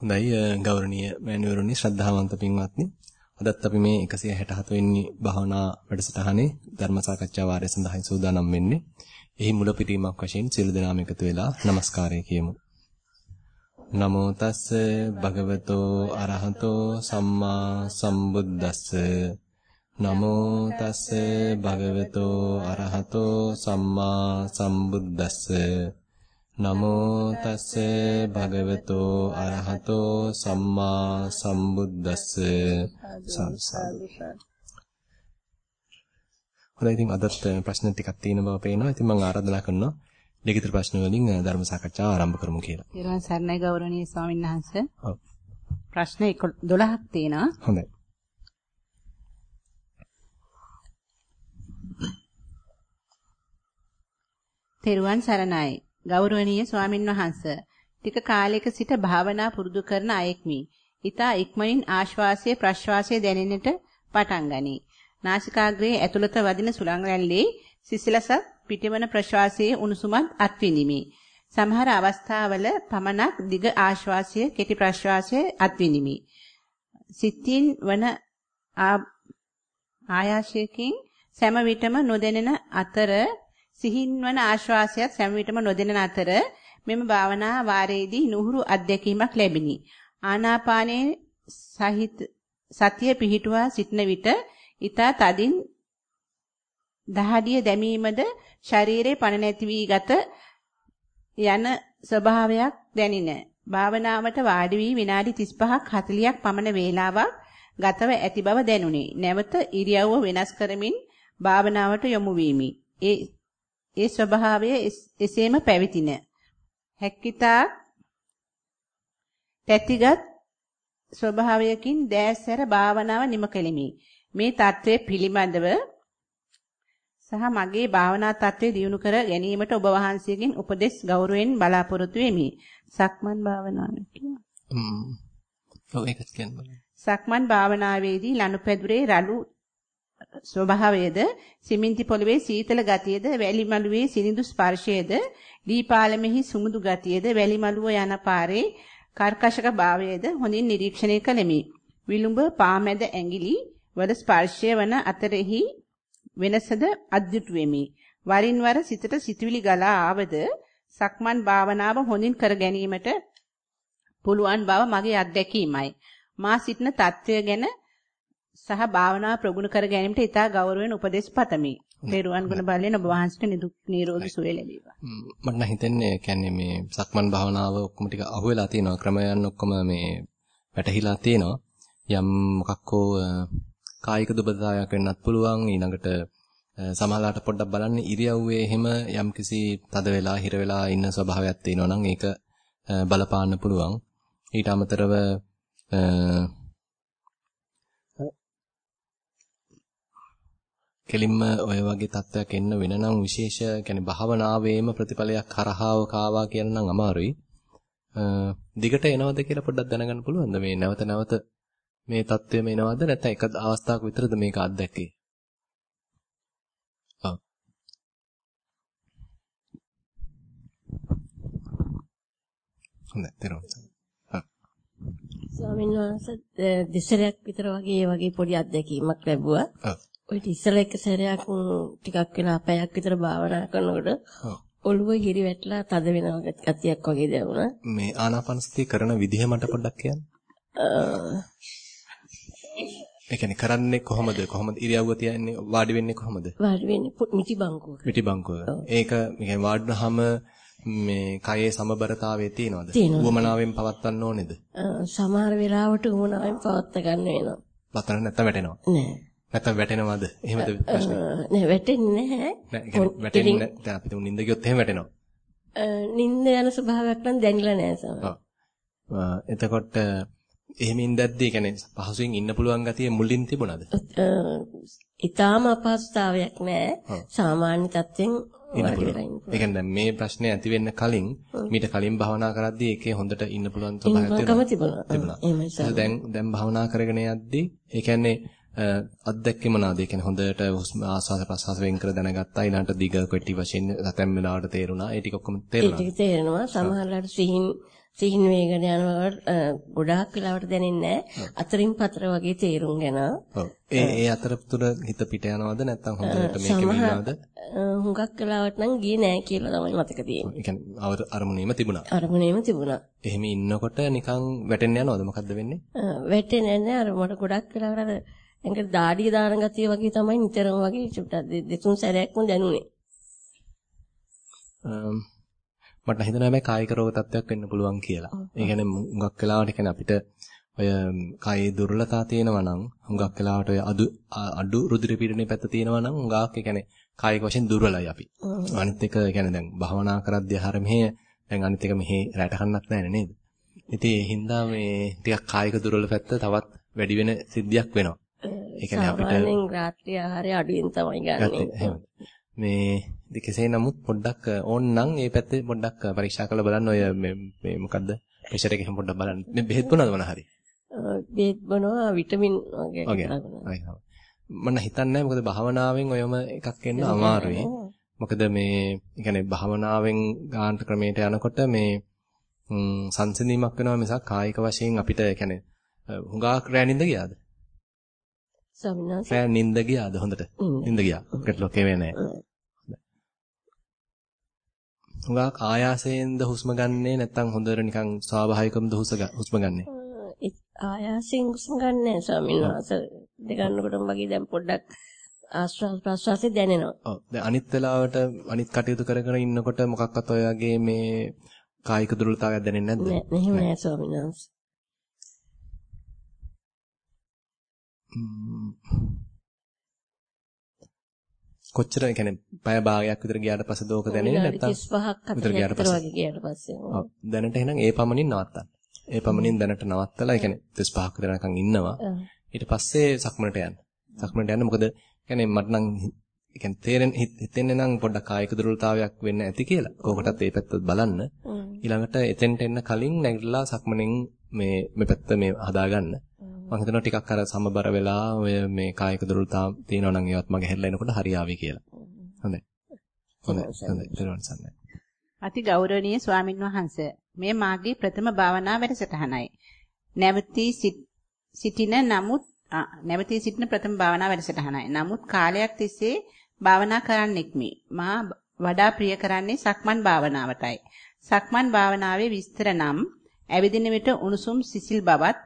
හොඳයි ගෞරවනීය මෑණිවරුනි ශ්‍රද්ධාවන්ත පින්වත්නි අදත් අපි මේ 167 වෙනි භාවනා වැඩසටහනේ ධර්ම සාකච්ඡා වාරය සඳහා සූදානම් වෙන්නේ. එහි මුලපිරීමක් වශයෙන් සියලු දෙනාම එකතු වෙලා নমස්කාරය කියමු. නමෝ තස්ස භගවතෝ අරහතෝ සම්මා සම්බුද්දස්ස නමෝ තස්ස භගවතෝ අරහතෝ සම්මා සම්බුද්දස්ස නමෝ තස්ස භගවතෝ අරහතෝ සම්මා සම්බුද්දස්ස සම්සාරි හොඳයි ඉතින් අදත් ප්‍රශ්න ටිකක් තියෙන බව පේනවා. ඉතින් මම ආරාධනා කරනවා ලිඛිත ප්‍රශ්න වලින් ධර්ම සාකච්ඡාව ආරම්භ කරමු කියලා. ඊළඟ සර්ණයි ගෞරවනීය ස්වාමීන් වහන්සේ. ඔව්. ප්‍රශ්න 12ක් තියෙනවා. හොඳයි. තෙරුවන් සරණයි. ගෞරවනීය ස්වාමින් වහන්ස ටික කාලයක සිට භාවනා පුරුදු කරන අයෙක්මි. ඊතා ඉක්මනින් ආශ්වාසය ප්‍රශ්වාසය දැනෙන්නට පටන් ගනී. නාසිකාග්‍රයේ ඇතුළත වදින සුළං රැල්ලේ සිසිලසත් පිටවන ප්‍රශ්වාසයේ උණුසුමත් අත්විඳිමි. සමහර අවස්ථාවල පමණක් දිග ආශ්වාසය කෙටි ප්‍රශ්වාසය අත්විඳිමි. සිතින් වන ආයාසයකින් සෑම විටම නොදැනෙන අතර සිහින්වන ආශ්වාසයත් සෑම විටම නොදෙන අතර මෙම භාවනා වාරයේදී නුහුරු අත්දැකීමක් ලැබිනි. ආනාපානයේ සහිත සතිය පිහිටුවා සිටන විට ඊතා තදින් දහඩිය දැමීමද ශරීරේ පණ නැති වී ගත යන ස්වභාවයක් දැනින. භාවනාවට වාඩි වී විනාඩි 35ක් 40ක් පමණ වේලාවක් ගතව ඇති බව දැනුනි. නැවත ඉරියව්ව වෙනස් කරමින් භාවනාවට යොමු වීමි. ඒ ඒ ස්වභාවය එසේම පැවතින. හැක්කිතා තැතිගත් ස්වභාවයකින් දෑසැර භාවනාව නිම කෙලිමි. මේ தત્ත්වය පිළිබඳව සහ මගේ භාවනා தત્ත්වය දියුණු කර ගැනීමට ඔබ වහන්සේගෙන් උපදෙස් ගෞරවයෙන් බලාපොරොත්තු වෙමි. සක්මන් භාවනාව කියන්නේ. සක්මන් භාවනාවේදී ලනුපැදුරේ රළු ස්වභාවයේද සිමෙන්ති පොළවේ සීතල ගතියද වැලි මළුවේ සිනිඳු ස්පර්ශයේද දීපාලමෙහි සුමුදු ගතියද වැලි මළුව යන පාරේ කර්කශක භාවයේද හොඳින් නිරීක්ෂණය කළෙමි. විලුඹ පාමැද ඇඟිලි වල ස්පර්ශය වන අතරෙහි වෙනසද අද්දුටුවෙමි. වරින් වර සිතට සිතුවිලි ගලා ආවද සක්මන් භාවනාව හොඳින් කර ගැනීමට පුළුවන් බව මගේ අත්දැකීමයි. මා සිටින තත්වය ගැන සහ භාවනාව ප්‍රගුණ කර ගැනීමට ඉතා ගෞරවයෙන් උපදෙස් පතමි. පෙරුවන් ගුණ බලයෙන් ඔබ වහන්සේට නිදුක් නිරෝගී සුවය ලැබේවා. මට නම් හිතෙන්නේ කියන්නේ මේ සක්මන් භාවනාව ඔක්කොම ටික අහුවෙලා තියෙනවා. ක්‍රමයන් ඔක්කොම මේ වැටහිලා තියෙනවා. යම් මොකක් හෝ කායික දුබලතාවයක් වෙන්නත් පුළුවන්. ඊළඟට සමහරලාට පොඩ්ඩක් බලන්න ඉරියව්වේ එහෙම යම්කිසි තද වෙලා හිර වෙලා ඉන්න ස්වභාවයක් තියෙනවා නම් ඒක බලපාන්න පුළුවන්. ඊට අමතරව කෙලින්ම ඔය වගේ තත්ත්වයක් එන්න වෙන නම් විශේෂ يعني භාවනාවේම ප්‍රතිඵලයක් හරහාව කාවා කියන නම් අමාරුයි. දිගට එනවද කියලා පොඩ්ඩක් දැනගන්න පුළුවන්ද මේ නැවත නැවත මේ தත්ත්වෙම එනවද නැත්නම් එක අවස්ථාවක් විතරද මේක අත්දැකේ? ආ. හොඳයි දරොත්. ස්වාමීන් වහන්සේ දෙසරයක් විතර වගේ වගේ පොඩි අත්දැකීමක් ලැබුවා. ඔය ඉස්සල එක සැරයක් ටිකක් වෙලා පැයක් විතර භාවනා කරනකොට ඔළුව හිරි වැටලා තද වෙනවා ගතියක් වගේ දැනුණා. මේ ආනාපානසතිය කරන විදිහ මට පොඩ්ඩක් කියන්න. ඒ කියන්නේ කරන්නේ කොහොමද? කොහොමද ඉරියව්ව තියන්නේ? වාඩි වෙන්නේ කොහොමද? වාඩි වෙන්නේ මිටි බංකුවක. මිටි බංකුවක. ඒක මේ වාඩිනහම මේ කයේ සමබරතාවයේ තියනවද? උවමනාවෙන් පවත්වන්න ඕනේද? සමහර වෙලාවට උවමනාවෙන් පවත්ව ගන්න වෙනවා. පතන නැත්තම් වැටෙනවා. නෑ. නැත්තම් වැටෙනවද? එහෙමද ප්‍රශ්නේ? නෑ වැටෙන්නේ නැහැ. නෑ වැටෙන්නේ දැන් අපි තුන් නිින්ද ගියොත් එහෙම වැටෙනවා. නිින්ද යන ස්වභාවයක් නම් දැනෙලා නැහැ සමහර. එතකොට එහෙම ඉඳද්දී කියන්නේ පහසුවෙන් ඉන්න පුළුවන් ගතිය මුලින් තිබුණාද? ඊටාම අපහසුතාවයක් නැහැ. සාමාන්‍ය තත්ත්වෙන් ඉන්න පුළුවන්. ඒ කියන්නේ මේ ප්‍රශ්නේ ඇති වෙන්න කලින් මීට කලින් භවනා කරද්දී ඒකේ හොඳට ඉන්න පුළුවන් ස්වභාවයක් තිබුණා. තිබුණා. දැන් දැන් භවනා කරගෙන යද්දී ඒ කියන්නේ අත්දැකීම මොනවාද? ඒ කියන්නේ හොඳට හුස්ම ආස්වාද ප්‍රසආස වෙන් කර දැනගත්තා. ඊළඟට දිග කොටි වශයෙන් සතැම් වෙලාවට තේරුණා. ඒ ටික ඔක්කොම තේරුණා. ඒ ටික තේරෙනවා. සමහරවිට සිහින් සිහින් වේගන යනකොට ගොඩාක් වෙලාවට දැනෙන්නේ නැහැ. අතරින් පතර වගේ තේරුම් ගන්න. ඒ ඒ අතරතුර හිත පිට යනවද නැත්නම් හොඳට මේකෙම ඉන්නවද? හුඟක් වෙලාවට නම් ගියේ නැහැ කියලා තමයි මතක තියෙන්නේ. ඒ කියන්නේ අරමුණේම තිබුණා. අරමුණේම තිබුණා. එහෙම ඉන්නකොට නිකන් වැටෙන්න යනවද මොකද්ද වෙන්නේ? වැටෙන්නේ නැහැ. අර මට ගොඩක් වෙලාවට අර එංග දාඩිය දාන ගතිය වගේ තමයි නිතරම වගේ චුට්ටක් දෙතුන් සැරයක්ම දැනුනේ. මට හිතෙනවා මේ කායික රෝග තත්ත්වයක් වෙන්න පුළුවන් කියලා. ඒ කියන්නේ හුඟක් වෙලාවට කියන්නේ අපිට ඔය කායේ දුර්වලතා තියෙනවා නම් හුඟක් වෙලාවට ඔය අඩු අඩු රුධිර පීඩනයේ පැත්ත තියෙනවා නම් හුඟක් ඒ කියන්නේ කායික වශයෙන් දුර්වලයි අපි. අනිත් එක කියන්නේ දැන් භවනා කරද්දී ආහාර මෙහෙ දැන් අනිත් එක මෙහෙ රැට කන්නත් නැහැ නේද? ඉතින් ඒ හින්දා මේ ටිකක් කායික දුර්වල පැත්ත තවත් වැඩි වෙන සිද්ධියක් වෙනවා. ඒ කියන්නේ අපිට සාමාන්‍යයෙන් රාත්‍රී ආහාරය අඩුවෙන් තමයි ගන්නෙ. මේ කෙසේ නමුත් පොඩ්ඩක් ඕන්නම් මේ පැත්තේ පොඩ්ඩක් පරීක්ෂා කරලා බලන්න ඔය මේ මොකද්ද ප්‍රෙෂර් එක එහෙම පොඩ්ඩක් බලන්න. මේ බෙහෙත් බොනවද මොන හරි? බෙහෙත් බොනවා විටමින් වගේ. මම හිතන්නේ මොකද භාවනාවෙන් ඔයම එකක් එන්න අමාරුයි. මොකද මේ يعني භාවනාවෙන් ගාන්ට ක්‍රමයට යනකොට මේ සංසිඳීමක් වෙනවා මිසක් කායික වශයෙන් අපිට يعني හුඟා රැනින්ද ගියාද? ස්වාමීන් වහන්සේ. රෑ නිින්ද ගියාද හොඳට? නිින්ද ගියා. ගැටලුවක් එන්නේ නැහැ. හුඟක් ආයාසයෙන්ද හුස්ම ගන්නෙ නැත්නම් හොඳට නිකන් ස්වාභාවිකවමද හුස්ම ගන්නෙ? ආයාසයෙන් හුස්ම ගන්නෑ ස්වාමීන් වහන්සේ. දෙගන්නකොටම වගේ දැන් පොඩ්ඩක් ආශ්වාස ප්‍රශ්වාසය දැනෙනවා. ඔව්. දැන් අනිත් වෙලාවට අනිත් කටයුතු කරගෙන ඉන්නකොට මොකක්වත් ඔය වගේ මේ කායික දුර්වලතාවයක් දැනෙන්නේ නැද්ද? නෑ, එහෙම නෑ ස්වාමීන් වහන්සේ. කොච්චර يعني පැය භාගයක් විතර ගියාට පස්සේ දෝක දැනෙන්නේ නැත්තම් 35ක් විතර ගියාට පස්සේ වගේ ගියාට පස්සේ ඔව් දැනට එහෙනම් ඒ පමණින් නවත්තන්න. ඒ පමණින් දැනට නවත්තලා ඒ කියන්නේ 35ක් විතර නිකන් ඉන්නවා. ඊට පස්සේ සක්මනට යන්න. සක්මනට යන්න මොකද يعني මට නම් ඒ කියන්නේ තේරෙන හිතෙන්නේ නම් පොඩ්ඩක් කායික දුර්වලතාවයක් වෙන්න ඇති කියලා. කෝකටත් ඒ පැත්ත බලන්න. ඊළඟට එතෙන්ට එන්න කලින් නැගිටලා සක්මනෙන් මේ මේ පැත්ත මේ හදාගන්න. මම හිතනවා ටිකක් අර සමබර වෙලා ඔය මේ කායික දුර්වලතා තියෙනවා නම් ඒවත් මගේ හැල්ලා එනකොට හරියාවි කියලා. හොඳයි. හොඳයි. හොඳයි. ඊළඟ සම්මයි. අති ගෞරවනීය ස්වාමින් වහන්සේ මේ මාගේ ප්‍රථම භාවනා වැඩසටහනයි. නැවතී සිටින නමුත් නැවතී සිටින ප්‍රථම භාවනා වැඩසටහනයි. නමුත් කාලයක් තිස්සේ භාවනා කරන්නෙක්මි. මා වඩා ප්‍රිය කරන්නේ සක්මන් භාවනාවටයි. සක්මන් භාවනාවේ විස්තර නම් ඇවිදින විට උණුසුම් සිසිල් බවත්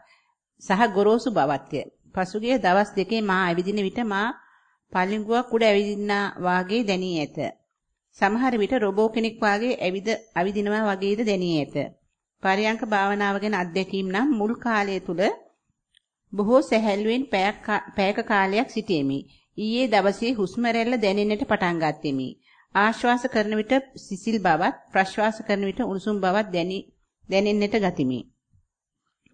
සහ ගොරෝසු බවත්ය. පසුගිය දවස් දෙකේ මා ඇවිදින විට මා පලිඟුවක් උඩ ඇවිදින්නා වාගේ දැනී ඇත. සමහර විට රොබෝ කෙනෙක් වාගේ ඇවිද අවිදිනවා වගේද දැනී ඇත. පරියංක භාවනාව ගැන අත්දැකීම් නම් මුල් කාලය තුල බොහෝ සැහැල්ලුවෙන් පැයක කාලයක් සිටියෙමි. ඊයේ දවසේ හුස්ම රැල්ල දැනෙන්නට පටන් ගත්ෙමි. ආශ්වාස කරන විට සිසිල් බවත් ප්‍රශ්වාස කරන විට උණුසුම් බවත් දැනෙන්නට ගතිමි.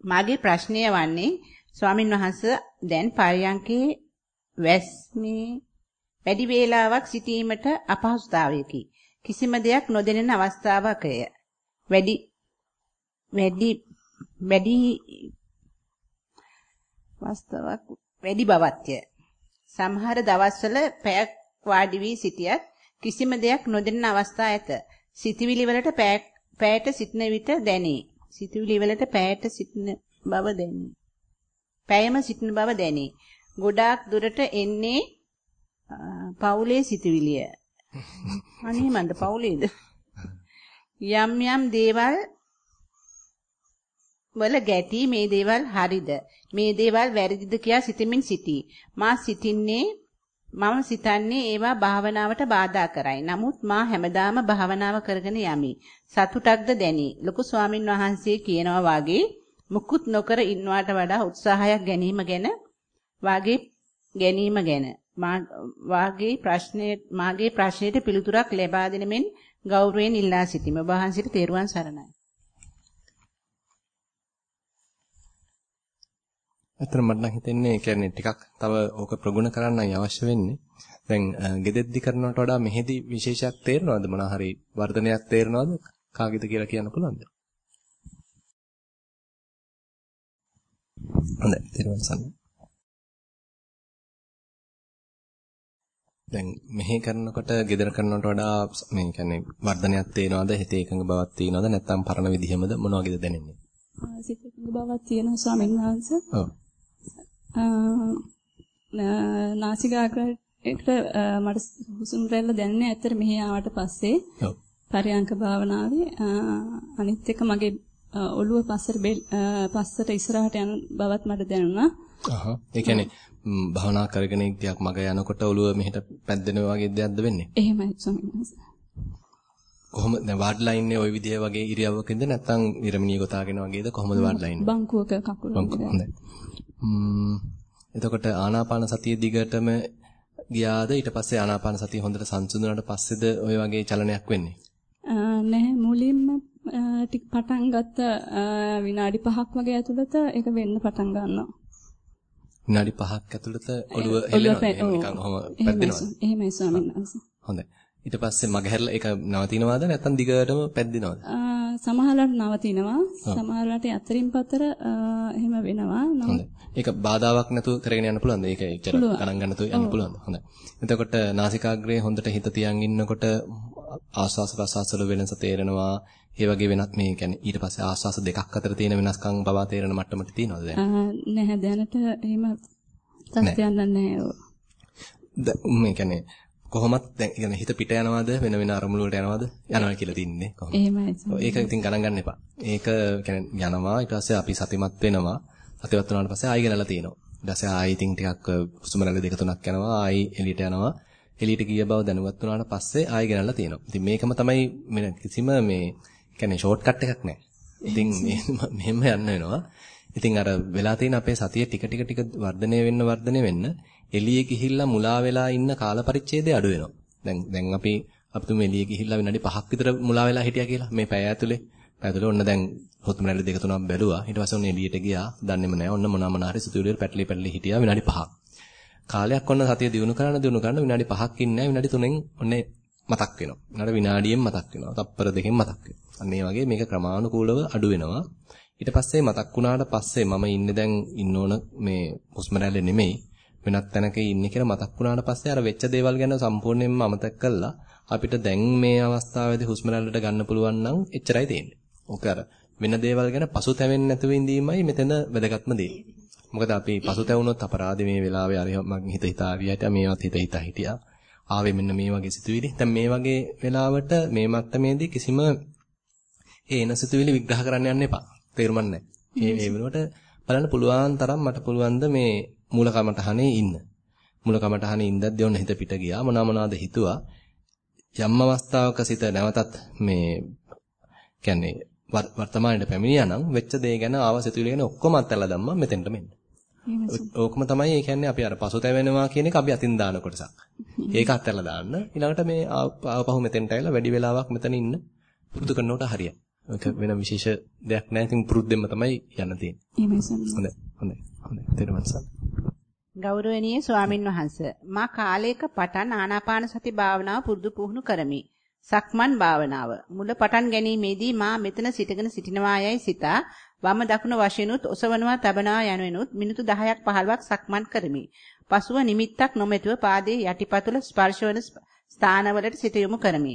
මාගේ ප්‍රශ්නය වන්නේ ස්වාමින් වහන්සේ දැන් පරියංකේ වැස්මේ වැඩි වේලාවක් සිටීමට අපහසුතාවයකි. කිසිම දෙයක් නොදැනෙන අවස්ථාවකය. වැඩි වැඩි වැඩි වස්තාවක් වැඩි බවත්ය. සමහර දවස්වල පැයක් වාඩි වී සිටියත් කිසිම දෙයක් නොදැනෙන අවස්ථා ඇත. සිතවිලි වලට පැයට සිටින විට දැනේ. සිතුවිලි වලට පැයට සිටින බව දැනේ. පැයම සිටින බව දැනේ. ගොඩාක් දුරට එන්නේ පවුලේ සිතුවිලිය. අනේ මන්ද පවුලේද? යම් යම් දේවල් වල ගැටි මේ දේවල් හරිද මේ දේවල් වැරදිද කියා සිතමින් සිටී. මා සිටින්නේ මම සිතන්නේ ඒවා භාවනාවට බාධා කරයි. නමුත් මා හැමදාම භාවනාව කරගෙන යමි. සතුටක්ද දැනේ. ලොකු ස්වාමින් වහන්සේ කියනවා වාගේ මුකුත් නොකර ඉන්නවට වඩා උත්සාහයක් ගැනීම ගැන වාගේ ගැනීම ගැන වාගේ ප්‍රශ්නයේ මාගේ ප්‍රශ්නයට පිළිතුරක් ලබා දෙන මෙන් ගෞරවයෙන් ඉල්ලා සිටිමි. ඔබ වහන්සේට තෙරුවන් සරණයි. ඇත්තට මට නම් හිතෙන්නේ කියන්නේ ටිකක් තව ඕක ප්‍රගුණ කරන්නයි අවශ්‍ය වෙන්නේ. දැන් ගෙදෙද්දි කරනවට වඩා මෙහෙදි විශේෂයක් තේරෙනවද මොන හරි වර්ධනයක් තේරෙනවද කාගෙද කියලා කියන්න පුළුවන්ද? හොඳයි, ඊට පස්සේ දැන් මෙහෙ කරනකොට gedara කරනවට වඩා මේ කියන්නේ වර්ධනයක් තේනවද හිතේ එකඟ බවක් තේනවද නැත්නම් පරණ විදිහමද මොන වගේද දැනෙන්නේ? සිත එකඟ බවක් තියෙනවා ස්වාමීන් වහන්සේ. ඔව්. නාසිකාග්‍රයට මට හුස්ම රැල්ල දැනෙන්නේ ඇත්තට මෙහි ආවට පස්සේ. ඔව්. පරියංක භාවනාවේ අනිත් එක මගේ ඔළුව පස්සට පස්සට ඉස්සරහට යන බවත් මට දැනුණා. අහහ. ඒ කියන්නේ භාවනා කරගෙන ටිකක් මග යනකොට ඔළුව මෙහෙට පැද්දෙනවා වගේ දෙයක්ද වෙන්නේ? එහෙමයි ස්වාමීන් වහන්සේ. කොහොමද දැන් වාඩිලා ඉන්නේ ওই විදිය වගේ ඉරියව්වකින්ද නැත්නම් ඉරමිනිය ගොතාගෙන වගේද කොහොමද වාඩිලා ඉන්නේ? බංකුවක කකුල. හොඳයි. එතකොට ආනාපාන සතිය දිගටම ගියාද ඊට පස්සේ ආනාපාන සතිය හොඳට සංසුන්ුනාට පස්සේද ওই වගේ චලනයක් වෙන්නේ? නැහැ මුලින්ම ටික පටන් ගත්ත විනාඩි 5ක් වගේ ඇතුළත ඒක වෙන්න පටන් ගන්නවා. විනාඩි 5ක් ඇතුළත ඔළුව හෙලෙනවා නිකන් ඔහම පැද්දෙනවා. එහෙමයි ස්වාමීන් වහන්සේ. හොඳයි. ඊට පස්සේ මගහැරලා ඒක නවතිනවද නැත්නම් දිගටම පැද්දෙනවද? සමහරවිට නවතිනවා. සමහරවිට අතරින් පතර එහෙම වෙනවා. හොඳයි. ඒක බාධාවක් නැතුව කරගෙන යන්න පුළුවන්ද? ඒක එච්චර ගණන් ගන්න නැතුව යන්න පුළුවන්ද? හොඳයි. එතකොට නාසිකාග්‍රේ හොඳට හිත තියන් ඉන්නකොට ආස්වාස ප්‍රසආස වල වෙනස තේරෙනවා. ඒ වගේ වෙනත් මේ කියන්නේ ඊට පස්සේ ආස්වාස දෙකක් අතර තියෙන වෙනස්කම් බව තේරෙන මට්ටමට තියෙනවද දැන්? නැහැ දැනට එහෙම තත්ත්වයක් නැහැ. මේ කියන්නේ කොහොමත් දැන් කියන්නේ හිත පිට යනවද වෙන වෙන අරමුණු වලට යනවද යනවා කියලා තින්නේ කොහොමද? එහෙමයි. ඒක ඉතින් ගණන් ගන්න එපා. ඒක කියන්නේ යනවා ඊට පස්සේ අපි සතිමත් වෙනවා. සතිමත් වුණාට පස්සේ ආයෙ ගෙනලා තිනවා. ඊට පස්සේ ආයෙ ඉතින් ටිකක් හුස්ම රැලි දෙක තුනක් යනවා. ආයෙ එළියට යනවා. එළියට ගිය බව දැනුවත් වුණාට පස්සේ ආයෙ ගෙනල්ලා තියෙනවා. ඉතින් මේකම තමයි මේ කිසිම මේ කියන්නේ ෂෝට් කට් එකක් නැහැ. ඉතින් මෙහෙම යන්න වෙනවා. ඉතින් අර වෙලා තියෙන අපේ සතිය ටික ටික ටික වර්ධනය වෙන්න වර්ධනය වෙන්න එළියේ ගිහිල්ලා මුලා වෙලා ඉන්න කාල පරිච්ඡේදය අඩු වෙනවා. දැන් දැන් අපි අපි තුමු එළියේ ගිහිල්ලා විනාඩි 5ක් විතර මුලා වෙලා හිටියා කියලා මේ පැය ඇතුලේ. පැය ඇතුලේ ඔන්න දැන් හොත් මිනිත්තු දෙක තුනක් බැලුවා. ඊට පස්සේ ඔන්න එළියට ගියා. දන්නේම නැහැ. ඔන්න මොනවා මොනවා හරි සිතුවිලි වල පැටලි පැටලි හිටියා විනාඩි 5ක්. කාලයක් ඔන්න සතිය දිනු කරන දිනු කරන විනාඩි 5ක් ඉන්නේ විනාඩි 3න් ඔන්නේ මතක් වෙනවා. ඊළඟ විනාඩියෙන් මතක් වෙනවා. තප්පර දෙකෙන් මතක් වෙනවා. අන්න ඒ වගේ මේක ක්‍රමානුකූලව අඩු වෙනවා. ඊට පස්සේ මතක් වුණාට පස්සේ මම ඉන්නේ දැන් ඉන්න ඕන මේ හුස්ම රැල්ල නෙමෙයි වෙනත් තැනක ඉන්නේ කියලා මතක් වුණාට පස්සේ අර වෙච්ච දේවල් ගැන සම්පූර්ණයෙන්ම අමතක කළා අපිට දැන් මේ අවස්ථාවේදී හුස්ම රැල්ලට ගන්න පුළුවන් නම් එච්චරයි තියෙන්නේ. ඕක අර වෙන දේවල් ගැන පසුතැවෙන්නේ නැතුව ඉඳීමයි මෙතන වැදගත්ම දේ. මොකද අපි පසුතැවුනොත් අපරාධ මේ වෙලාවේ අර මගේ හිත හිතා ආවියට මේවත් හිත හිතා හිටියා. ආවේ මෙන්න මේ වගේ සිතුවිලි. දැන් මේ වගේ වෙලාවට මේ මට්ටමේදී කිසිම ඒ එන සිතුවිලි විග්‍රහ කරන්න යන්න එපා. තේරුම් නැහැ. ඒ ඒ වෙනුවට බලන්න පුළුවන් තරම් මට පුළුවන් මේ මූල කමටහනේ ඉන්න. මූල කමටහනේ ඉඳද්දී ඔන්න හිත පිට ගියා. මොනවා මොනවාද හිතුවා. යම් අවස්ථාවක සිත නැවතත් මේ කියන්නේ වර්තමානයේ පැමිණියා නම් වෙච්ච දේ ගැන ආව සිතුවිලි ගැන ඔක්කොම අත්හැරලා දැම්මා මෙතෙන්ට මෙන්න. ඕකම තමයි ඒ කියන්නේ අපි අර පසුතැවෙනවා කියන එක අපි අතින් දාන කොටසක්. ඒක අත්හැරලා දාන්න. ඊළඟට මේ ආපහු මෙතෙන්ට ඇවිල්ලා වැඩි වෙලාවක් මෙතන ඉන්න පුරුදු කරනකොට හරියයි. ඒක වෙන විශේෂ දෙයක් නැහැ. ඉතින් පුරුද්දෙන්ම තමයි යන්න තියෙන්නේ. හොඳයි. හොඳයි. හොඳයි. තේරුම් ගෞරවනීය ස්වාමින් වහන්සේ මා කාලයක පටන් ආනාපාන සති භාවනාව පුරුදු පුහුණු කරමි. සක්මන් භාවනාව මුල පටන් ගැනීමේදී මා මෙතන සිටගෙන සිටිනවා යයි සිතා වම දකුණ වශයෙන්ුත් ඔසවනවා තබනවා යනුවෙනුත් මිනිත්තු 10ක් 15ක් සක්මන් කරමි. පසුව නිමිත්තක් නොමැතුව පාදයේ යටිපතුල ස්පර්ශවන ස්ථානවලට සිත යොමු කරමි.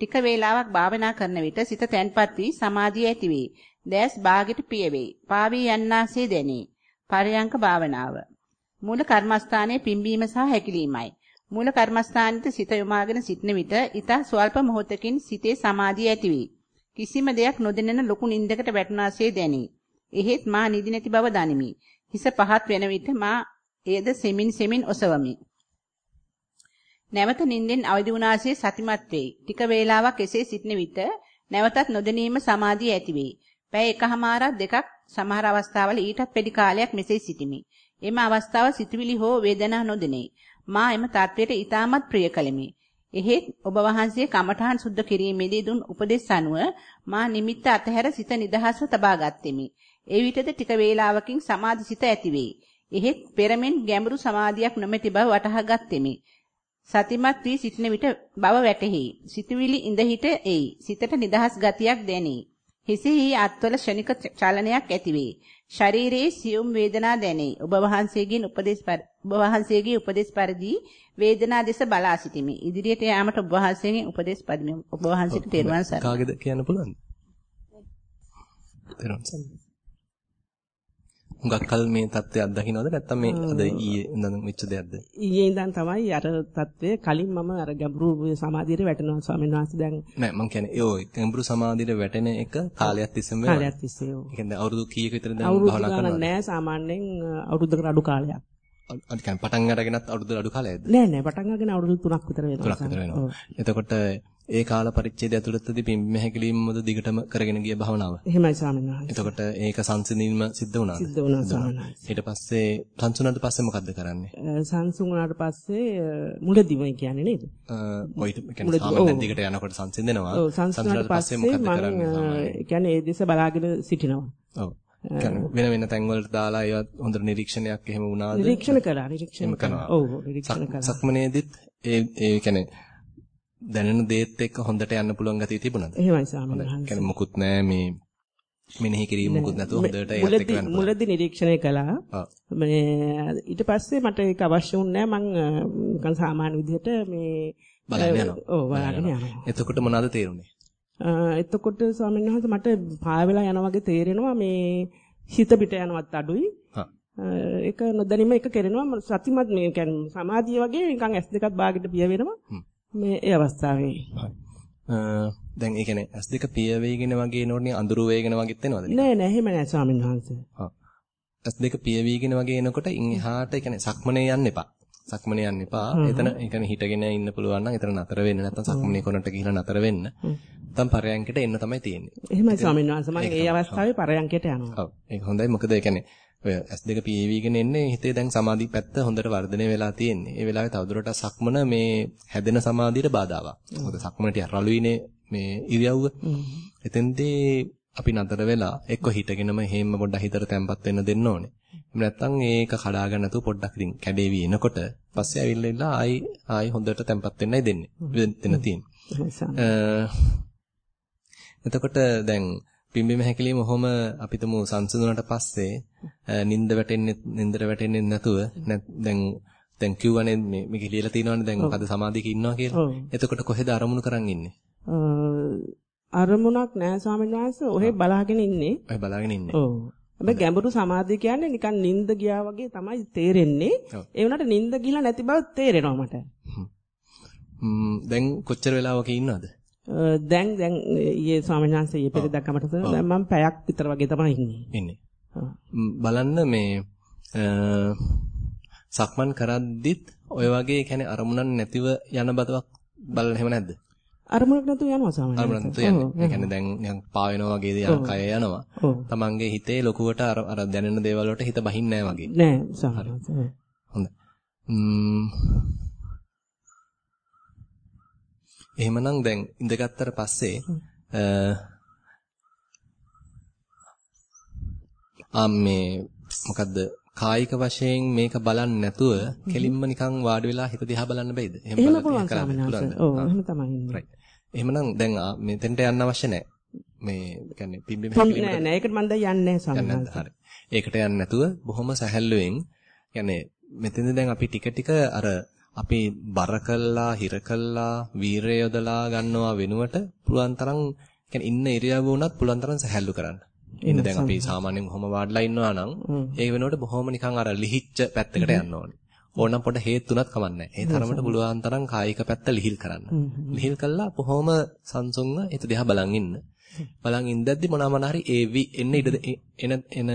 ටික වේලාවක් භාවනා කරන විට සිත තැන්පත් වී සමාධිය ඇති වේ. දැස් බාගෙට පිය වේ. පාවී යන්නාසේ දැනේ. පරයන්ක භාවනාව. මූල කර්මස්ථානයේ පිම්බීම සහ හැකිලීමයි. මූල කර්මස්ථානෙට සිත යොමාගෙන සිටන විට ඊට ස්වල්ප මොහොතකින් සිතේ සමාධිය ඇති වේ. කිසිම දෙයක් නොදැනෙන ලොකු නින්දකට වැටුණාසේ දැනේ. එහෙත් මා නිදි නැති බව දනිමි. හිස පහත් වෙන විට මා එයද සෙමින් සෙමින් ඔසවමි. නැවත නිින්දෙන් අවදි වුණාසේ සතිමත් වෙයි. ටික වේලාවක් එසේ සිටන විට නැවතත් නොදැනීම සමාධිය ඇති වෙයි. පැය එකහමාරක් දෙකක් සමහර අවස්ථාවල ඊටත් වැඩි කාලයක් මෙසේ සිටිමි. එම අවස්ථාව සිතුවිලි හෝ වේදනා නොදෙනේ. මා එම තත්වයට ඊටමත් ප්‍රිය කළෙමි. එහෙත් ඔබ වහන්සේ කමඨහන් සුද්ධ කිරීමේදී දුන් උපදෙස් අනුව මා නිමිත්ත අතහැර සිත නිදහස්ව තබා ගත්ෙමි. ඒ විටද ටික වේලාවකින් සමාධි සිත ඇති වේ. එහෙත් පෙරමෙන් ගැඹුරු සමාධියක් නොමැති බව වටහා ගත්ෙමි. සතිමත් වී සිටින විට බව වැටහි. සිතුවිලි ඉඳ හිට එයි. සිතට නිදහස් ගතියක් දැනේ. හිසෙහි අත්වල ෂණික චලනයක් ඇතිවේ. ශරීරයේ සියුම් වේදනා දැනේ. ඔබ වහන්සේගෙන් උපදෙස් ඔබ වහන්සේගේ උපදෙස් පරිදි වේදනා දෙස බලා සිටිමි. ඉදිරියට යාමට ඔබ වහන්සේගෙන් උපදෙස් පදිමි. ඔබ වහන්සේට තෙරුවන් සරණයි. කාගේද කියන්න පුළුවන්ද? තෙරුවන් සරණයි. හුඟක් කල මේ தත්ත්වය අත්දකින්නවද නැත්නම් මේ අද ඊයේ ඉඳන් වෙච්ච දෙයක්ද? ඊයේ ඉඳන් තමයි අර தත්ත්වය කලින් මම අර ගැඹුරු සමාධියට වැටෙනවා ස්වාමීන් වහන්සේ දැන් නෑ මම කියන්නේ ඔය ගැඹුරු සමාධියට වැටෙන එක කාලයක් තිස්සෙම වෙනවා. කාලයක් තිස්සේ ඔව්. ඒ කියන්නේ අවුරුදු කීයක විතර දැන් භාවනා ගණන් කරනවද? නෑ සාමාන්‍යයෙන් අවුරුද්දකට අඩු කාලයක්. කියන්නේ පටන් අරගෙනත් අවුරුදු අඩු කාලයක්ද? නෑ නෑ පටන් ගන්න අවුරුදු 3ක් විතර වෙනවා. තුනක් විතර වෙනවා. එතකොට ඒ කාල පරිච්ඡේදය ඇතුළතදී පිම්බීම හැකිලීමද දිගටම කරගෙන ගිය භාවනාව. එහෙමයි ස්වාමීන් වහන්සේ. එතකොට ඒක සංසිඳීම සිද්ධ වුණාද? සිද්ධ වුණා ස්වාමීන් වහන්සේ. ඊට පස්සේ සංසුණාට පස්සේ මොකද්ද කරන්නේ? වුණාට පස්සේ මුලදිම කියන්නේ නේද? අ ඔය කියන්නේ සාමාන්‍යයෙන්. දිගට යනකොට සංසිඳෙනවා. ඔව් සංසුනාට පස්සේ මම කරන්නේ කියන්නේ ඒ දෙස බලාගෙන සිටිනවා. ඔව්. වෙන වෙන තැන් වලට දාලා ඒවත් හොඳට නිරීක්ෂණයක් එහෙම වුණාද? නිරීක්ෂණ කළා නිරීක්ෂණ. කරනවා. ඔව් නිරීක්ෂණ කළා. සක්මනේදිත් ඒ ඒ කියන්නේ දැනෙන දේත් එක්ක හොඳට යන්න පුළුවන් ගතිය තිබුණාද? එහෙමයි. කියන්නේ මුකුත් නෑ මේ මෙනෙහි කිරීම මුකුත් නැතුව හොඳට ඒත් එක්ක යන්න පුළුවන්. මුලදී නිරීක්ෂණය කළා. මේ ඊට පස්සේ මට ඒක අවශ්‍ය වුණේ නැහැ මං නිකන් සාමාන්‍ය විදිහට මේ බලන්න යනවා. ඔව් බලන්න යනවා. එතකොට මොනවද තේරුනේ? එතකොට ස්වාමීන් වහන්සේ මට පාය වෙලා යනවා වගේ තේරෙනවා මේ හිත පිට යනවත් අඩුයි. ඒක නොදැනීම එක කරනවා සතිමත් මේ කියන්නේ සමාධිය වගේ නිකන් S දෙකක් බාගෙට පිය වෙනවා. මේ ඒ අවස්ථාවේ. හරි. දැන් ඒ කියන්නේ S2 පිය වේගෙන වගේ එනෝනේ අඳුරු වේගෙන වගේත් එනවද? නෑ නෑ එහෙම නෑ ස්වාමීන් වහන්සේ. හා. S2 පිය වේගෙන වගේ එනකොට ඉන් එහාට ඒ කියන්නේ සක්මනේ යන්න එපා. සක්මනේ යන්න එපා. එතන ඒ කියන්නේ හිටගෙන ඉන්න පුළුවන් නම් එතන නතර වෙන්න නැත්නම් සක්මනේ කොනට ගිහිල්ලා නතර වෙන්න. නැත්නම් පරයන්කට එන්න තමයි තියෙන්නේ. එහෙමයි ස්වාමීන් වහන්සේ මම ඒ අවස්ථාවේ පරයන්කයට යනවා. ඔව්. ඒක හොඳයි. මොකද ඒ කියන්නේ ඔය S2 පීවිගෙන එන්නේ හිතේ දැන් සමාධි පැත්ත හොඳට වර්ධනය වෙලා තියෙන්නේ. ඒ වෙලාවේ තවදුරටත් සක්මන මේ හැදෙන සමාධියට බාධාවක්. මොකද සක්මන ටික රළුයිනේ මේ ඉරියව්ව. එතෙන්දී අපි නතර වෙලා එක්ක හිටගෙනම හේම්ම පොඩ්ඩක් හිතට තැම්පත් වෙන්න දෙන්න ඕනේ. එහෙම නැත්නම් ඒක කඩා ගන්න නැතුව පොඩ්ඩක් ඉතින් කැඩේවි එනකොට පස්සේ ඇවිල්ලා ආයි ආයි හොඳට තැම්පත් වෙන්නයි දෙන්නේ. දෙන්න තියෙන්නේ. එතකොට දැන් පිම්බීම හැකිලිම ඔහොම අපිටම සංසිඳුණාට පස්සේ නිින්ද වැටෙන්නේ නිින්දට වැටෙන්නේ නැතුව නැත්- දැන් දැන් කිව්වනේ මේ මේක ලියලා තියෙනවනේ දැන් මොකද සමාධියක ඉන්නවා කියලා. එතකොට කොහෙද අරමුණු කරන් ඉන්නේ? අරමුණක් නෑ ස්වාමීන් වහන්සේ ඔහෙ බලාගෙන ඉන්නේ. ඔය බලාගෙන ඉන්නේ. ඔව්. හැබැයි ගැඹුරු සමාධිය කියන්නේ නිකන් නිින්ද ගියා වගේ තමයි තේරෙන්නේ. ඒ වුණාට නිින්ද ගිහලා නැති බව තේරෙනවා මට. දැන් කොච්චර වෙලාවක ඉන්නවද? දැන් දැන් ඊයේ ස්වාමීන් වහන්සේ ඊයේ පෙරේදා කමට දැන් මම පැයක් විතර වගේ තමයි ඉන්නේ. ඉන්නේ. බලන්න මේ සක්මන් කරද්දිත් ඔය වගේ කියන්නේ අරමුණක් නැතිව යන බතවක් බලන්න එහෙම නැද්ද? අරමුණක් නැතුව යනවා ස්වාමීන් අරමුණක් නැතුව යන්නේ. ඒ කියන්නේ දැන් නිකන් පා වෙනවා වගේ දේ කය යනවා. තමන්ගේ හිතේ ලොකුවට අර අර දැනෙන දේවල් වලට හිත බහින්නේ නැහැ වගේ. නෑ. ඔව්. හොඳයි. ම්ම් එහෙමනම් දැන් ඉඳගත්තර පස්සේ අ ආ මේ මොකද්ද කායික වශයෙන් මේක බලන්නේ නැතුව කෙලින්ම නිකන් වාඩි වෙලා හිත දිහා බලන්න බෑද? එහෙම බලන්න- පුළුවන් කරන්න ස්වාමීන් වහන්සේ. පුළුවන්ද? ඔව් ආ, එහෙම තමයි ඉන්නේ. right. එහෙමනම් දැන් ආ, මෙතෙන්ට යන්න අවශ්‍ය නැහැ. මේ කියන්නේ පිම්බෙම නෑ හැකිලිමට නෑ ඒකට මම දැන් යන්නේ නෑ ස්වාමීන් යන්න වහන්සේ. හරි. ඒකට යන්නේ නැතුව බොහොම සැහැල්ලුවෙන් يعني මෙතෙන්ද දැන් අපි ටික ටික අර අපේ බර කළා, හිර කළා, වීරය යොදලා ගන්නවා වෙනුවට පුළුවන් තරම් කියන්නේ ඉන්න ඉරියව්ව උනත් පුළුවන් තරම් සැහැල්ලු කරන්න. ඉන්න දැන් අපි සාමාන්‍යයෙන් කොහොම වාඩිලා ඉන්නවා නම් ඒ වෙනුවට බොහොම නිකන් අර ලිහිච්ච පැත්තකට යන්න ඕනේ. ඕනම් පොඩ හේතුණත් කමන්නේ නැහැ. ඒ තරමට පුළුවන් තරම් කායික පැත්ත ලිහිල් කරන්න. ලිහිල් කළා බොහොම සංසුන්ව හිත දිහා බලන් ඉන්න. බලන් ඉඳද්දි මොනවා මොන හරි ඒවි එන්න ඉඩ එන එන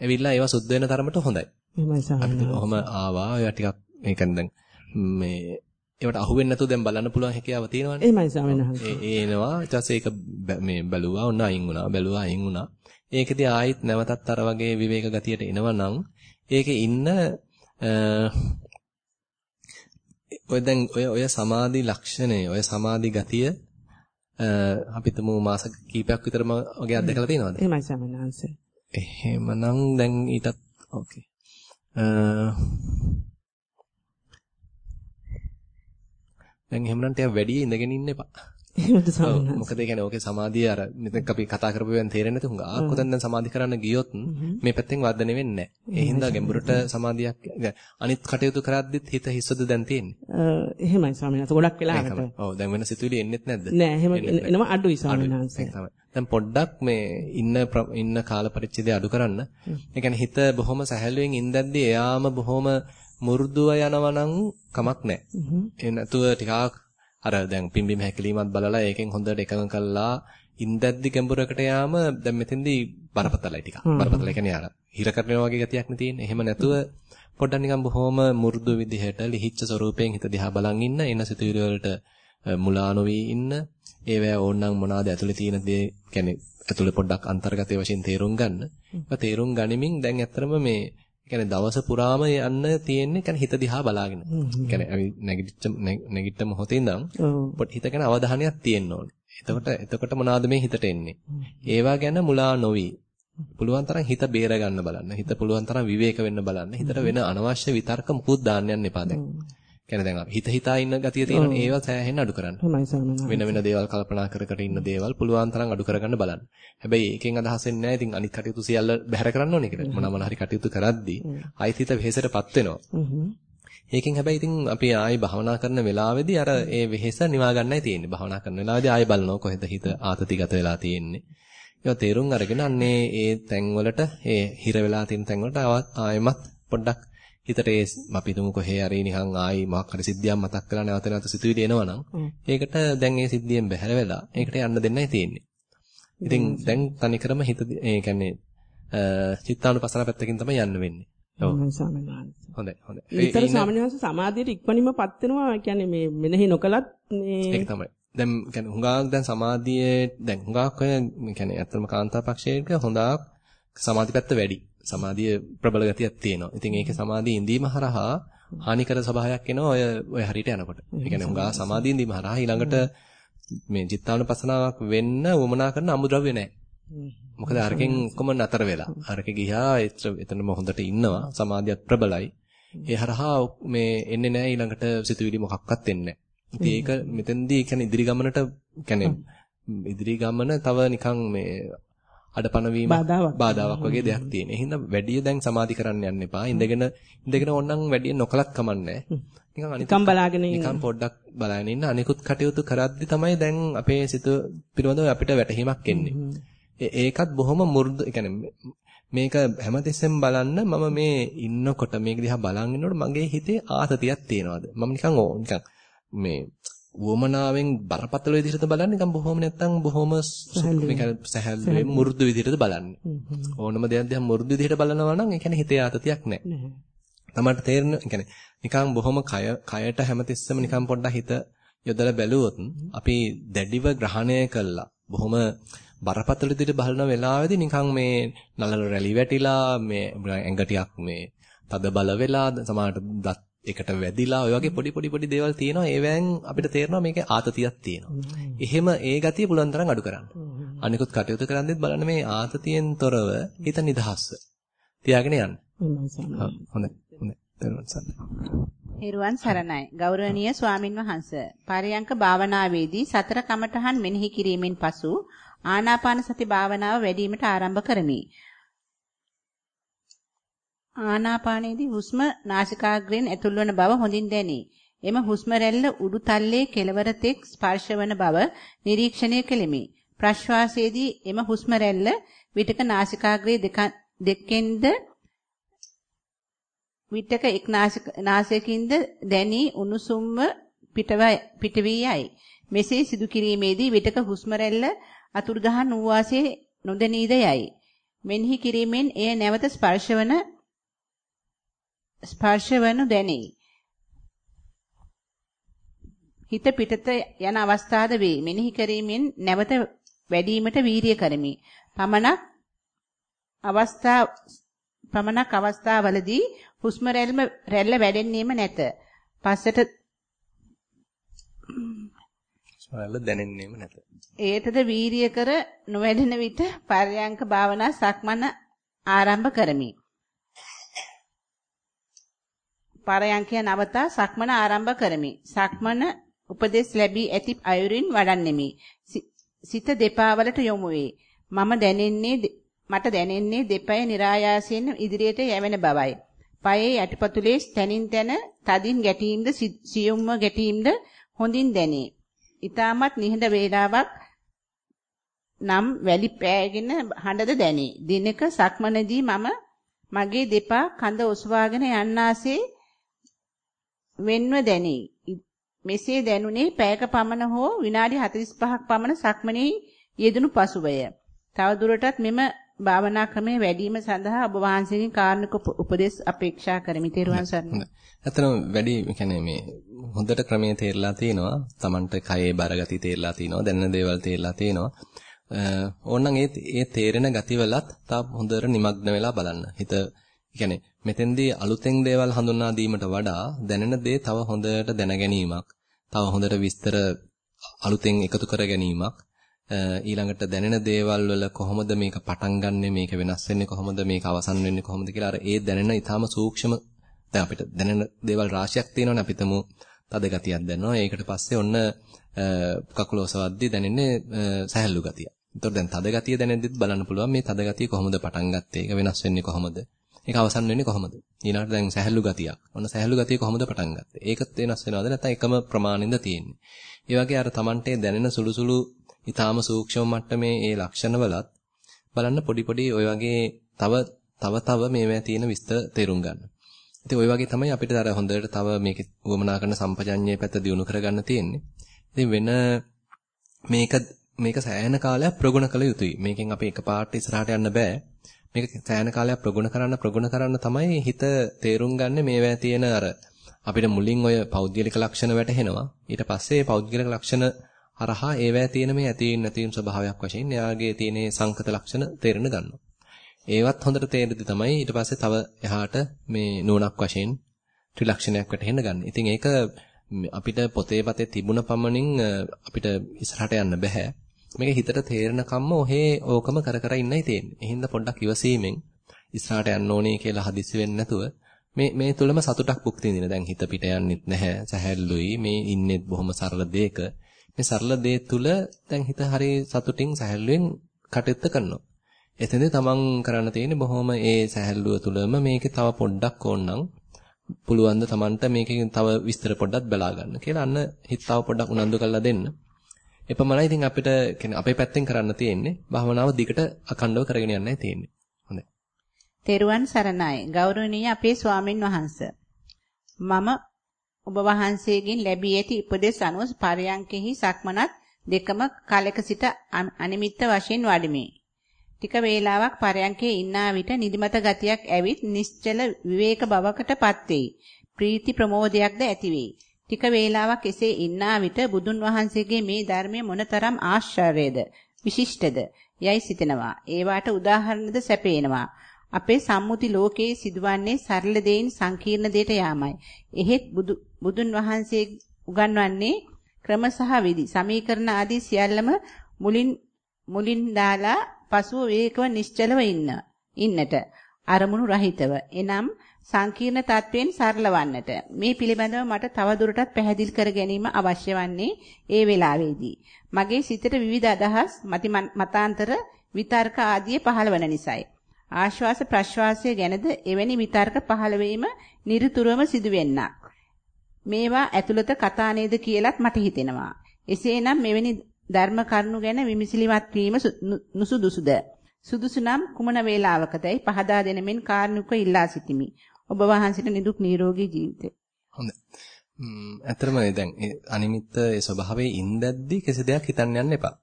ඇවිල්ලා ඒවා සුද්ධ වෙන තරමට හොඳයි. එහෙමයි සාහන. අපිට කොහොම ආවා ඔය ටිකක් මේකෙන් දැන් මේ ඒවට අහු වෙන්නේ නැතුව දැන් බලන්න පුළුවන් හැකියාව තියෙනවනේ. එහෙමයි ස්වාමීන් වහන්සේ. ඒ එනවා ඊට පස්සේ ඒක මේ බැලුවා ඔන්න අයින් වුණා බැලුවා අයින් වුණා. ඒකෙදී ආයිත් නැවතත් අර වගේ විවේක ගතියට එනවා නම් ඒකේ ඉන්න ඔය දැන් ඔය ඔය සමාධි ලක්ෂණය ඔය සමාධි ගතිය අපි තුමු මාස කීපයක් විතරම වගේ අත්දැකලා තියෙනවද? එහෙමයි ස්වාමීන් වහන්සේ. එහෙමනම් දැන් ඊටත් ඕකේ. අ දැන් එහෙමනම් ටික වැඩි ඉඳගෙන ඉන්න එපා. එහෙමද වහන්සේ. මොකද ඒ කියන්නේ ඕකේ සමාධිය අර මෙතන අපි කතා කරපුවෙන් තේරෙන්නේ නැති හුඟා කොතෙන් දැන් සමාධි කරන්න ගියොත් මේ පැත්තෙන් වර්ධනය වෙන්නේ නැහැ. ඒ හින්දා ගැඹුරට සමාධියක් අනිත් කටයුතු කරද්දිත් හිත හිස්සද දැන් තියෙන්නේ. එහෙමයි ස්වාමීන් වහන්සේ. ගොඩක් වෙලාවට. ඔව් දැන් වෙන සිතුවිලි එන්නෙත් නැද්ද? නෑ එහෙම එනවා අඩුයි ස්වාමීන් වහන්සේ. දැන් පොඩ්ඩක් මේ ඉන්න ඉන්න කාල පරිච්ඡේදය අඩු කරන්න. ඒ කියන්නේ හිත බොහොම සැහැල්ලුවෙන් ඉඳද්දී එයාම බොහොම මු르දුව යනවා නම් කමක් නැහැ. ඒ නැතුව ටිකක් අර දැන් පිම්බිම හැකිලීමත් බලලා ඒකෙන් හොඳට එකඟ කළා ඉඳද්දි ගැඹුරකට යාම දැන් මෙතෙන්දී බරපතලයි ටිකක්. බරපතලයි කියන්නේ අර හිර කරනවා වගේ ගතියක් නේ තියෙන්නේ. එහෙම නැතුව පොඩ්ඩක් නිකන් බොහොම මු르දු විදිහට ලිහිච්ච ස්වරූපයෙන් හිත දිහා බලන් ඉන්න එන සිතුවිලි වලට මුලා නොවි ඉන්න ඒවැ ඕනනම් මොනවාද ඇතුලේ තියෙන දේ කියන්නේ ඇතුලේ පොඩ්ඩක් අන්තර්ගතයේ වශයෙන් තේරුම් ගන්න. ඒක තේරුම් ගනිමින් දැන් ඇත්තරම මේ කියන්නේ දවස පුරාම යන්න තියෙන්නේ කියන්නේ හිත දිහා බලාගෙන. කියන්නේ අපි නැගිටිච්ච නැග- නැගිට්ට මොහොතේ ඉඳන්. පොඩි හිත ගැන අවධානයක් තියෙන්න ඕනේ. එතකොට එතකොට මොනවාද මේ හිතට එන්නේ? ඒවා ගැන මුලා නොවි. පුළුවන් තරම් හිත බේර ගන්න බලන්න. හිත පුළුවන් තරම් විවේක වෙන්න බලන්න. හිතට වෙන අනවශ්‍ය විතර්ක මුකුත් දාන්න යන්න එපා දැන්. කියන්නේ දැන් අපි හිත හිතා ඉන්න ගතිය තියෙනවනේ ඒවා සෑහෙන්න අඩු කරන්න. ස්වාමීන් වහන්සේ. වෙන වෙන දේවල් කල්පනා කර කර ඉන්න දේවල් පුළුවන් තරම් අඩු කරගන්න බලන්න. හැබැයි ඒකෙන් අදහස් වෙන්නේ නැහැ. ඉතින් අනිත් කටයුතු සියල්ල බැහැර කරන්න ඕනේ කියලා. මොනවා මොනවා හරි කටයුතු කරද්දී ආයිත් හිත වෙහෙසටපත් වෙනවා. හ්ම්. ඒකෙන් හැබැයි ඉතින් අපි ආයි භවනා කරන වෙලාවේදී අර ඒ වෙහෙස නිවා ගන්නයි තියෙන්නේ. භවනා කරන වෙලාවේදී ආයි බලනවා කොහෙද හිත ආතතිගත වෙලා තියෙන්නේ. ඒවා තේරුම් අරගෙන අන්නේ ඒ තැන්වලට ඒ හිර වෙලා තියෙන තැන්වලට ආයෙමත් පොඩ්ඩක් හිතට ඒ අපි තුමු කොහේ හරි නිකන් ආයි මොකක් හරි සිද්ධියක් මතක් කරලා නැවත නැවත සිතුවිලි එනවනම් ඒකට දැන් ඒ සිද්ධියෙන් බැහැර වෙලා ඒකට යන්න දෙන්නයි තියෙන්නේ. ඉතින් දැන් තනිකරම හිත ඒ කියන්නේ චිත්තානුපසන පැත්තකින් තමයි යන්න වෙන්නේ. ඔව්. හොඳයි හොඳයි. විතර ස්වාමීන් වහන්සේ සමාධියට ඉක්මනින්මපත් වෙනවා. කියන්නේ මේ මෙනෙහි නොකලත් මේ ඒක තමයි. දැන් කියන්නේ හුඟක් දැන් සමාධියේ දැන් හුඟක් ඔය කියන්නේ අත්‍තරම කාන්තා පක්ෂයේක හොඳක් සමාධි පැත්ත වැඩි. සමාධිය ප්‍රබල ගතියක් තියෙනවා. ඉතින් ඒකේ සමාධිය ඉඳීම හරහා හානිකර ස්වභාවයක් එනවා ඔය ඔය හරියට යනකොට. ඒ කියන්නේ හුඟා සමාධිය ඉඳීම හරහා ඊළඟට මේ චිත්තානුපසනාවක් වෙන්න උවමනා කරන අමුද්‍රව්‍ය නැහැ. මොකද අරකින් කොම නතර වෙලා. අරක ගියා එතනම හොඳට ඉන්නවා. සමාධියත් ප්‍රබලයි. ඒ හරහා මේ එන්නේ නැහැ ඊළඟට සිතුවිලි මොකක්වත් එන්නේ නැහැ. ඒක මෙතෙන්දී කියන්නේ ඉදිරි ගමනට කියන්නේ ඉදිරි ගමන තව නිකන් මේ අඩපණ වීම බාධාවක්. වගේ දෙයක් තියෙන. ඒ හින්දා වැඩි දැන් සමාධි කරන්න යන්න එපා. ඉඳගෙන ඉඳගෙන ඕනනම් වැඩි නොකලත් කමන්නේ නිකන් අනිත් නිකම් බලාගෙන ඉන්න. නිකන් පොඩ්ඩක් බලාගෙන ඉන්න අනිකුත් කටයුතු කරද්දි තමයි දැන් අපේ සිත පිළිබඳව අපිට වැටහීමක් එන්නේ. ඒකත් බොහොම මු르දු මේක හැමතිස්සෙම බලන්න මම මේ ඉන්නකොට මේක දිහා බලන් ඉන්නකොට මගේ හිතේ ආතතියක් තියෙනවද මම නිකන් ඕ නිකන් මේ වොමනාවෙන් බරපතල විදිහට බලන්නේ නිකන් බොහොම නැත්තම් බොහොම මේක සැහැල්ලුවෙන් මුරුදු විදිහට බලන්නේ. ඕනම දෙයක් දිහා මුරුදු විදිහට බලනවා නම් ඒ කියන්නේ හිතේ ආතතියක් නැහැ. තමන්ට තේරෙන يعني නිකන් බොහොම කය කයට හැමතිස්සම නිකන් පොඩ්ඩක් හිත යොදලා බැලුවොත් අපි දැඩිව ග්‍රහණය කළා. බොහොම බරපතල විදිහට බලන වෙලාවේදී නිකන් මේ නලල රැලි වැටිලා මේ ඇඟ ටිකක් මේ තද බල වෙලා සමහරට දත් එකට වැදිලා ඔය වගේ පොඩි පොඩි පොඩි දේවල් තියෙනවා ඒවෙන් අපිට තේරෙනවා මේකේ ආතතියක් තියෙනවා. එහෙම ඒ ගතිය පුළුවන් තරම් අඩු කරන්න. අනිකුත් කටයුතු කරද්දිත් බලන්න මේ ආතතියෙන් තොරව හිත නිදහස්ව තියාගෙන යන්න. හොඳයි හොඳයි. හිරුවන් සරණයි ගෞරවනීය ස්වාමින් වහන්සේ පරයන්ක භාවනාවේදී සතර කමඨහන් මෙනෙහි කිරීමෙන් පසු ආනාපාන සති භාවනාව වැඩිවීමට ආරම්භ කරමි. ආනාපානයේදී හුස්ම නාසිකාග්‍රයෙන් ඇතුල්වන බව හොඳින් දැනේ. එම හුස්ම රැල්ල උඩු තල්ලේ කෙළවර තෙක් ස්පර්ශවන බව නිරීක්ෂණය කෙලිමි. ප්‍රශ්වාසයේදී එම හුස්ම රැල්ල විටක නාසිකාග්‍රයේ දෙකෙන්ද විටක එක් නාසයකින්ද දැනී උණුසුම්ව පිටවී යයි. මෙසේ සිදු කිරීමේදී විටක හුස්ම රැල්ල අතුරුදහන් වූ වාසේ නොදැනීද යයි. මෙනෙහි කිරීමෙන් එය නැවත ස්පර්ශවන ස්පර්ශවනු දැනේ. හිත පිටත යන අවස්ථාද වේ. මෙනෙහි කිරීමෙන් නැවත වැඩිවීමට වීරිය කරමි. පමණක් අවස්ථා පමණක් අවස්ථාවලදී හුස්ම රැල්ල රැල්ල වැඩෙන්නේම නැත. පස්සට ස්වරල දැනෙන්නේම නැත. ඒටද වීරිය කර නොවැඩෙන විට පර්යංක භාවනා සක්මන ආරම්භ කරමි. පරයන්කය නවතා සක්මන ආරම්භ කරමි. සක්මන උපදෙස් ලැබී ඇති අයුරින් වඩන්නෙමි. සිත දෙපා වලට යොමු වේ. මම දැනෙන්නේ මට දැනෙන්නේ දෙපය નિરાයාසයෙන් ඉදිරියට යැවෙන බවයි. පයේ යටිපතුලේ තනින් තන තදින් ගැටීම්ද සියුම්ව ගැටීම්ද හොඳින් දැනේ. ඊටමත් නිහඬ වේලාවක් නම් වැලි පෑගෙන හඬද දැනේ. දිනක සක්මනදී මම මගේ දෙපා කඳ ඔසවාගෙන යන්නාසේ වෙන්ව දැනේ. මෙසේ දැනුනේ පැයක පමණ හෝ විනාඩි 45ක් පමණ සක්මනේ යෙදුණු පසුවය. තවදුරටත් මෙම භාවනා ක්‍රමයේ වැඩිම සඳහා ඔබ වහන්සේගෙන් කාරුණික උපදෙස් අපේක්ෂා කරමි. තෙරුවන් සරණයි. ඇත්තටම වැඩි يعني මේ හොඳට ක්‍රමයේ තේරලා තිනවා. Tamanට කයේ බරගති තේරලා තිනවා. දැනෙන දේවල් තේරලා තිනවා. ඕනනම් ඒ ඒ තේරෙන ගතිවලත් තා හොඳට নিমগ্ন වෙලා බලන්න. හිත කියන්නේ මෙතෙන්දී අලුතෙන් දේවල් හඳුනා දීමට වඩා දැනෙන දේ තව හොඳට දැන ගැනීමක්, තව හොඳට විස්තර අලුතෙන් එකතු කර ගැනීමක්, ඊළඟට දැනෙන දේවල් වල කොහොමද මේක පටන් ගන්නෙ, මේක වෙනස් වෙන්නේ කොහොමද, මේක අවසන් වෙන්නේ කොහොමද කියලා අර ඒ දැනෙන ඊටාම සූක්ෂම දැන් අපිට දැනෙන දේවල් රාශියක් තියෙනවනේ අපිටම තද ගතියක් දැනෙනවා. ඒකට පස්සේ ඔන්න කකුල ඔසවද්දී දැනෙන්නේ සැහැල්ලු ගතියක්. එතකොට දැන් තද ගතිය දැනෙද්දිත් බලන්න පුළුවන් මේ තද ගතිය කොහොමද පටන් ගත්තේ ඒක වෙනස් වෙන්නේ කොහොමද ඒක අවසන් වෙන්නේ කොහොමද? ඊළඟට දැන් සැහැල්ලු ගතියක්. ඔන්න සැහැල්ලු ගතිය කොහොමද පටන් ගත්තේ? ඒකත් වෙනස් වෙනවද නැත්නම් එකම ප්‍රමාණයෙන්ද තියෙන්නේ? ඒ වගේ අර Tamante දැනෙන සුළු සුළු ඊටාම සූක්ෂම මට්ටමේ ඒ ලක්ෂණවලත් බලන්න පොඩි පොඩි ඔය වගේ තව තව තව මේවා තියෙන විස්තර තේරුම් ගන්න. ඉතින් ওই වගේ තමයි අපිට අර හොඳට තව මේකේ වමනා කරන සම්පජඤ්ඤයේ පැත්ත දියුණු කරගන්න තියෙන්නේ. ඉතින් වෙන මේක මේක සෑහෙන කාලයක් ප්‍රගුණ කළ යුතුයි. මේකෙන් අපි එකපාරට ඉස්සරහට යන්න බෑ. මේක සෑහෙන කාලයක් ප්‍රගුණ කරන්න ප්‍රගුණ කරන්න තමයි හිත තේරුම් ගන්න මේවා තියෙන අර අපිට මුලින් ඔය පෞද්ගලික ලක්ෂණ වැටහෙනවා. ඊට පස්සේ පෞද්ගලික ලක්ෂණ හරහා ඒවැය තියෙන මේ ඇතිවීම නැතිවීම ස්වභාවයක් වශයෙන් එයාගේ තියෙන සංකත ලක්ෂණ තේරෙන්න ගන්නවා. ඒවත් හොඳට තේරෙද්දි තමයි ඊට පස්සේ තව එහාට මේ නුවණක් වශයෙන් ත්‍රිලක්ෂණයක් වැටහෙන්න ගන්න. ඉතින් ඒක අපිට පොතේ පතේ තිබුණ පමණින් අපිට ඉස්සරහට යන්න බෑ. මේක හිතට තේරෙන කම්ම ඔහේ ඕකම කර කර ඉන්නයි තියෙන්නේ. එහෙනම් පොඩ්ඩක් ඉවසීමෙන් ඉස්සරහට යන්න ඕනේ කියලා හදිස්සි වෙන්නේ නැතුව මේ මේ තුලම සතුටක් භුක්ති විඳින. දැන් හිත පිට යන්නෙත් නැහැ. සැහැල්ලුයි. මේ ඉන්නෙත් බොහොම සරල දෙයක. මේ සරල දේ තුල දැන් හිත හරි සතුටින් සැහැල්ලුවෙන් කටයුත්ත කරනවා. එතෙන්ද තමන් කරන්න තියෙන්නේ බොහොම ඒ සැහැල්ලුව තුලම මේකේ තව පොඩ්ඩක් ඕනනම් පුළුවන් ද තමන්ට මේකෙන් තව විස්තර පොඩ්ඩක් බලා ගන්න කියලා අන්න හිත තව පොඩ්ඩක් උනන්දු කරලා දෙන්න. එපමණයි ඉතින් අපිට කියන්නේ අපේ පැත්තෙන් කරන්න තියෙන්නේ භවනාව දිගට අඛණ්ඩව කරගෙන යන්නයි තියෙන්නේ. හොඳයි. තෙරුවන් සරණයි. ගෞරවනීය අපේ ස්වාමින් වහන්සේ. මම ඔබ වහන්සේගෙන් ලැබී ඇති උපදෙස් අනුව පරයන්කෙහි සක්මනත් දෙකම කලක සිට අනිමිත්ත වශයෙන් වඩිමි. ටික වේලාවක් පරයන්කේ ඉන්නා විට නිදිමත ගතියක් ඇවිත් නිශ්චල විවේක බවකටපත් වෙයි. ප්‍රීති ප්‍රමෝදයක්ද ඇති වෙයි. ටික වේලාවක් එසේ ඉන්නා විට බුදුන් වහන්සේගේ මේ ධර්මයේ මොනතරම් ආශ්චර්යද විශිෂ්ටද යයි සිතෙනවා. ඒවාට උදාහරණද සැපේනවා. අපේ සම්මුති ලෝකයේ සිදුවන්නේ සරල දෙයින් සංකීර්ණ දෙයට යාමයි. එහෙත් බුදුන් වහන්සේ උගන්වන්නේ ක්‍රම සහ විදි සමීකරණ ආදී සියල්ලම මුලින් මුලින් දාලා පසුව වේකව නිශ්චලව ඉන්න ඉන්නට අරමුණු රහිතව එනම් සංකීර්ණ තත්වයෙන් සරලවන්නට මේ පිළිබඳව මට තවදුරටත් පැහැදිලි කර ගැනීම අවශ්‍ය වන්නේ ඒ වෙලාවේදී මගේ සිතට විවිධ අදහස් මතාන්තර විතර්ක ආදී පහළ වන නිසායි ආශ්වාස ප්‍රශ්වාසය ගැනද එවැනි විතර්ක පහළ වීම නිරතුරුවම සිදුවෙන්නක්. මේවා ඇතුළත කතා නේද කියලත් මට හිතෙනවා. එසේනම් මෙවැනි ධර්ම කරුණු ගැන විමසිලිමත් වීම නුසුදුසුද? සුදුසු නම් කුමන වේලාවකදයි පහදා දෙනමින් කාරුණිකව ඉල්ලා සිටිමි. ඔබ වහන්සේට නිදුක් නිරෝගී ජීවිතය. හොඳයි. ඇත්තටම දැන් අනිමිත්ත ඒ ස්වභාවයේ ඉඳද්දි කිසි දෙයක් හිතන්න යන්න එපා.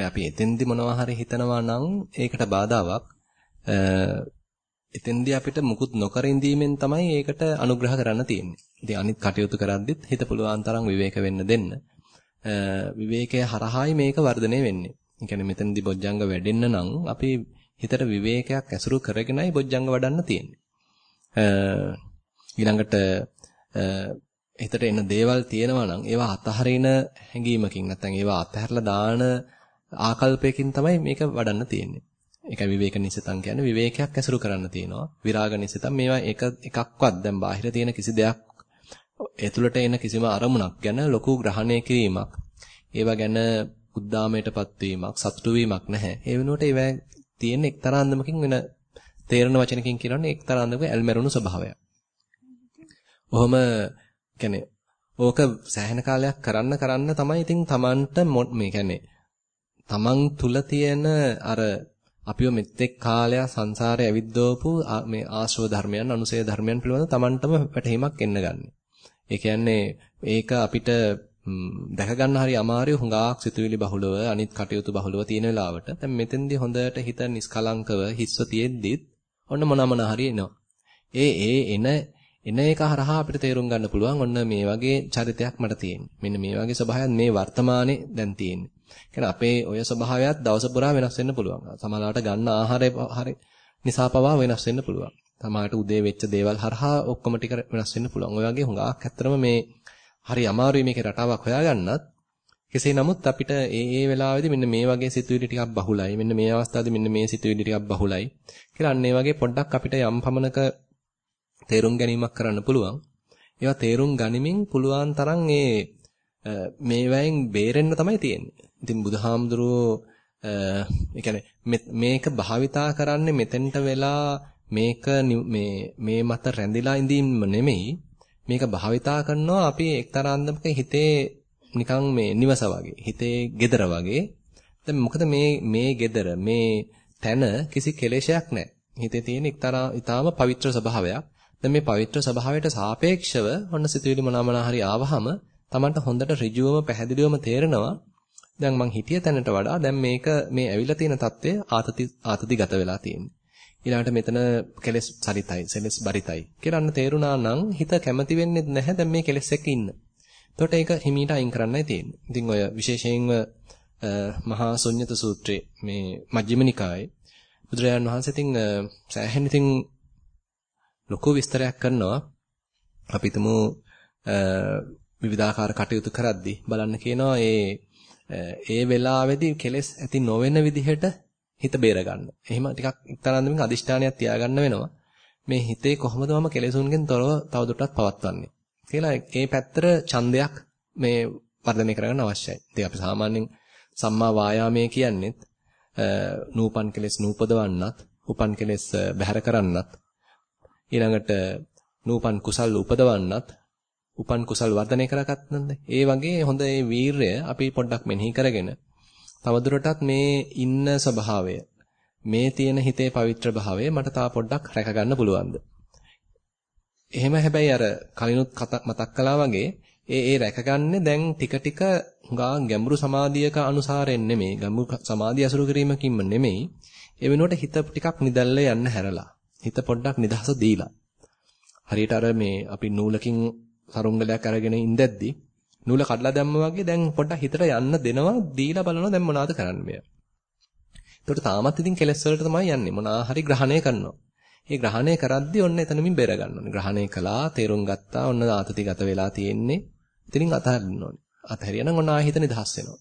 අපි එතෙන්දි මොනවා හරි හිතනවා නම් ඒකට බාධාවක් එතෙන්දී අපිට මුකුත් නොකර ඉඳීමෙන් තමයි ඒකට අනුග්‍රහ කරන්න තියෙන්නේ. ඉතින් අනිත් කටයුතු කරද්දිත් හිත පුළුවන් තරම් විවේක වෙන්න දෙන්න. විවේකයේ හරහායි මේක වර්ධනය වෙන්නේ. ඒ කියන්නේ මෙතනදී බොජ්ජංග වැඩෙන්න නම් අපි හිතට විවේකයක් ඇසුරු කරගෙනයි බොජ්ජංග වඩන්න තියෙන්නේ. ඊළඟට හිතට එන දේවල් තියෙනවා නම් ඒවා අතහරින හැඟීමකින් නැත්නම් ඒවා අතහැරලා දාන ආකල්පයකින් තමයි මේක වඩන්න තියෙන්නේ. ඒකයි විවේක නිසිතං කියන්නේ විවේකයක් ඇසුරු කරන්න තියෙනවා. විරාග නිසිතං මේවා එක එකක්වත් දැන් බාහිර තියෙන කිසි දෙයක් ඒ තුළට එන කිසිම අරමුණක් ගැන ලොකු ග්‍රහණය කිරීමක් ඒවා ගැන උද්දාමයටපත් වීමක් සතුටු වීමක් නැහැ. ඒ වෙනුවට ඒවා තියෙන එක්තරා අන්දමකින් වෙන තේරෙන වචනකින් කියනවනේ එක්තරා අන්දමක ඇල්මැරුණු ස්වභාවයක්. ඔහොම කියන්නේ ඕක සෑහෙන කාලයක් කරන්න කරන්න තමයි ඉතින් Tamanට මේ කියන්නේ Taman තුල තියෙන අර අපිව මෙතෙක් කාලයක් සංසාරේ ඇවිද්දවපු මේ ආශ්‍රව ධර්මයන් අනුසය ධර්මයන් පිළිබඳව Tamanටම වැටහීමක් එන්න ගන්න. ඒ කියන්නේ ඒක අපිට දැක ගන්න හරි අමාරුයි හුඟක් සිතුවිලි බහුලව අනිත් කටයුතු බහුලව තියෙන වෙලාවට. දැන් මෙතෙන්දී හොඳට හිත නිස්කලංකව හිස්ව තියෙද්දිත් ඔන්න මොන මොන හරි එනවා. ඒ ඒ එන එන එක හරහා අපිට තේරුම් ගන්න පුළුවන් ඔන්න මේ වගේ චරිතයක් මට තියෙන්නේ. මෙන්න මේ වගේ ස්වභාවයක් මේ වර්තමානයේ දැන් තියෙන්නේ. කියන්නේ අපේ ඔය ස්වභාවයත් දවස පුරා වෙනස් වෙන්න පුළුවන්. සමහරවිට ගන්න ආහාරය හරි නිසා පවා වෙනස් වෙන්න පුළුවන්. සමහරවිට උදේ වෙච්ච දේවල් හරහා ඔක්කොම ටික වෙනස් වෙන්න පුළුවන්. ඔය වගේ හුඟක් ඇත්තරම මේ හරි අමාරුයි මේකේ රටාවක් හොයාගන්නත්. කෙසේ නමුත් අපිට ඒ ඒ වෙලාවෙදි මෙන්න මේ වගේ සිතුවිලි ටිකක් බහුලයි. මෙන්න මේ අවස්ථාවේදී මෙන්න මේ සිතුවිලි ටිකක් බහුලයි. කියලා අන්න ඒ වගේ පොඩ්ඩක් අපිට යම් පමණක තේරුම් ගැනීමක් කරන්න පුළුවන්. ඒවා තේරුම් ගනිමින් පුළුවන් තරම් මේ මේවයින් බේරෙන්න තමයි තියෙන්නේ. ඉතින් බුදුහාමුදුරුවෝ ඒ කියන්නේ මේක භාවිතා කරන්නේ මෙතෙන්ට වෙලා මේක මේ මේ මත රැඳිලා ඉඳීම නෙමෙයි මේක භාවිතා කරනවා අපි එක්තරා අන්දමක හිතේ නිකන් මේ නිවස වගේ හිතේ gedara වගේ. දැන් මොකද මේ මේ gedara මේ තන කිසි කෙලෙශයක් නැහැ. හිතේ තියෙන එක්තරා ඊටාම පවිත්‍ර ස්වභාවයක්. දැන් මේ පවිත්‍ර ස්වභාවයට සාපේක්ෂව ඔන්න සිතුවිලි මොනමනා හරි ආවහම Tamanට හොඳට ඍජුවම පැහැදිලිවම තේරෙනවා. දැන් මං හිතිය තැනට වඩා දැන් මේක මේ ඇවිල්ලා තියෙන தත්ත්වය ආතති ආතතිගත වෙලා තියෙන්නේ. ඊළඟට මෙතන කෙලස් සරිතයි, සෙලස් බරිතයි කියලා අන්න තේරුණා නම් හිත කැමති වෙන්නේ නැහැ. දැන් මේ කෙලස් එක්ක ඉන්න. එතකොට ඒක හිමීට අයින් කරන්නයි තියෙන්නේ. ඉතින් ඔය විශේෂයෙන්ම මහා ශුන්්‍යත සූත්‍රයේ මේ මජ්ක්‍ධිම නිකායේ බුදුරජාණන් වහන්සේ ඉතින් සෑහෙන ඉතින් ලොකු විස්තරයක් කරනවා. අපි තුමු විවිධාකාර කටයුතු කරද්දී බලන්න කියනවා ඒ ඒ වෙලාවේදී කෙලස් ඇති නොවන විදිහට හිත බේර ගන්න. එහෙම ටිකක් එක්තරාන්දමින් අදිෂ්ඨානයක් තියාගන්න වෙනවා. මේ හිතේ කොහොමද මම කෙලෙසුන්ගෙන් තොරව තවදුරටත් පවත්වන්නේ කියලා ඒ පැත්තට ඡන්දයක් මේ වර්ධනය කරගන්න අවශ්‍යයි. ඉතින් අපි සාමාන්‍යයෙන් සම්මා වායාමයේ කියන්නේත් නූපන් කෙලෙස් නූපදවන්නත්, උපන් කෙලෙස් බැහැර කරන්නත්, ඊළඟට නූපන් කුසල් උපදවන්නත් උපන් කුසල් වර්ධනය කරගත්තනද ඒ වගේ හොඳ ඒ වීරය අපි පොඩ්ඩක් මෙනෙහි කරගෙන තවදුරටත් මේ ඉන්න ස්වභාවය මේ තියෙන හිතේ පවිත්‍ර භාවය මට තා පොඩ්ඩක් රැක ගන්න පුළුවන්ද එහෙම හැබැයි අර කලිනුත් මතක් කළා වගේ ඒ ඒ රැකගන්නේ දැන් ටික ටික හුඟා ගැඹුරු සමාධියක අනුසාරයෙන් නෙමෙයි ගැඹුරු සමාධිය අසුරු කිරීමකින්ම නෙමෙයි ඒ වෙනුවට හිත ටිකක් නිදල්ල යන්න හැරලා හිත පොඩ්ඩක් නිදහස දීලා හරියට අර මේ අපි නූලකින් සරුංගලයක් අරගෙන ඉඳද්දි නූල කඩලා දැම්ම වගේ දැන් පොඩ්ඩක් හිතට යන්න දෙනවා දීලා බලනවා දැන් මොනවද කරන්න මෙයා. ඒකට තාමත් ඉතින් කෙලස් වලට තමයි යන්නේ මොනවා හරි ග්‍රහණය කරනවා. ඒ ග්‍රහණය කරද්දී ඔන්න එතනමින් බෙර ගන්න ඕනේ. ග්‍රහණය කළා, තේරුම් ගත්තා, ඔන්න ආතතිගත වෙලා තියෙන්නේ. ඉතින් අතහරින්න ඕනේ. අතහැරියනම් ඔන්න ආයෙ හිත නිදහස් වෙනවා.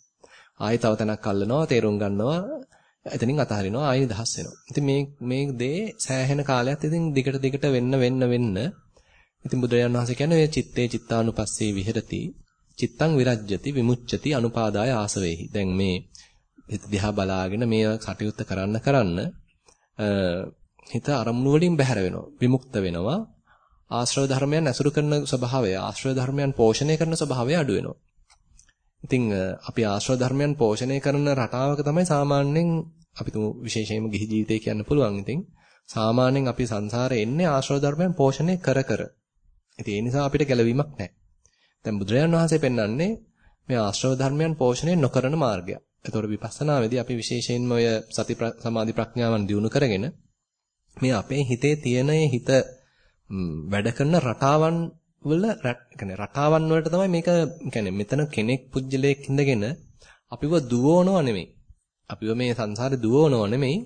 ආයෙ තව තැනක් අල්ලනවා, තේරුම් ගන්නවා, එතනින් අතහරිනවා, ආයෙ නිදහස් වෙනවා. ඉතින් මේ මේ දේ සෑහෙන කාලයක් ඉතින් දිගට දිගට වෙන්න වෙන්න වෙන්න ඉතින් බුදුරජාණන් වහන්සේ කියන්නේ ඔය චිත්තේ චිත්තානුපස්සේ විහෙරති චිත්තං විරජ්‍යති විමුච්ඡති අනුපාදාය ආසවේහි. දැන් මේ හිත දිහා බලාගෙන මේ කටයුත්ත කරන්න කරන්න හිත අරමුණු වලින් බැහැර වෙනවා. විමුක්ත වෙනවා. ආශ්‍රව ධර්මයන් ඇසුරු කරන ස්වභාවය, ආශ්‍රව ධර්මයන් පෝෂණය කරන ස්වභාවය අඩු වෙනවා. ඉතින් අපි ආශ්‍රව ධර්මයන් පෝෂණය කරන රටාවක තමයි සාමාන්‍යයෙන් අපි තුමු විශේෂයෙන්ම ගිහි ජීවිතය කියන්න පුළුවන්. ඉතින් සාමාන්‍යයෙන් අපි සංසාරේ එන්නේ ආශ්‍රව ධර්මයන් පෝෂණය කර කර. ඉතින් ඒ නිසා අපිට ගැලවීමක් නැහැ. දැන් බුදුරජාණන් වහන්සේ පෙන්වන්නේ මේ ආශ්‍රව ධර්මයන් පෝෂණය නොකරන මාර්ගය. ඒතකොට විපස්සනාවේදී අපි විශේෂයෙන්ම ඔය සති සමාධි ප්‍රඥාවන් දියුණු කරගෙන මේ අපේ හිතේ තියෙන හිත වැඩ කරන රටාවන් වල يعني රටාවන් වලට තමයි මේක يعني මෙතන කෙනෙක් පුජ්‍යලයක් ඉඳගෙන අපිව දුවවනව නෙමෙයි. අපිව මේ සංසාරේ දුවවනව නෙමෙයි.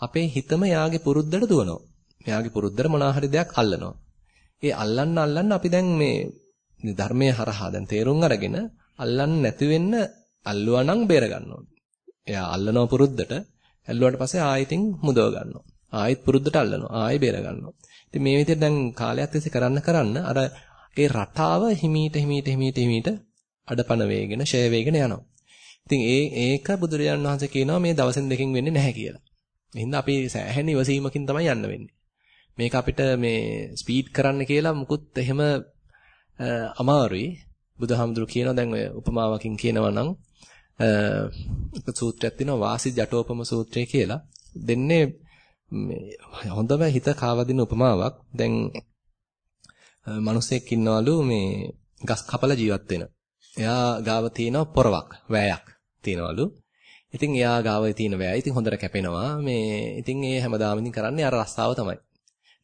අපේ හිතම යාගේ පුරුද්දට දුවනවා. එයාගේ පුරුද්දට මොනවා හරි දෙයක් අල්ලනවා. ඒ අල්ලන්න අල්ලන්න අපි දැන් මේ ධර්මයේ හරහා දැන් තේරුම් අරගෙන අල්ලන්න නැති වෙන්න අල්ලුවා නම් බේර ගන්න ඕනේ. එයා අල්ලනවා පුරුද්දට ඇල්ලුවාට පස්සේ ආයෙතින් මුදව ගන්නවා. ආයෙත් පුරුද්දට අල්ලනවා. ආයෙ බේර ගන්නවා. ඉතින් මේ විදිහට දැන් කාලයක් තිස්සේ කරන්න කරන්න අර ඒ රටාව හිමීට හිමීට හිමීට හිමීට අඩපණ වේගෙන ෂය වේගෙන යනවා. ඉතින් ඒ ඒක බුදුරජාණන් වහන්සේ කියනවා මේ දවසෙන් දෙකකින් වෙන්නේ නැහැ කියලා. එහෙනම් අපි සෑහෙන ඉවසීමකින් තමයි යන්න වෙන්නේ. මේක අපිට මේ ස්පීඩ් කරන්න කියලා මුකුත් එහෙම අමාරුයි. බුදුහාමුදුරු කියනවා දැන් ඔය උපමාවකින් කියනවා නම් එක සූත්‍රයක් තියෙනවා වාසි ජටෝපම සූත්‍රය කියලා. දෙන්නේ හොඳම හිත කාවදින උපමාවක්. දැන් මිනිසෙක් ඉන්නවලු මේ ගස් කපලා ජීවත් වෙන. එයා ගාව තියෙන පොරවක්, වැයක් තියෙනවලු. ඉතින් එයා ගාව තියෙන වැය ඉතින් හොඳට කැපෙනවා. මේ ඉතින් ඒ හැමදාම ඉතින් කරන්නේ අර රස්සාව තමයි.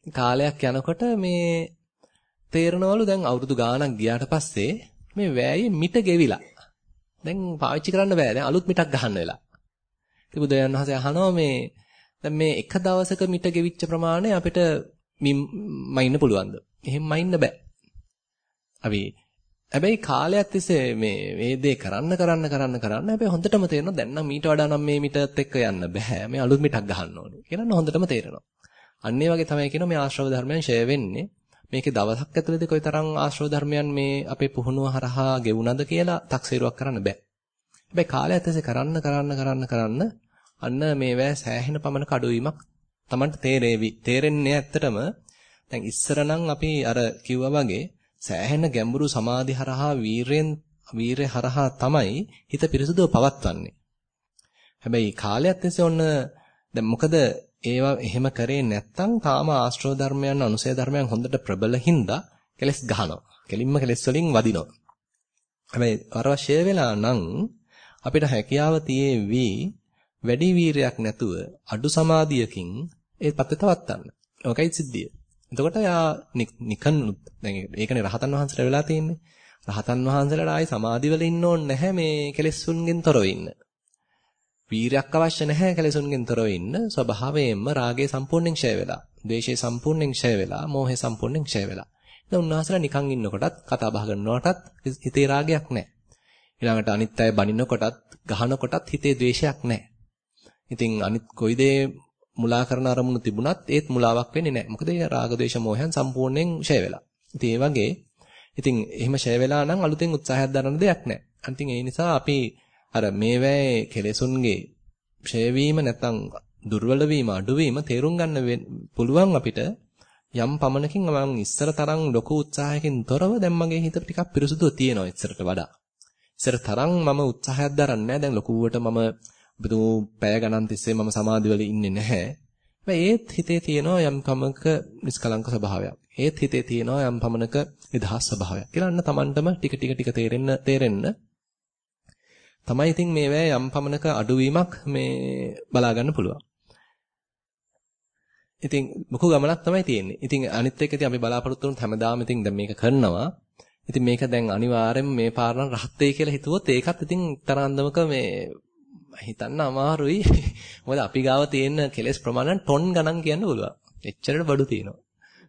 කාලයක් යනකොට මේ තේරෙනවලු දැන් අවුරුදු ගාණක් ගියාට පස්සේ මේ වැයේ මිට ගෙවිලා. දැන් පාවිච්චි කරන්න බෑ. දැන් අලුත් මිටක් ගහන්න වෙලා. ඉතින් බුදුරජාණන් වහන්සේ අහනවා මේ දැන් මේ එක දවසක මිට ගෙවිච්ච ප්‍රමාණය අපිට මයින්න පුළුවන්ද? එහෙම මයින්න බෑ. අපි හැබැයි කාලයක් තිස්සේ මේ මේ දේ කරන්න කරන්න කරන්න කරන්න හැබැයි හොඳටම තේරෙනවා දැන් නම් මීට වඩා නම් මේ මිටත් එක්ක යන්න බෑ. මේ අලුත් මිටක් ගහන්න ඕනේ. කියලා හොඳටම තේරෙනවා. අන්න ඒ වගේ තමයි කියනවා මේ ආශ්‍රව ධර්මයන් ෂය වෙන්නේ. මේකේ දවසක් ඇතුළතදී කොයිතරම් ආශ්‍රව ධර්මයන් මේ අපේ පුහුණුව හරහා ගෙවුනද කියලා තක්සේරුවක් කරන්න බෑ. හැබැයි කාලයත් ඇස්සේ කරන්න කරන්න කරන්න කරන්න අන්න මේවැ සෑහෙන පමණ කඩුවීමක් Tamanට තේරෙවි. තේරෙන්නේ ඇත්තටම දැන් ඉස්සර නම් අපි අර කිව්වා වගේ සෑහෙන ගැඹුරු සමාධි හරහා වීරෙන් වීරය හරහා තමයි හිත පිරිසුදුව පවත්වන්නේ. හැබැයි කාලයත් ඇස්සේ ඔන්න දැන් මොකද ඒවා එහෙම කරේ නැත්නම් තාම ආශ්‍රව ධර්මයන් අනුසය ධර්මයන් හොඳට ප්‍රබල හින්දා කෙලස් ගහනවා. කෙලින්ම කෙලස් වලින් වදිනවා. හැබැයි අවශ්‍ය වෙලා නම් අපිට හැකියාව තියේවි වැඩි වීරයක් නැතුව අඩු සමාධියකින් ඒ පැත්ත තවත්තන්න. ඔකයි සිද්ධිය. එතකොට යා නිකන් දැන් ඒකනේ රහතන් වහන්සේලා වෙලා තියෙන්නේ. රහතන් වහන්සේලාට ආයි සමාධිවල ඉන්න ඕනේ නැහැ මේ කෙලෙස්ුන්ගෙන් තොරව ඉන්න. වීරයක් අවශ්‍ය නැහැ කෙලෙසුන්ගෙන් තොරව ඉන්න ස්වභාවයෙන්ම රාගය සම්පූර්ණයෙන් ක්ෂය වෙලා, ද්වේෂය සම්පූර්ණයෙන් ක්ෂය වෙලා, මෝහය සම්පූර්ණයෙන් ක්ෂය වෙලා. දැන් උන්වහන්සේලා නිකන් ඉන්නකොටත් කතා බහ කරනකොටත් හිතේ රාගයක් නැහැ. ඊළඟට අනිත් අය බනිනකොටත් ගහනකොටත් හිතේ ද්වේෂයක් නැහැ. ඉතින් අනිත් කොයි දේ මුලා කරන අරමුණු තිබුණත් ඒත් මුලාවක් වෙන්නේ නැහැ. මොකද ඒ රාග ද්වේෂ මෝහයන් සම්පූර්ණයෙන් ක්ෂය වෙලා. ඉතින් ඒ වගේ ඉතින් එහෙම ක්ෂය වෙලා නම් අලුතෙන් උත්සාහයක් දරන්න දෙයක් නැහැ. අන්තිම ඒ නිසා අපි අර මේවැයේ කෙලෙසුන්ගේ ක්ෂය වීම නැත්නම් දුර්වල වීම අඩුවීම තේරුම් ගන්න පුළුවන් අපිට යම් පමණකින් මම ඉස්සර තරම් ලොකු උත්සාහයකින් තොරව දැන් මගේ හිත ටිකක් පිරිසුදුව තියෙනවා ඉස්සරට වඩා. ඉස්සර තරම් මම උත්සාහයක් දරන්නේ නැහැ. දැන් ලොකුවට මම බදු පැය ගණන් තිස්සේ මම සමාධිවල ඉන්නේ නැහැ. ඒත් හිතේ තියෙනවා යම් කමක නිස්කලංක ස්වභාවයක්. ඒත් හිතේ තියෙනවා යම් පමණක නිදහස් ස්වභාවයක්. කියලා අන්න Tamanටම ටික ටික ටික තේරෙන්න තේරෙන්න තමයි ඉතින් මේවැ යම් පමණක අඩුවීමක් මේ බලා ගන්න පුළුවන්. ඉතින් මොකු ගමනක් තමයි තියෙන්නේ. ඉතින් අනිත් එක ඉතින් අපි බලාපොරොත්තු වුණත් හැමදාම ඉතින් දැන් මේක කරනවා. ඉතින් මේක දැන් අනිවාර්යයෙන්ම මේ පාරණ රහත් වෙයි කියලා හිතුවොත් ඒකත් ඉතින් තරන්දමක මේ හිතන්න අමාරුයි. මොකද අපි ගාව තියෙන කෙලස් ප්‍රමාණය ටොන් ගණන් කියන්න පුළුවන්. එච්චරට බඩු තියෙනවා.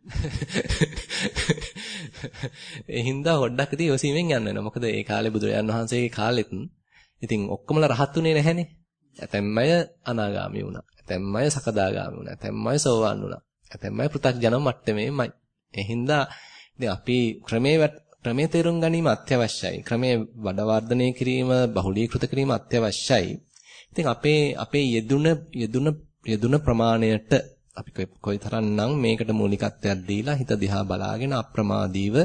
ඒ හින්දා හොඩක් ඉතින් යොසීමෙන් යන්න වෙනවා. මොකද ඒ කාලේ බුදුරජාන් වහන්සේගේ කාලෙත් ඉතින් ඔක්කොමලා රහත් උනේ නැහැනේ. ඇතැම් අය අනාගාමී වුණා. ඇතැම් අය සකදාගාමී වුණා. ඇතැම් අය සෝවාන් වුණා. ඇතැම් අය පෘථග්ජන මට්ටමේමයි. ඒ හින්දා ඉතින් අපි ක්‍රමේ ක්‍රමේ තේරුම් ගැනීම අත්‍යවශ්‍යයි. ක්‍රමේ වඩ වර්ධනය කිරීම, බහුලීකృత කිරීම අත්‍යවශ්‍යයි. ඉතින් අපේ අපේ යෙදුන යෙදුන යෙදුන ප්‍රමාණයට අපි කොයිතරම්නම් මේකට මූලිකත්වයක් දීලා හිත දිහා බලාගෙන අප්‍රමාදීව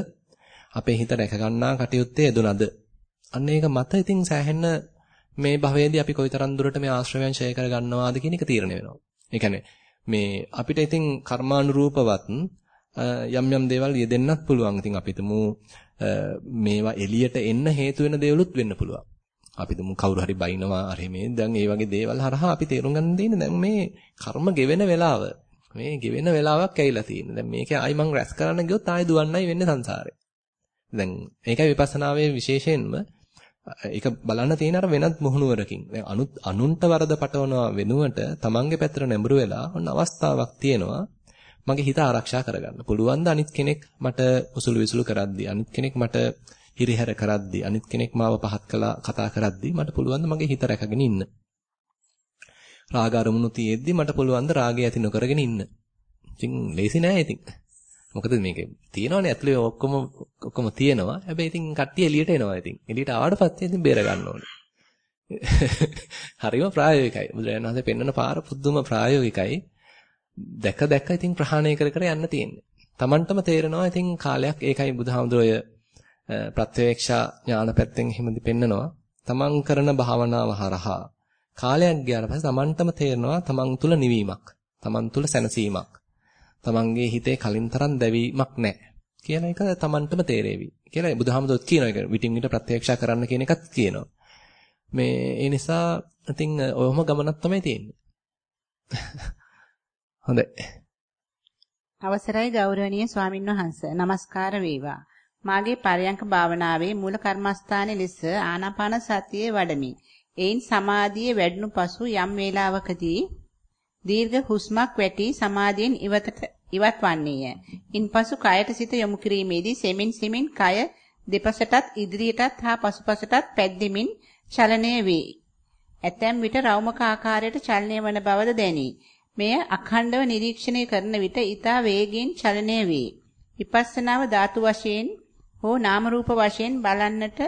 අපේ හිත රැක ගන්නා කටයුත්තේ යෙදුනද අන්න ඒක මත ඉතින් සෑහෙන්න මේ භවයේදී අපි කොයිතරම් දුරට මේ ආශ්‍රවයන් ඡය කර ගන්නවාද කියන එක තීරණය වෙනවා. ඒ කියන්නේ මේ අපිට ඉතින් කර්මානුරූපවත් යම් යම් දේවල් යෙදෙන්නත් පුළුවන්. ඉතින් අපි මේවා එළියට එන්න හේතු වෙන දේවලුත් වෙන්න පුළුවන්. අපි තුමු කවුරු හරි බයිනවා අර මේ දැන් මේ වගේ දේවල් හරහා අපි තේරුම් ගන්න දෙන්නේ දැන් මේ කර්ම ගෙවෙන වෙලාව. මේ ගෙවෙන වෙලාවක් ඇවිල්ලා තියෙන්නේ. දැන් මේක ආයි මං රැස් කරන්න ගියොත් ආයි දුවන්නයි වෙන්නේ සංසාරේ. දැන් ඒකයි විපස්සනාවේ විශේෂයෙන්ම ඒක බලන්න තියෙන අර වෙනත් මුහුණුවරකින්. දැන් අනුත් අනුන්ට වරද පටවනවා වෙනුවට තමන්ගේ පැත්තට නැඹුරු වෙලා ඔන්න අවස්ථාවක් තියෙනවා. මගේ හිත ආරක්ෂා කරගන්න. පුළුවන් ද අනිත් කෙනෙක් මට උසුළු විසුළු කරද්දී අනිත් කෙනෙක් මට හිරිහැර කරද්දී අනිත් කෙනෙක් මාව පහත් කළා කතා කරද්දී මට පුළුවන් ද මගේ හිත රැකගෙන ඉන්න. රාග අරමුණු තියෙද්දි මට පුළුවන් ද රාගය ඇති නොකරගෙන ඉන්න. ඉතින් ලේසි නෑ ඉතින්. මොකද මේක තියෙනවනේ ඇතුලේ ඔක්කොම ඔක්කොම තියෙනවා. හැබැයි ඉතින් කට්ටිය එළියට එනවා ඉතින්. එළියට ආවට පස්සේ ඉතින් බේර ගන්න ඕනේ. හරිම ප්‍රායෝගිකයි. බුදුරජාණන් වහන්සේ පෙන්වන පාර පුදුම ප්‍රායෝගිකයි. දැක දැක ඉතින් ප්‍රහාණය කර කර යන්න තියෙන්නේ. Tamanටම තේරෙනවා ඉතින් කාලයක් ඒකයි බුදුහාමුදුරෝය ප්‍රත්‍යක්ෂා ඥාන පැත්තෙන් හිමදි පෙන්නනවා. Taman කරන භාවනාව හරහා කාලයක් ගියාට පස්සේ Tamanටම තේරෙනවා Taman තුල නිවීමක්. Taman තුල සැනසීමක්. Tamanගේ හිතේ කලින් තරම් දැවීමක් නැහැ. කියන එක Tamanටම තේරෙවි. කියලා බුදුහාමුදුරුවෝ කියනවා ඒක විටින් විට ප්‍රත්‍යක්ෂා කරන්න කියන එකත් කියනවා. මේ ඒ නිසා ඉතින් ඔයම ගමනක් තමයි තියෙන්නේ. හොඳයි. අවසරයි ගෞරවනීය ස්වාමින්වහන්ස නමස්කාර වේවා. මාගේ පරයන්ක භාවනාවේ මූල කර්මස්ථානයේ ලෙස ආනාපාන සතියේ වඩමි. එයින් සමාධියේ වැඩුණු පසු යම් වේලාවකදී දීර්ඝ හුස්මක් වැටි සමාධියෙන් ඉවතට ඉවත් වන්නේය. ඉන්පසු කයට සිත යොමු කිරීමේදී සෙමින් සෙමින් කය දෙපසටත් ඉදිරියටත් හා පසුපසටත් පැද්දෙමින් චලනය වේ. ඇතැම් විට රෞමක ආකාරයට චලනය වන බවද දැනේ. මෙය අඛණ්ඩව නිරීක්ෂණය කරන විට ඊතා වේගයෙන් චලනය වේ. විපස්සනාව ධාතු වශයෙන් හෝ නාම රූප වශයෙන් බලන්නට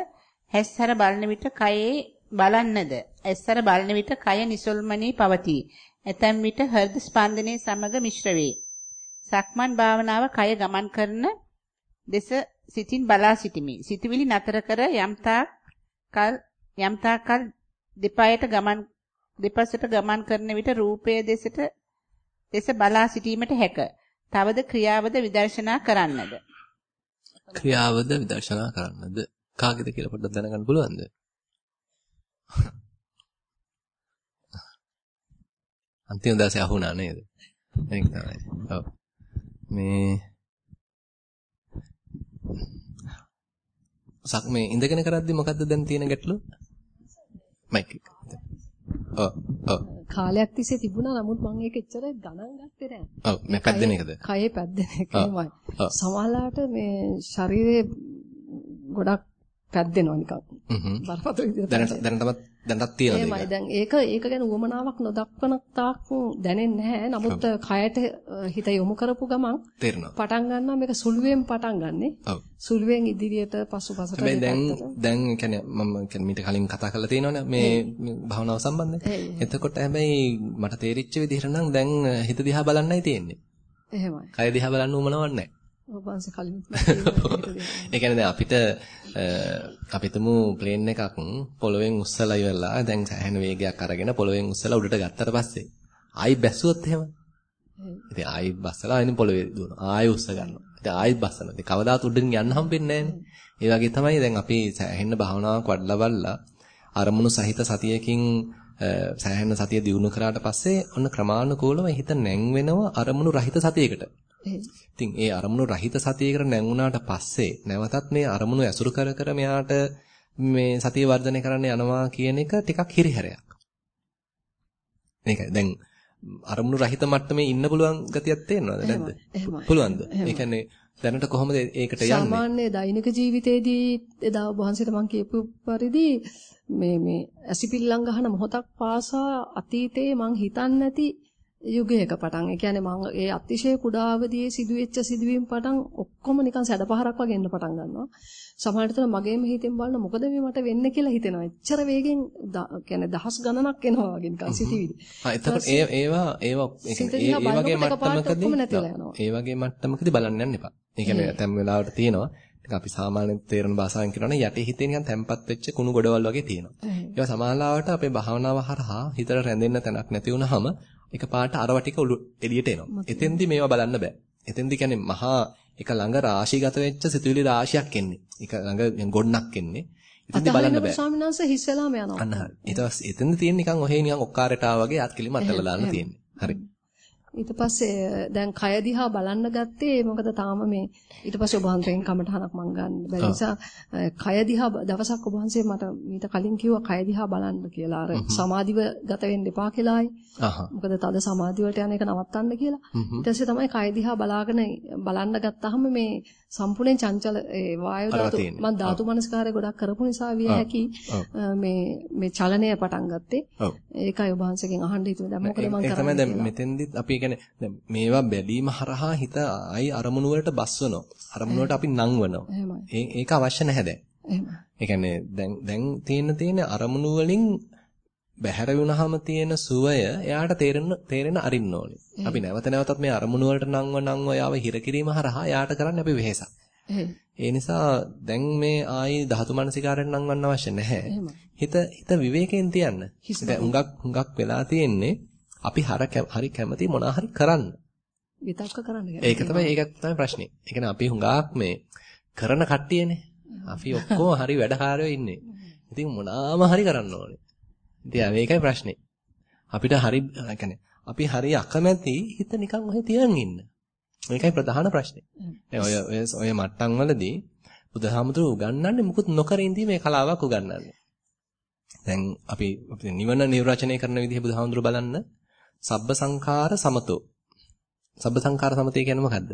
හැස්සර බලන විට කයේ බලන්නද ඇස්සර බලන විට කය නිසල්මනී පවතී. ඇතැම් විට හෘද ස්පන්දනයේ සමග මිශ්‍ර වේ. සක්මන් භාවනාව කය ගමන් කරන දෙස සිතින් බලා සිටිමි. සිතවිලි නතර කර යම්තාක් කල් යම්තාක් කල් දෙපයට ගමන් දෙපසට ගමන් කරන විට රූපයේ දෙසට දෙස බලා සිටීමට හැක. තවද ක්‍රියාවද විදර්ශනා කරන්නද? ක්‍රියාවද විදර්ශනා කරන්නද? කාගේද කියලා පොඩ්ඩක් දැනගන්න පුළුවන්ද? අන්තිම දවසේ අහුණා නේද? ඒක තමයි. ඔව්. මේ සක් මේ ඉඳගෙන කරද්දි මොකද්ද දැන් තියෙන ගැටලුව? මයික් එක. කාලයක් තිස්සේ තිබුණා නමුත් මම ඒක එච්චර ගණන් ගත්තේ නැහැ. ඔව් මේ පැද්දෙන එකද? කයේ පැද්දෙන එකමයි. සමහරලාට මේ ශරීරයේ ගොඩක් පැද්දෙනවා නිකන්. හ්ම්. දැනට දැනටමත් දැනටත් තියෙනවද එහෙමයි දැන් ඒක ඒක ගැන උවමනාවක් නොදක්වන තාක් දැනෙන්නේ නැහැ. නමුත් කයට හිත යොමු කරපු ගමන් තේරෙනවා. පටන් ගන්නවා මේක සුළුවෙන් පටන් ගන්නෙ. ඔව්. සුළුවෙන් ඉදිරියට පසුපසට හැබැයි දැන් දැන් කියන්නේ මම කියන්නේ මීට කලින් කතා කරලා තියෙනවනේ මේ භාවනාව සම්බන්ධයෙන්. එතකොට හැබැයි මට තේරිච්ච විදිහට නම් දැන් හිත දිහා බලන්නයි තියෙන්නේ. එහෙමයි. කය දිහා බලන්න උවමනාවක් නැහැ. ඔබ වහන්සේ කලින් ඒ කියන්නේ දැන් අපිට අපිටම ප්ලේන් එකක් පොළවෙන් උස්සලා ඉවරලා දැන් සෑහෙන වේගයක් අරගෙන පොළවෙන් උස්සලා උඩට ගත්තට පස්සේ ආයි බැස්සුවොත් එහෙම. ඉතින් ආයි බස්සලා ඉතින් පොළවේ දුවනවා. ආයි උස්ස ගන්නවා. ඉතින් ආයි බස්සනවා. ඉතින් කවදාත් උඩින් යන්න හම්බෙන්නේ නැහැ ඒ වගේ තමයි දැන් අපි සෑහෙන භාවනාවක් වඩලා බලලා අරමුණු සහිත සතියකින් සෑහෙන සතිය දිනු කරාට පස්සේ ඔන්න ක්‍රමානුකූලව හිත නැංවෙනවා අරමුණු රහිත සතියකට. ඉතින් ඒ අරමුණු රහිත සතියකට නැංගුණාට පස්සේ නැවතත් මේ අරමුණු ඇසුරු කර කර මෙයාට මේ සතිය වර්ධනය කරන්න යනවා කියන එක ටිකක් හිරිහැරයක්. මේක දැන් අරමුණු රහිත මට්ටමේ ඉන්න පුළුවන් ගතියක් තේරෙනවද නැද්ද? පුළුවන්ද? ඒ කියන්නේ දැනට කොහොමද ඒකට යන්නේ? සාමාන්‍ය දෛනික ජීවිතේදී එදා වහන්සේට මම කියපු පරිදි මේ මේ ඇසිපිල්ලම් ගහන මොහොතක් පාසා අතීතයේ මං හිතන්නේ නැති යුගයක පටන්. ඒ කියන්නේ මම ඒ අතිශය කුඩා අවදියේ සිදුවෙච්ච සිදුවීම් පටන් ඔක්කොම නිකන් සැඩපහරක් වගේ එන්න පටන් ගන්නවා. සමහරවිට මගේම හිතෙන් බලන මොකද මේ මට වෙන්නේ කියලා හිතෙනවා. එච්චර වේගෙන් කියන්නේ දහස් ගණනක් එනවා වගේ නිකන් සිටිවිලි. ආ එතකොට ඒ ඒවා ඒවා ඒ වගේ මට්ටමකදී ඒ වගේ මට්ටමකදී බලන්න යන්න එපා. ඒ කියන්නේ තැම් වෙලාවට තියෙනවා. අපි සාමාන්‍යයෙන් තේරෙන භාෂාවෙන් කියනවනේ යටි හිතේ නිකන් තැම්පත් වෙච්ච කුණු ගොඩවල් වගේ තියෙනවා. ඒවා සමානලාවට අපේ භාවනාව හරහා හිතට රැඳෙන්න තැනක් නැති වුනහම එකපාරට අරව ටික එළියට එනවා. එතෙන්දි මේවා බලන්න බෑ. එතෙන්දි කියන්නේ මහා එක ළඟ රාශිගත වෙච්ච සිතුවිලි රාශියක් එන්නේ. එක ළඟ ගොන්නක් එන්නේ. එතෙන්දි බලන්න බෑ. ස්වාමීන් වහන්සේ හිස් වෙලාම යනවා. අන්න හරි. ඊට පස්සේ එතෙන්දි තියෙන නිකන් ඔහේ නිකන් ඔක්කාරයට ආවා වගේ අත් කිලිම අතලා දාන්න තියෙන්නේ. හරි. ඊට පස්සේ දැන් කය දිහා බලන්න ගත්තේ මොකද තාම මේ ඊට පස්සේ ඔබ වහන්සේගෙන් කමටහනක් මං ගන්න. බැරි නිසා කය දිහා දවසක් ඔබ වහන්සේ මට මීට කලින් කිව්වා කය දිහා බලන්න කියලා. අර සමාධිව ගත වෙන්න එපා කියලායි. මොකද තද සමාධිය වලට යන එක නවත්තන්න කියලා. ඊට පස්සේ තමයි කය දිහා බලාගෙන බලන්න ගත්තාම මේ සම්පූර්ණයෙන් චංචල ඒ වායු ධාතු මම ධාතු මනස්කාරය ගොඩක් කරපු නිසා විය හැකි මේ මේ චලනය පටන් ගත්තේ. ඒකයි ඔබ වහන්සේගෙන් අහන්න හිතුවේ. දැන් මොකද මම කරන්නේ? ඒ තමයි දැන් මෙතෙන්දිත් අපි කියන්නේ දැන් මේවා බැලීම හරහා හිත ආයි අරමුණු වලට බස්වනවා. අරමුණු වලට අපි නංවනවා. ඒක අවශ්‍ය නැහැ දැන්. එහෙමයි. ඒ කියන්නේ දැන් දැන් තියෙන තියෙන අරමුණු වලින් බැහැර වුණාම තියෙන සුවය එයාට තේරෙන තේරෙන අරින්න ඕනේ. අපි නැවත නැවතත් මේ අරමුණු වලට නංව නංව යාව හිර කිරීම හරහා එයාට කරන්නේ අපි වෙහෙසක්. ඒ නිසා දැන් මේ ආයි ධාතු මනසිකාරයෙන් නංවන්න අවශ්‍ය නැහැ. හිත හිත විවේකයෙන් තියන්න. දැන් හුඟක් හුඟක් වෙලා තියෙන්නේ අපි හරි කැමති මොනා හරි කරන්න. විතක්ක කරන්න කියන්නේ. ඒක තමයි ඒක තමයි ප්‍රශ්නේ. ඒ කියන්නේ අපි හුඟක් මේ කරන කට්ටියනේ. අපි ඔක්කොම හරි වැඩකාරයෝ ඉන්නේ. ඉතින් මොනාම හරි කරන්න ඕනේ. ඉතින් මේකයි ප්‍රශ්නේ. අපිට හරි කියන්නේ අපි හරි අකමැති හිත නිකන් ඔහෙ තියන් ඉන්න. මේකයි ප්‍රධාන ප්‍රශ්නේ. ඔය ඔය මට්ටම් වලදී බුදුහාමුදුරු උගන්වන්නේ මුකුත් නොකර ඉඳීමේ කලාවක් උගන්වන්නේ. දැන් අපි නිවන නිර්වචනය කරන විදිහ බුදුහාමුදුරු බලන්න සබ්බ සංඛාර සමතෝ. සබ්බ සංඛාර සමතේ කියන්නේ මොකද්ද?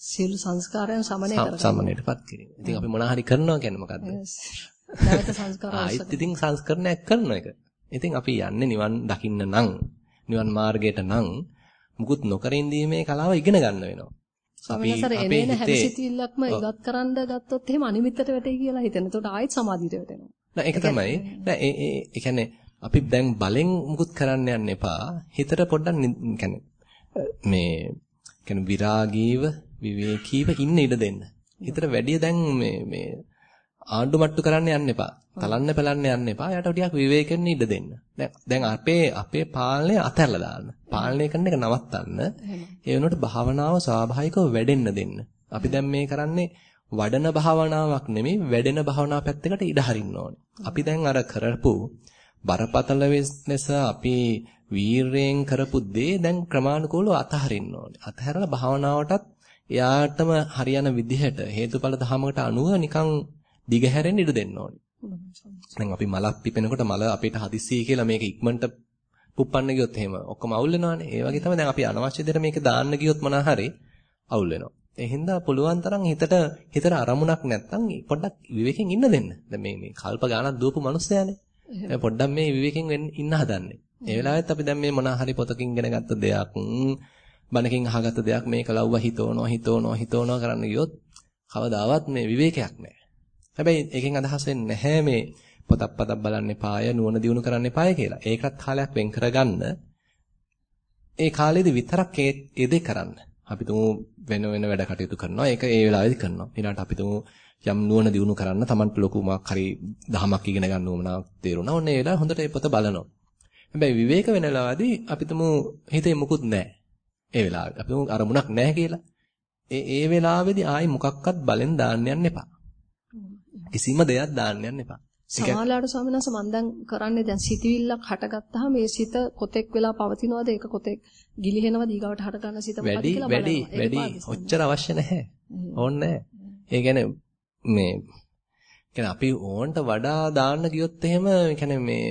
සියලු සංස්කාරයන් සමනය කරගන්න. සමනයටපත් කිරීම. ඉතින් අපි මොනවා හරි කරනවා කියන්නේ මොකද්ද? නැවත සංස්කාර ආයෙත් ඉතින් සංස්කරණයක් කරන එක. ඉතින් අපි යන්නේ නිවන් දකින්න නම් නිවන් මාර්ගයට නම් මුකුත් නොකර ඉඳීමේ කලාව ඉගෙන ගන්න වෙනවා. අපි අපේ හිතේ හැසිතිල්ලක්ම ඉවත් කරන්න ගත්තොත් එහෙම අනිමිත්තට වැටේ කියලා හිතෙන. එතකොට ආයෙත් සමාධියට වැටෙනවා. නෑ ඒක තමයි. නෑ ඒ ඒ කියන්නේ අපි දැන් බලෙන් මුකුත් කරන්න යන්න එපා. හිතට පොඩ්ඩක් මේ කියන්නේ විරාගීව විවේකීව ඉන්න ඉඩ දෙන්න. හිතට වැඩි දැන් මේ මේ ආණ්ඩු මට්ටු කරන්න යන්න එපා. තලන්න පෙලන්න යන්න එපා. යාට ටිකක් විවේකෙන්න ඉඩ දෙන්න. දැන් දැන් අපේ අපේ පාලනය අතහැරලා දාන්න. පාලනය කරන එක නවත්තන්න. ඒ වෙනුවට භාවනාව ස්වාභාවිකව වැඩෙන්න දෙන්න. අපි දැන් මේ කරන්නේ වඩන භාවනාවක් නෙමෙයි වැඩෙන භාවනාව පැත්තකට ඉඩ හරින්න ඕනේ. අපි දැන් අර කරපු බරපතල ලෙස අපි වීරයෙන් කරපු දේ දැන් ක්‍රමානුකූලව අතහරින්න ඕනේ. අතහැරලා භාවනාවටත් එයාටම හරියන විදිහට හේතුඵල ධමයකට අනුව නිකන් දිගහැරෙන්න ඉඩ දෙන්න ඕනේ. දැන් අපි මලක් පිපෙනකොට මල අපිට හදිස්සිය කියලා මේක ඉක්මනට පුප්පන්න ගියොත් එහෙම ඔක්කොම අවුල් වෙනවානේ. ඒ වගේ තමයි දැන් අපි අනවශ්‍ය දෙයට මේක දාන්න ගියොත් මොනා හරි අවුල් වෙනවා. ඒ හින්දා පුළුවන් තරම් හිතට හිතට අරමුණක් නැත්තම් පොඩ්ඩක් විවේකයෙන් ඉන්න දෙන්න. දැන් මේ මේ කල්ප ගානක් දුවපු මිනිස්සයානේ. පොඩ්ඩක් මේ විවේකයෙන් ඉන්න හදන්නේ. ඒ වෙලාවෙත් අපි දැන් මේ මොනා හරි පොතකින් ඉගෙන ගත්ත දෙයක් බණකින් අහගත්ත දෙයක් මේක ලව්ව හිතවනවා හිතවනවා හිතවනවා කරන්න ගියොත් කවදාවත් මේ විවේකයක් නැහැ. හැබැයි ඒකෙන් අදහස් වෙන්නේ නැහැ මේ පොතක් පතක් බලන්න එපාය නුවණ දිනු කරන්න එපාය කියලා. ඒකත් කාලයක් වෙන් කරගන්න ඒ කාලෙදි විතරක් ඒ දේ කරන්න. අපි තුමු වෙන වෙන වැඩ කටයුතු කරනවා. ඒක ඒ වෙලාවෙදි කරනවා. ඊළඟට අපි තුමු යම් නුවණ දිනු කරන්න Tamanට ලොකු මොකක් හරි දහමක් ඉගෙන ගන්න උවමනාවක් තේරුණා. ඔන්න ඒ වෙලාව හොඳට ඒ පොත බලනවා. හැබැයි විවේක වෙන වෙලාවදී අපි තුමු හිතේ මුකුත් නැහැ. ඒ වෙලාවේ අපි තුමු අරමුණක් නැහැ කියලා. ඒ ඒ වෙලාවේදී ආයි මොකක්වත් බලෙන් දාන්න යන්න එපා. කිසිම දෙයක් දාන්න යන්න එපා. සමාලාට ස්වාමීන් වහන්සේ මම දැන් කරන්නේ දැන් සිතවිල්ලක් හටගත්තාම මේ සිත කොතෙක් වෙලා පවතිනවද ඒක කොතෙක් ගිලිහෙනවද ඊගවට හට ගන්න සිත මොකද කියලා බලනවා. වැඩි වැඩි ඔච්චර අවශ්‍ය නැහැ. ඕනේ ඒ කියන්නේ මේ කියන්නේ අපි ඕන්ට වඩා දාන්න ගියොත් එහෙම කියන්නේ මේ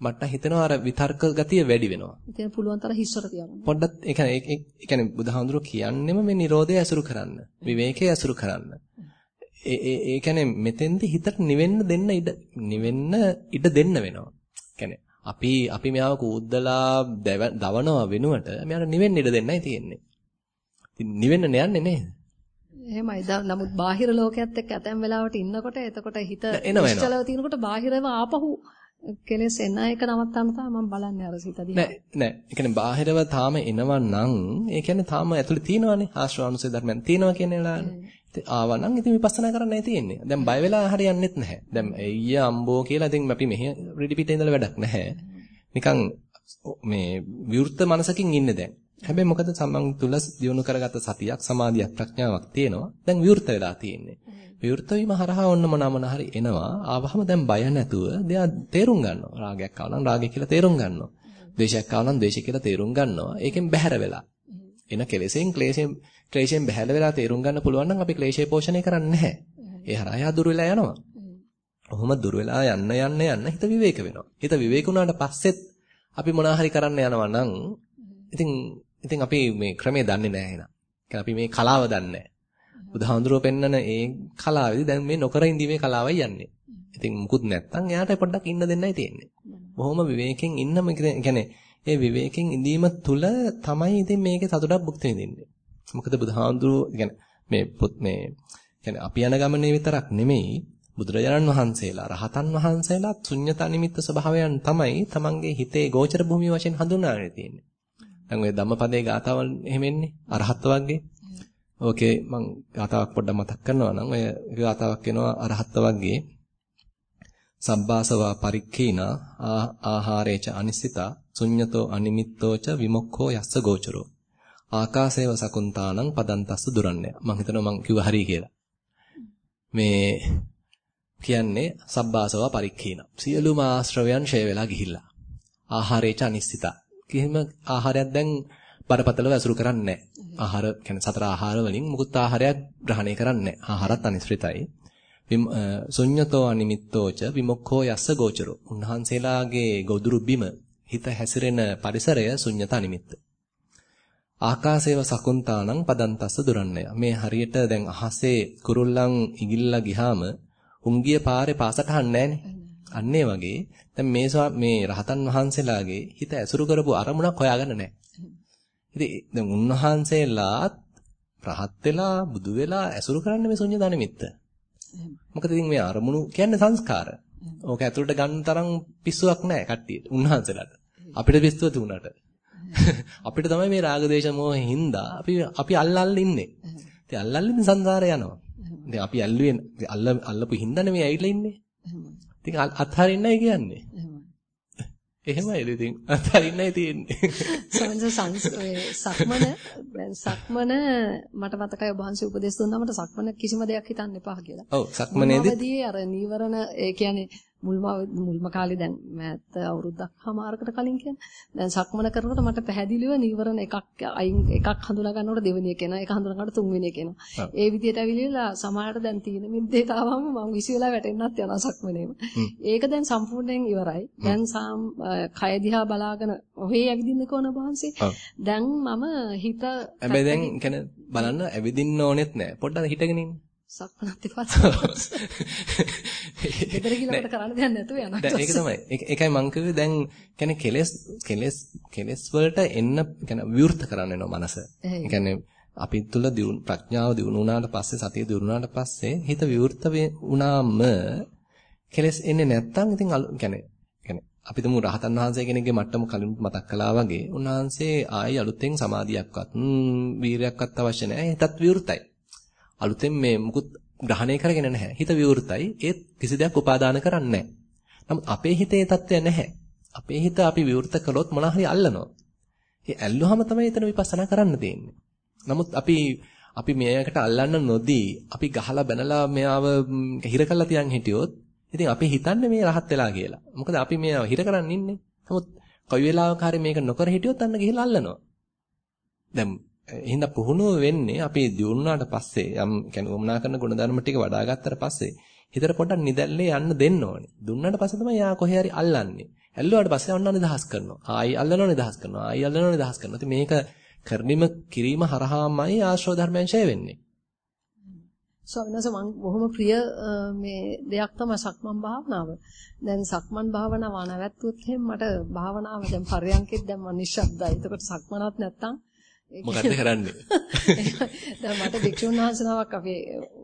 මට හිතෙනවා අර විතර්ක ගතිය වැඩි වෙනවා. ඉතින් පුළුවන් තරම් හිස්සර තියන්න. පොඩ්ඩක් ඒ කියන්නේ ඒ කියන්නේ බුදුහාඳුරෝ කියන්නේම මේ Nirodhe ඇසුරු කරන්න. විවේකයේ ඇසුරු කරන්න. ඒ ඒ ඒ කියන්නේ මෙතෙන්දි හිතට නිවෙන්න දෙන්න ඉඩ නිවෙන්න ඉඩ දෙන්න වෙනවා. කියන්නේ අපි අපි මෙයාව කූද්දලා දවනවා වෙනුවට මෙයාට නිවෙන්න ඉඩ දෙන්නයි තියෙන්නේ. ඉතින් නිවෙන්න නෑන්නේ නේද? එහෙමයි. නමුත් බාහිර ලෝකයක් එක්ක ඇතැම් වෙලාවට ඉන්නකොට එතකොට හිත ඉස්සලව තිනකොට බාහිරව ආපහු කෙලෙස් එන එක නවත්තන්න තමයි මම බලන්නේ අර සිත දිහා. නෑ නෑ. ඒ කියන්නේ බාහිරව තාම එනවා නම් ඒ කියන්නේ තාම ඇතුලේ තියෙනවානේ ආශ්‍රවනුසේ ධර්මයන් තියෙනවා කියන වෙලාවනේ. ආවා නම් ඉතින් විපස්සනා කරන්නයි තියෙන්නේ. දැන් බය වෙලා හරියන්නෙත් නැහැ. දැන් එయ్య අම්බෝ කියලා ඉතින් අපි මෙහි රෙඩි පිටේ ඉඳලා වැඩක් නැහැ. නිකන් මේ විවෘත මනසකින් ඉන්නේ දැන්. හැබැයි මොකද සම්මන් තුල දියුණු කරගත්ත සතියක් සමාධියක් ප්‍රඥාවක් තියෙනවා. දැන් විවෘත වෙලා තියෙන්නේ. විවෘත වීම හරහා ඔන්න මොන මොන හරි එනවා. ආවහම දැන් බය නැතුව දෙයා තේරුම් ගන්නවා. රාගයක් ආව නම් රාගය කියලා තේරුම් ගන්නවා. ද්වේෂයක් ආව නම් ද්වේෂය කියලා තේරුම් ගන්නවා. ඒකෙන් බැහැර වෙලා. එන කෙලෙසෙන් ක්ලේශයෙන් ක්ලේශයෙන් බැහැල වෙලා තේරුම් ගන්න පුළුවන් නම් අපි ක්ලේශය පෝෂණය කරන්නේ නැහැ. ඒ හරහා දුර වෙලා යනවා. ඔහොම දුර වෙලා යන්න යන්න යන්න හිත විවේක වෙනවා. හිත විවේක වුණාට පස්සෙත් අපි මොනා හරි කරන්න යනවා නම් ඉතින් ඉතින් අපි මේ ක්‍රමය දන්නේ නැහැ එහෙනම්. අපි මේ කලාව දන්නේ නැහැ. බුදුහාඳුරෝ පෙන්නන ඒ කලාවේදී දැන් මේ නොකර ඉඳීමේ කලාවයි යන්නේ. ඉතින් මුකුත් නැත්තම් එයාට පොඩ්ඩක් ඉන්න දෙන්නයි තියෙන්නේ. බොහොම විවේකයෙන් ඉන්නම කියන්නේ ඒ විවේකයෙන් ඉඳීම තුල තමයි ඉතින් මේකේ සතුටක් භුක්ති විඳින්නේ. මොකද බුදුහාඳුරු කියන්නේ මේ පොත් මේ කියන්නේ අපි යන ගමනේ විතරක් නෙමෙයි බුදුරජාණන් වහන්සේලා රහතන් වහන්සේලා ශුන්්‍යතා නිමිත්ත ස්වභාවයන් තමයි තමන්ගේ හිතේ ගෝචර භූමිය වශයෙන් හඳුනාගෙන තියෙන්නේ. දැන් ඔය ධම්මපදයේ ගාතාවල් එහෙම එන්නේ? අරහත් වර්ගයේ. ඕකේ මම ගාතාවක් පොඩ්ඩක් මතක් කරනවා නම් ඔය ගාතාවක් එනවා අරහත් වර්ගයේ සබ්බාසවා පරික්ඛීනා ආහාරේච අනිසිතා ශුඤ්ඤතෝ අනිමිත්තෝච විමුක්ඛෝ යස්ස ගෝචරෝ. ආකාසේව සකුන්තානං පදන්තස්ස දුරන්නේ. මම හිතනවා මම කිව්ව හරි කියලා. මේ කියන්නේ සබ්බාසවා පරික්ඛීනා. සියලුම ආශ්‍රවයන් ෂය වෙලා ගිහිල්ලා. ආහාරේච අනිසිතා. කිසිම ආහාරයක් දැන් බරපතලව ඇසුරු කරන්නේ නැහැ ආහාර කියන්නේ සතර ආහාර වලින් මුකුත් ආහාරයක් ග්‍රහණය කරන්නේ නැහැ ආහාරත් අනිශ්චිතයි ශුඤ්ඤතෝ අනිමිත්තෝච විමුක්ඛෝ යස්ස ගෝචරෝ. උන්වහන්සේලාගේ ගොදුරු බිම හිත හැසිරෙන පරිසරය ශුඤ්ඤත අනිමිත්ත. ආකාශේව සකුන්තානං පදන්තස්ස දුරන්නය. මේ හරියට දැන් අහසේ කුරුල්ලන් ඉගිල්ලා ගිහාම උන්ගිය පාරේ පාසටහන් නැහනේ. අන්න ඒ වගේ දැන් මේ මේ රහතන් වහන්සේලාගේ හිත ඇසුරු කරපු අරමුණක් හොයාගන්න නැහැ. ඉතින් දැන් උන්වහන්සේලාත් රහත් වෙලා බුදු වෙලා ඇසුරු කරන්නේ මේ ශුන්‍ය දනිමිත්ත. මොකද ඉතින් මේ අරමුණු කියන්නේ සංස්කාර. ඕක ඇතුළට ගන්න තරම් පිස්සුවක් නැහැ කට්ටියට. උන්වහන්සේලාට. අපිට පිස්සුව තුනට. අපිට තමයි මේ රාග දේශ මොහ හින්දා අපි අපි අල්ලල්ල ඉන්නේ. ඉතින් අල්ලල්ලින් සංසාරේ යනවා. ඉතින් අපි ඇල්ලුවේ අල්ල අල්ලපු හින්දානේ මේ ඇවිල්ලා ඉන්නේ. ඉතින් අත්හරින්නයි කියන්නේ. එහෙමයි ඉතින් අතරින්නයි තියෙන්නේ. සංස සක්මන දැන් සක්මන මට මතකයි ඔබ වහන්සේ උපදෙස් දුන්නා මට සක්මන කිසිම දෙයක් හිතන්න එපා කියලා. ඔව් සක්මනේදී අර නීවරණ ඒ කියන්නේ මුල්ම මුල්ම කාලේ දැන් මෑත අවුරුද්දක් හමාරකට කලින් කියන්නේ. දැන් සක්මන කරනකොට මට පැහැදිලිව නීවරණ එකක් අයින් එකක් හඳුනා ගන්නකොට දෙවෙනි එක එනවා. ඒක හඳුනා ගන්නකොට තුන්වෙනි එක එනවා. ඒ විදිහට ඇවිල්ලා සමහරට දැන් තීන මිද්දේට ආවම මම විසි වෙලා වැටෙන්නත් යනවා සක්මනේම. ඒක දැන් සම්පූර්ණයෙන් ඉවරයි. දැන් සාම් කය දිහා බලාගෙන ඔහේ ඇවිදින්න කොන වහන්සේ. දැන් මම හිත හැබැයි දැන් කියන්නේ බලන්න ඇවිදින්න ඕනෙත් නෑ. පොඩ්ඩක් හිටගෙන ඉන්න. සක්මනත් එපා. ගෙදර ගිහලා කරන්න දෙයක් නැතුව යනවා. දැන් ඒක තමයි. ඒකයි මං කිව්වේ දැන් කියන්නේ කෙලස් කෙලස් කෙලස් වලට එන්න කියන්නේ විවෘත කරන්න වෙනවා මනස. ඒ කියන්නේ අපි තුල ප්‍රඥාව දිනු වුණාට පස්සේ සතිය දිනු වුණාට පස්සේ හිත විවෘත වුණාම කෙලස් එන්නේ නැත්තම් ඉතින් කියන්නේ කියන්නේ අපි තුමු රහතන් වහන්සේ කෙනෙක්ගේ මට්ටම කලින් මතක් කළා වගේ උන්වහන්සේ ආයි අලුතෙන් සමාධියක්වත් වීරයක්වත් අවශ්‍ය නැහැ. හිතත් විවෘතයි. අලුතෙන් මේ මුකුත් ග්‍රහණය කරගෙන නැහැ. හිත විවෘතයි. ඒත් කිසි දෙයක් උපාදාන කරන්නේ නමුත් අපේ හිතේ தත්ත්වය නැහැ. අපේ හිත අපි විවෘත කළොත් මොනවා හරි අල්ලනවා. ඒ ඇල්ලුවාම තමයි එතන විපස්සනා කරන්න තියෙන්නේ. නමුත් අපි අපි මේකට අල්ලන්න නොදී අපි ගහලා බැනලා මෙයාව හිර කරලා තියන් හිටියොත් ඉතින් අපි හිතන්නේ මේ රහත් වෙලා කියලා. මොකද අපි මෙයාව හිර කරන් ඉන්නේ. නමුත් කොයි වෙලාවක හරි මේක නොකර හිටියොත් අන්න ගිහිල්ලා අල්ලනවා. දැන් එහෙනම් පුහුණුව වෙන්නේ අපි දියුණුවාට පස්සේ යම් කියන්නේ වමනා කරන ගුණධර්ම ටික වඩා ගත්තට පස්සේ හිතට පොඩ්ඩක් නිදැල්ලේ යන්න දෙන්න ඕනේ. දුන්නාට පස්සේ තමයි යා කොහේ හරි අල්ලන්නේ. ඇල්ලුවාට පස්සේ ඔන්න නිදහස් කරනවා. ආයි අල්ලනවා නිදහස් කරනවා. ආයි අල්ලනවා නිදහස් කරනවා. ඉතින් මේක කරණීම කිරීම හරහාමයි ආශ්‍රව ධර්මයන් ඡය වෙන්නේ. ස්වාමීන් වහන්සේ මම බොහොම ප්‍රිය මේ දෙයක් තමයි සක්මන් භාවනාව. දැන් සක්මන් භාවනාව නැවැත්තුවොත් එහෙනම් මට භාවනාව දැන් පරයන්කෙත් දැන් මම නිශ්ශබ්දයි. එතකොට සක්මනත් නැත්තම් මොකද්ද කරන්නේ? දැන් මට භික්ෂුන් වහන්සේ නමක් අපේ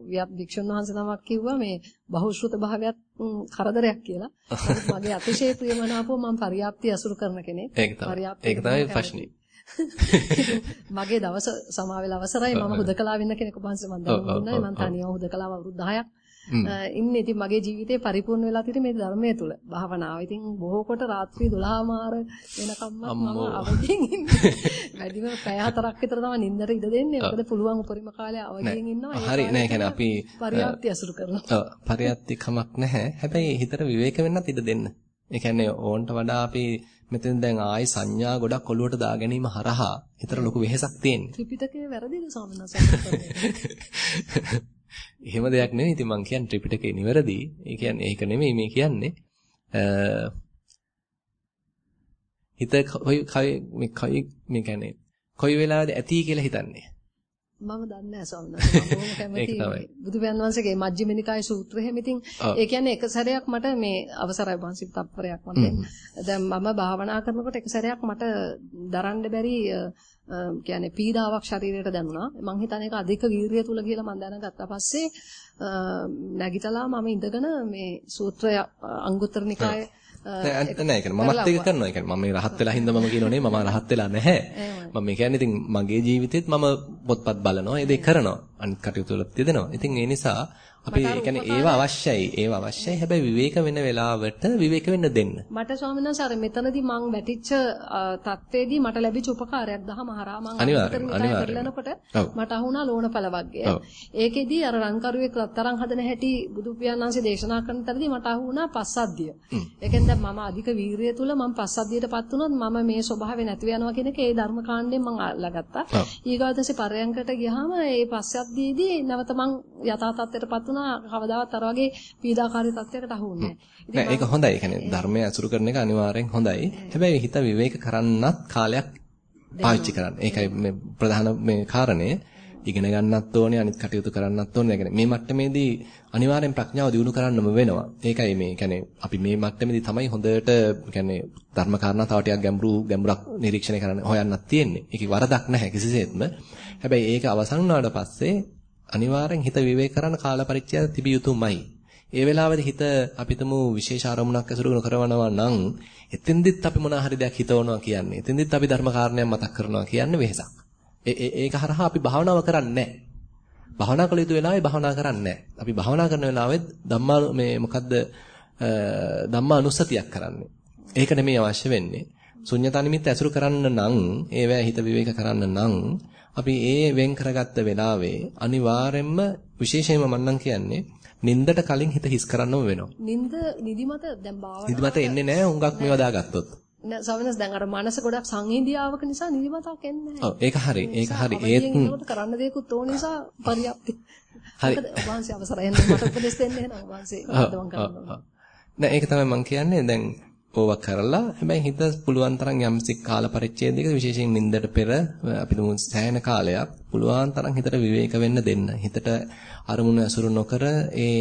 වියත් භික්ෂුන් වහන්සේ නමක් කිව්වා මේ බහුශ්‍රත භාවයත් කරදරයක් කියලා. මගේ අතිශය ප්‍රියමනාපව මම පරියාප්තිය අසුරු කරන කෙනෙක්. ඒක තමයි. ඒක තමයි ප්‍රශ්නේ. මගේ දවස සමා වෙලා අවසරයි මම හුදකලා වෙන්න කෙනෙක් වහන්සේ මම දැනුම් දුන්නා මම තනියම හුදකලාව අවුරුදු 10ක් ඉන්නේ ඉතින් මගේ ජීවිතේ පරිපූර්ණ වෙලා තියෙන්නේ මේ ධර්මයේ තුල භාවනාව. ඉතින් බොහෝ කොට රාත්‍රී 12 මාර වෙනකම්ම මම අවදියෙන් ඉන්නේ. වැඩිම පැය හතරක් විතර තමයි නිින්දට ඉඩ දෙන්නේ. මොකද පුළුවන් උපරිම කාලය අවදියෙන් ඉන්නවා. හරි නෑ කියන්නේ අපි පරියප්ති අසුරු කරනවා. ඔව් පරියප්ති කමක් නැහැ. හැබැයි හිතට විවේක වෙන්නත් ඉඩ දෙන්න. ඒ කියන්නේ ඕන්ට වඩා අපි මෙතෙන් දැන් ආයි සංඥා ගොඩක් ඔලුවට දා ගැනීම හරහා හිතට ලොකු වෙහෙසක් තියෙන්නේ. ත්‍රිපිටකයේ වැරදිද ස්වාමීන් වහන්සේ? එහෙම දෙයක් නෙවෙයි. ඉතින් මම කියන්නේ ත්‍රිපිටකේ නිවැරදි. ඒ කියන්නේ ඒක නෙමෙයි මේ කියන්නේ. හිත කොයි මේ කොයි මේ කියන්නේ කොයි වෙලාවද ඇති කියලා හිතන්නේ. මම දන්නේ නැහැ ස්වාමීන් වහන්සේ. මම බොහොම කැමතියි. බුදු පියාණන් වහන්සේගේ මජ්ක්‍ධිම නිකායේ සූත්‍රය හැම ඉතින් ඒ කියන්නේ එක සැරයක් මට මේ අවසරයි වහන්සේ තත්පරයක් මට දැන් මම භාවනා කරනකොට එක සැරයක් මට දරන්න බැරි කියන්නේ පීඩාවක් ශරීරයට දැනුණා. මං හිතන්නේ ඒක අධික වීරිය තුල කියලා මම දැනගත්තා. පස්සේ නැගිටලා මම ඉඳගෙන මේ සූත්‍රය අංගුත්තර නිකායේ නෑ නෑ කියන්නේ මමත් ඒක කරනවා. කියන්නේ මම මේ රහත් වෙලා හින්දා මම කියනෝනේ මම රහත් වෙලා නැහැ. මම මේ කියන්නේ ඉතින් මගේ ජීවිතේත් මම පොත්පත් බලනවා. ඒ දේ කරනවා. අනිත් කටයුතු වලත් යෙදෙනවා. ඉතින් ඒ නිසා අපි කියන්නේ ඒවා අවශ්‍යයි. ඒවා අවශ්‍යයි. හැබැයි විවේක වෙන වෙලාවට විවේක වෙන්න දෙන්න. මට ස්වාමීන් වහන්සේ අර මෙතනදී මං වැටිච්ච තත්ත්වයේදී මට ලැබිච්ච උපකාරයක් දහම හරහා මං අනිවාර්යයෙන්ම මට අහුණා ලෝණපල වර්ගය. ඒකෙදී අර රංකරුවේ තරම් හදන හැටි බුදු පියාණන්සේ දේශනා කරන තරදී මට අහුණා පස්සද්ධිය. ඒකෙන් දැන් මම අධික වීරිය තුල මම පස්සද්ධියටපත් වුණොත් මම මේ ස්වභාවය නැති වෙනවා කියන එක ඒ ධර්ම කාණ්ඩයෙන් මං අල්ලගත්තා. ඊගාවදසේ පරයන්කට ගියාම ඒ පස්සද්ධියේදී නැවත මං යථා තත්ත්වයටපත් වුණා වුණා කවදාවත් අර වගේ පීඩාකාරී තත්යකට අහු වෙන්නේ නැහැ. ඒක හොඳයි. ඒ කියන්නේ ධර්මය අසුරු කරන එක අනිවාර්යෙන් හොඳයි. හැබැයි හිත විවේක කරන්නත් කාලයක් පාවිච්චි කරන්න. ඒකයි මේ ප්‍රධාන මේ කාරණය. ඉගෙන ගන්නත් ඕනේ අනිත් කටයුතු කරන්නත් ඕනේ. ඒ මේ මට්ටමේදී අනිවාර්යෙන් ප්‍රඥාව දියුණු කරන්නම වෙනවා. ඒකයි මේ කියන්නේ අපි මේ මට්ටමේදී තමයි හොඳට කියන්නේ ධර්ම කාරණා තව ටිකක් ගැඹුරු ගැඹුරක් නිරීක්ෂණය කරන්න හොයන්නත් තියෙන්නේ. ඒකේ වරදක් නැහැ කිසිසේත්ම. හැබැයි ඒක අවසන් වුණාට පස්සේ අනිවාර්යෙන් හිත විවේක කරන්න කාල පරිච්ඡේද තිබිය යුතුමයි. ඒ වෙලාවේදී හිත අපිටම විශේෂ ආරමුණක් ඇසුරු කරනවා නම් එතෙන්දිත් අපි මොනවා හරි දෙයක් හිතවනවා කියන්නේ. එතෙන්දිත් අපි ධර්ම කාරණයක් මතක් කරනවා කියන්නේ වෙහසක්. ඒක හරහා අපි භාවනාව කරන්නේ භාවනා කළ යුතු වෙලාවේ භාවනා කරන්නේ අපි භාවනා කරන වෙලාවෙත් ධම්මා මේ මොකද්ද ධම්මානුස්සතියක් කරන්නේ. ඒක නෙමෙයි අවශ්‍ය වෙන්නේ. ශුන්‍යතා නිමිත්ත ඇසුරු කරන්න නම් ඒවැ හිත විවේක කරන්න නම් අපි ඒ වෙන් කරගත්ත වෙලාවේ අනිවාර්යයෙන්ම විශේෂයෙන්ම මන්නම් කියන්නේ නින්දට කලින් හිත හිස් කරන්නම වෙනවා. නින්ද නිදිමත දැන් භාවනාව නිදිමත එන්නේ නැහැ හුඟක් මේවා දාගත්තොත්. නෑ සවනස් දැන් අර මනස ගොඩක් සංහිඳියාවක නිසා නිදිමතක් එන්නේ නැහැ. ඔව් ඒක හරි. ඒක හරි. ඒත් කරන්න දෙයක්වත් ඕන නිසා පරියප්ති. හරි. වහන්සේ අවසරයෙන් මට උපදෙස් දෙන්න එහෙනම් කරනවා. නෑ ඒක තමයි මම කියන්නේ දැන් ඕවා කරලා හැබැයි හිත පුළුවන් තරම් යම්සි කාල පරිච්ඡේදයක විශේෂයෙන් නිින්දට පෙර අපි දුමු සෑහෙන කාලයක් පුළුවන් තරම් හිතට විවේක වෙන්න දෙන්න. හිතට අරමුණ ඇසුරු නොකර ඒ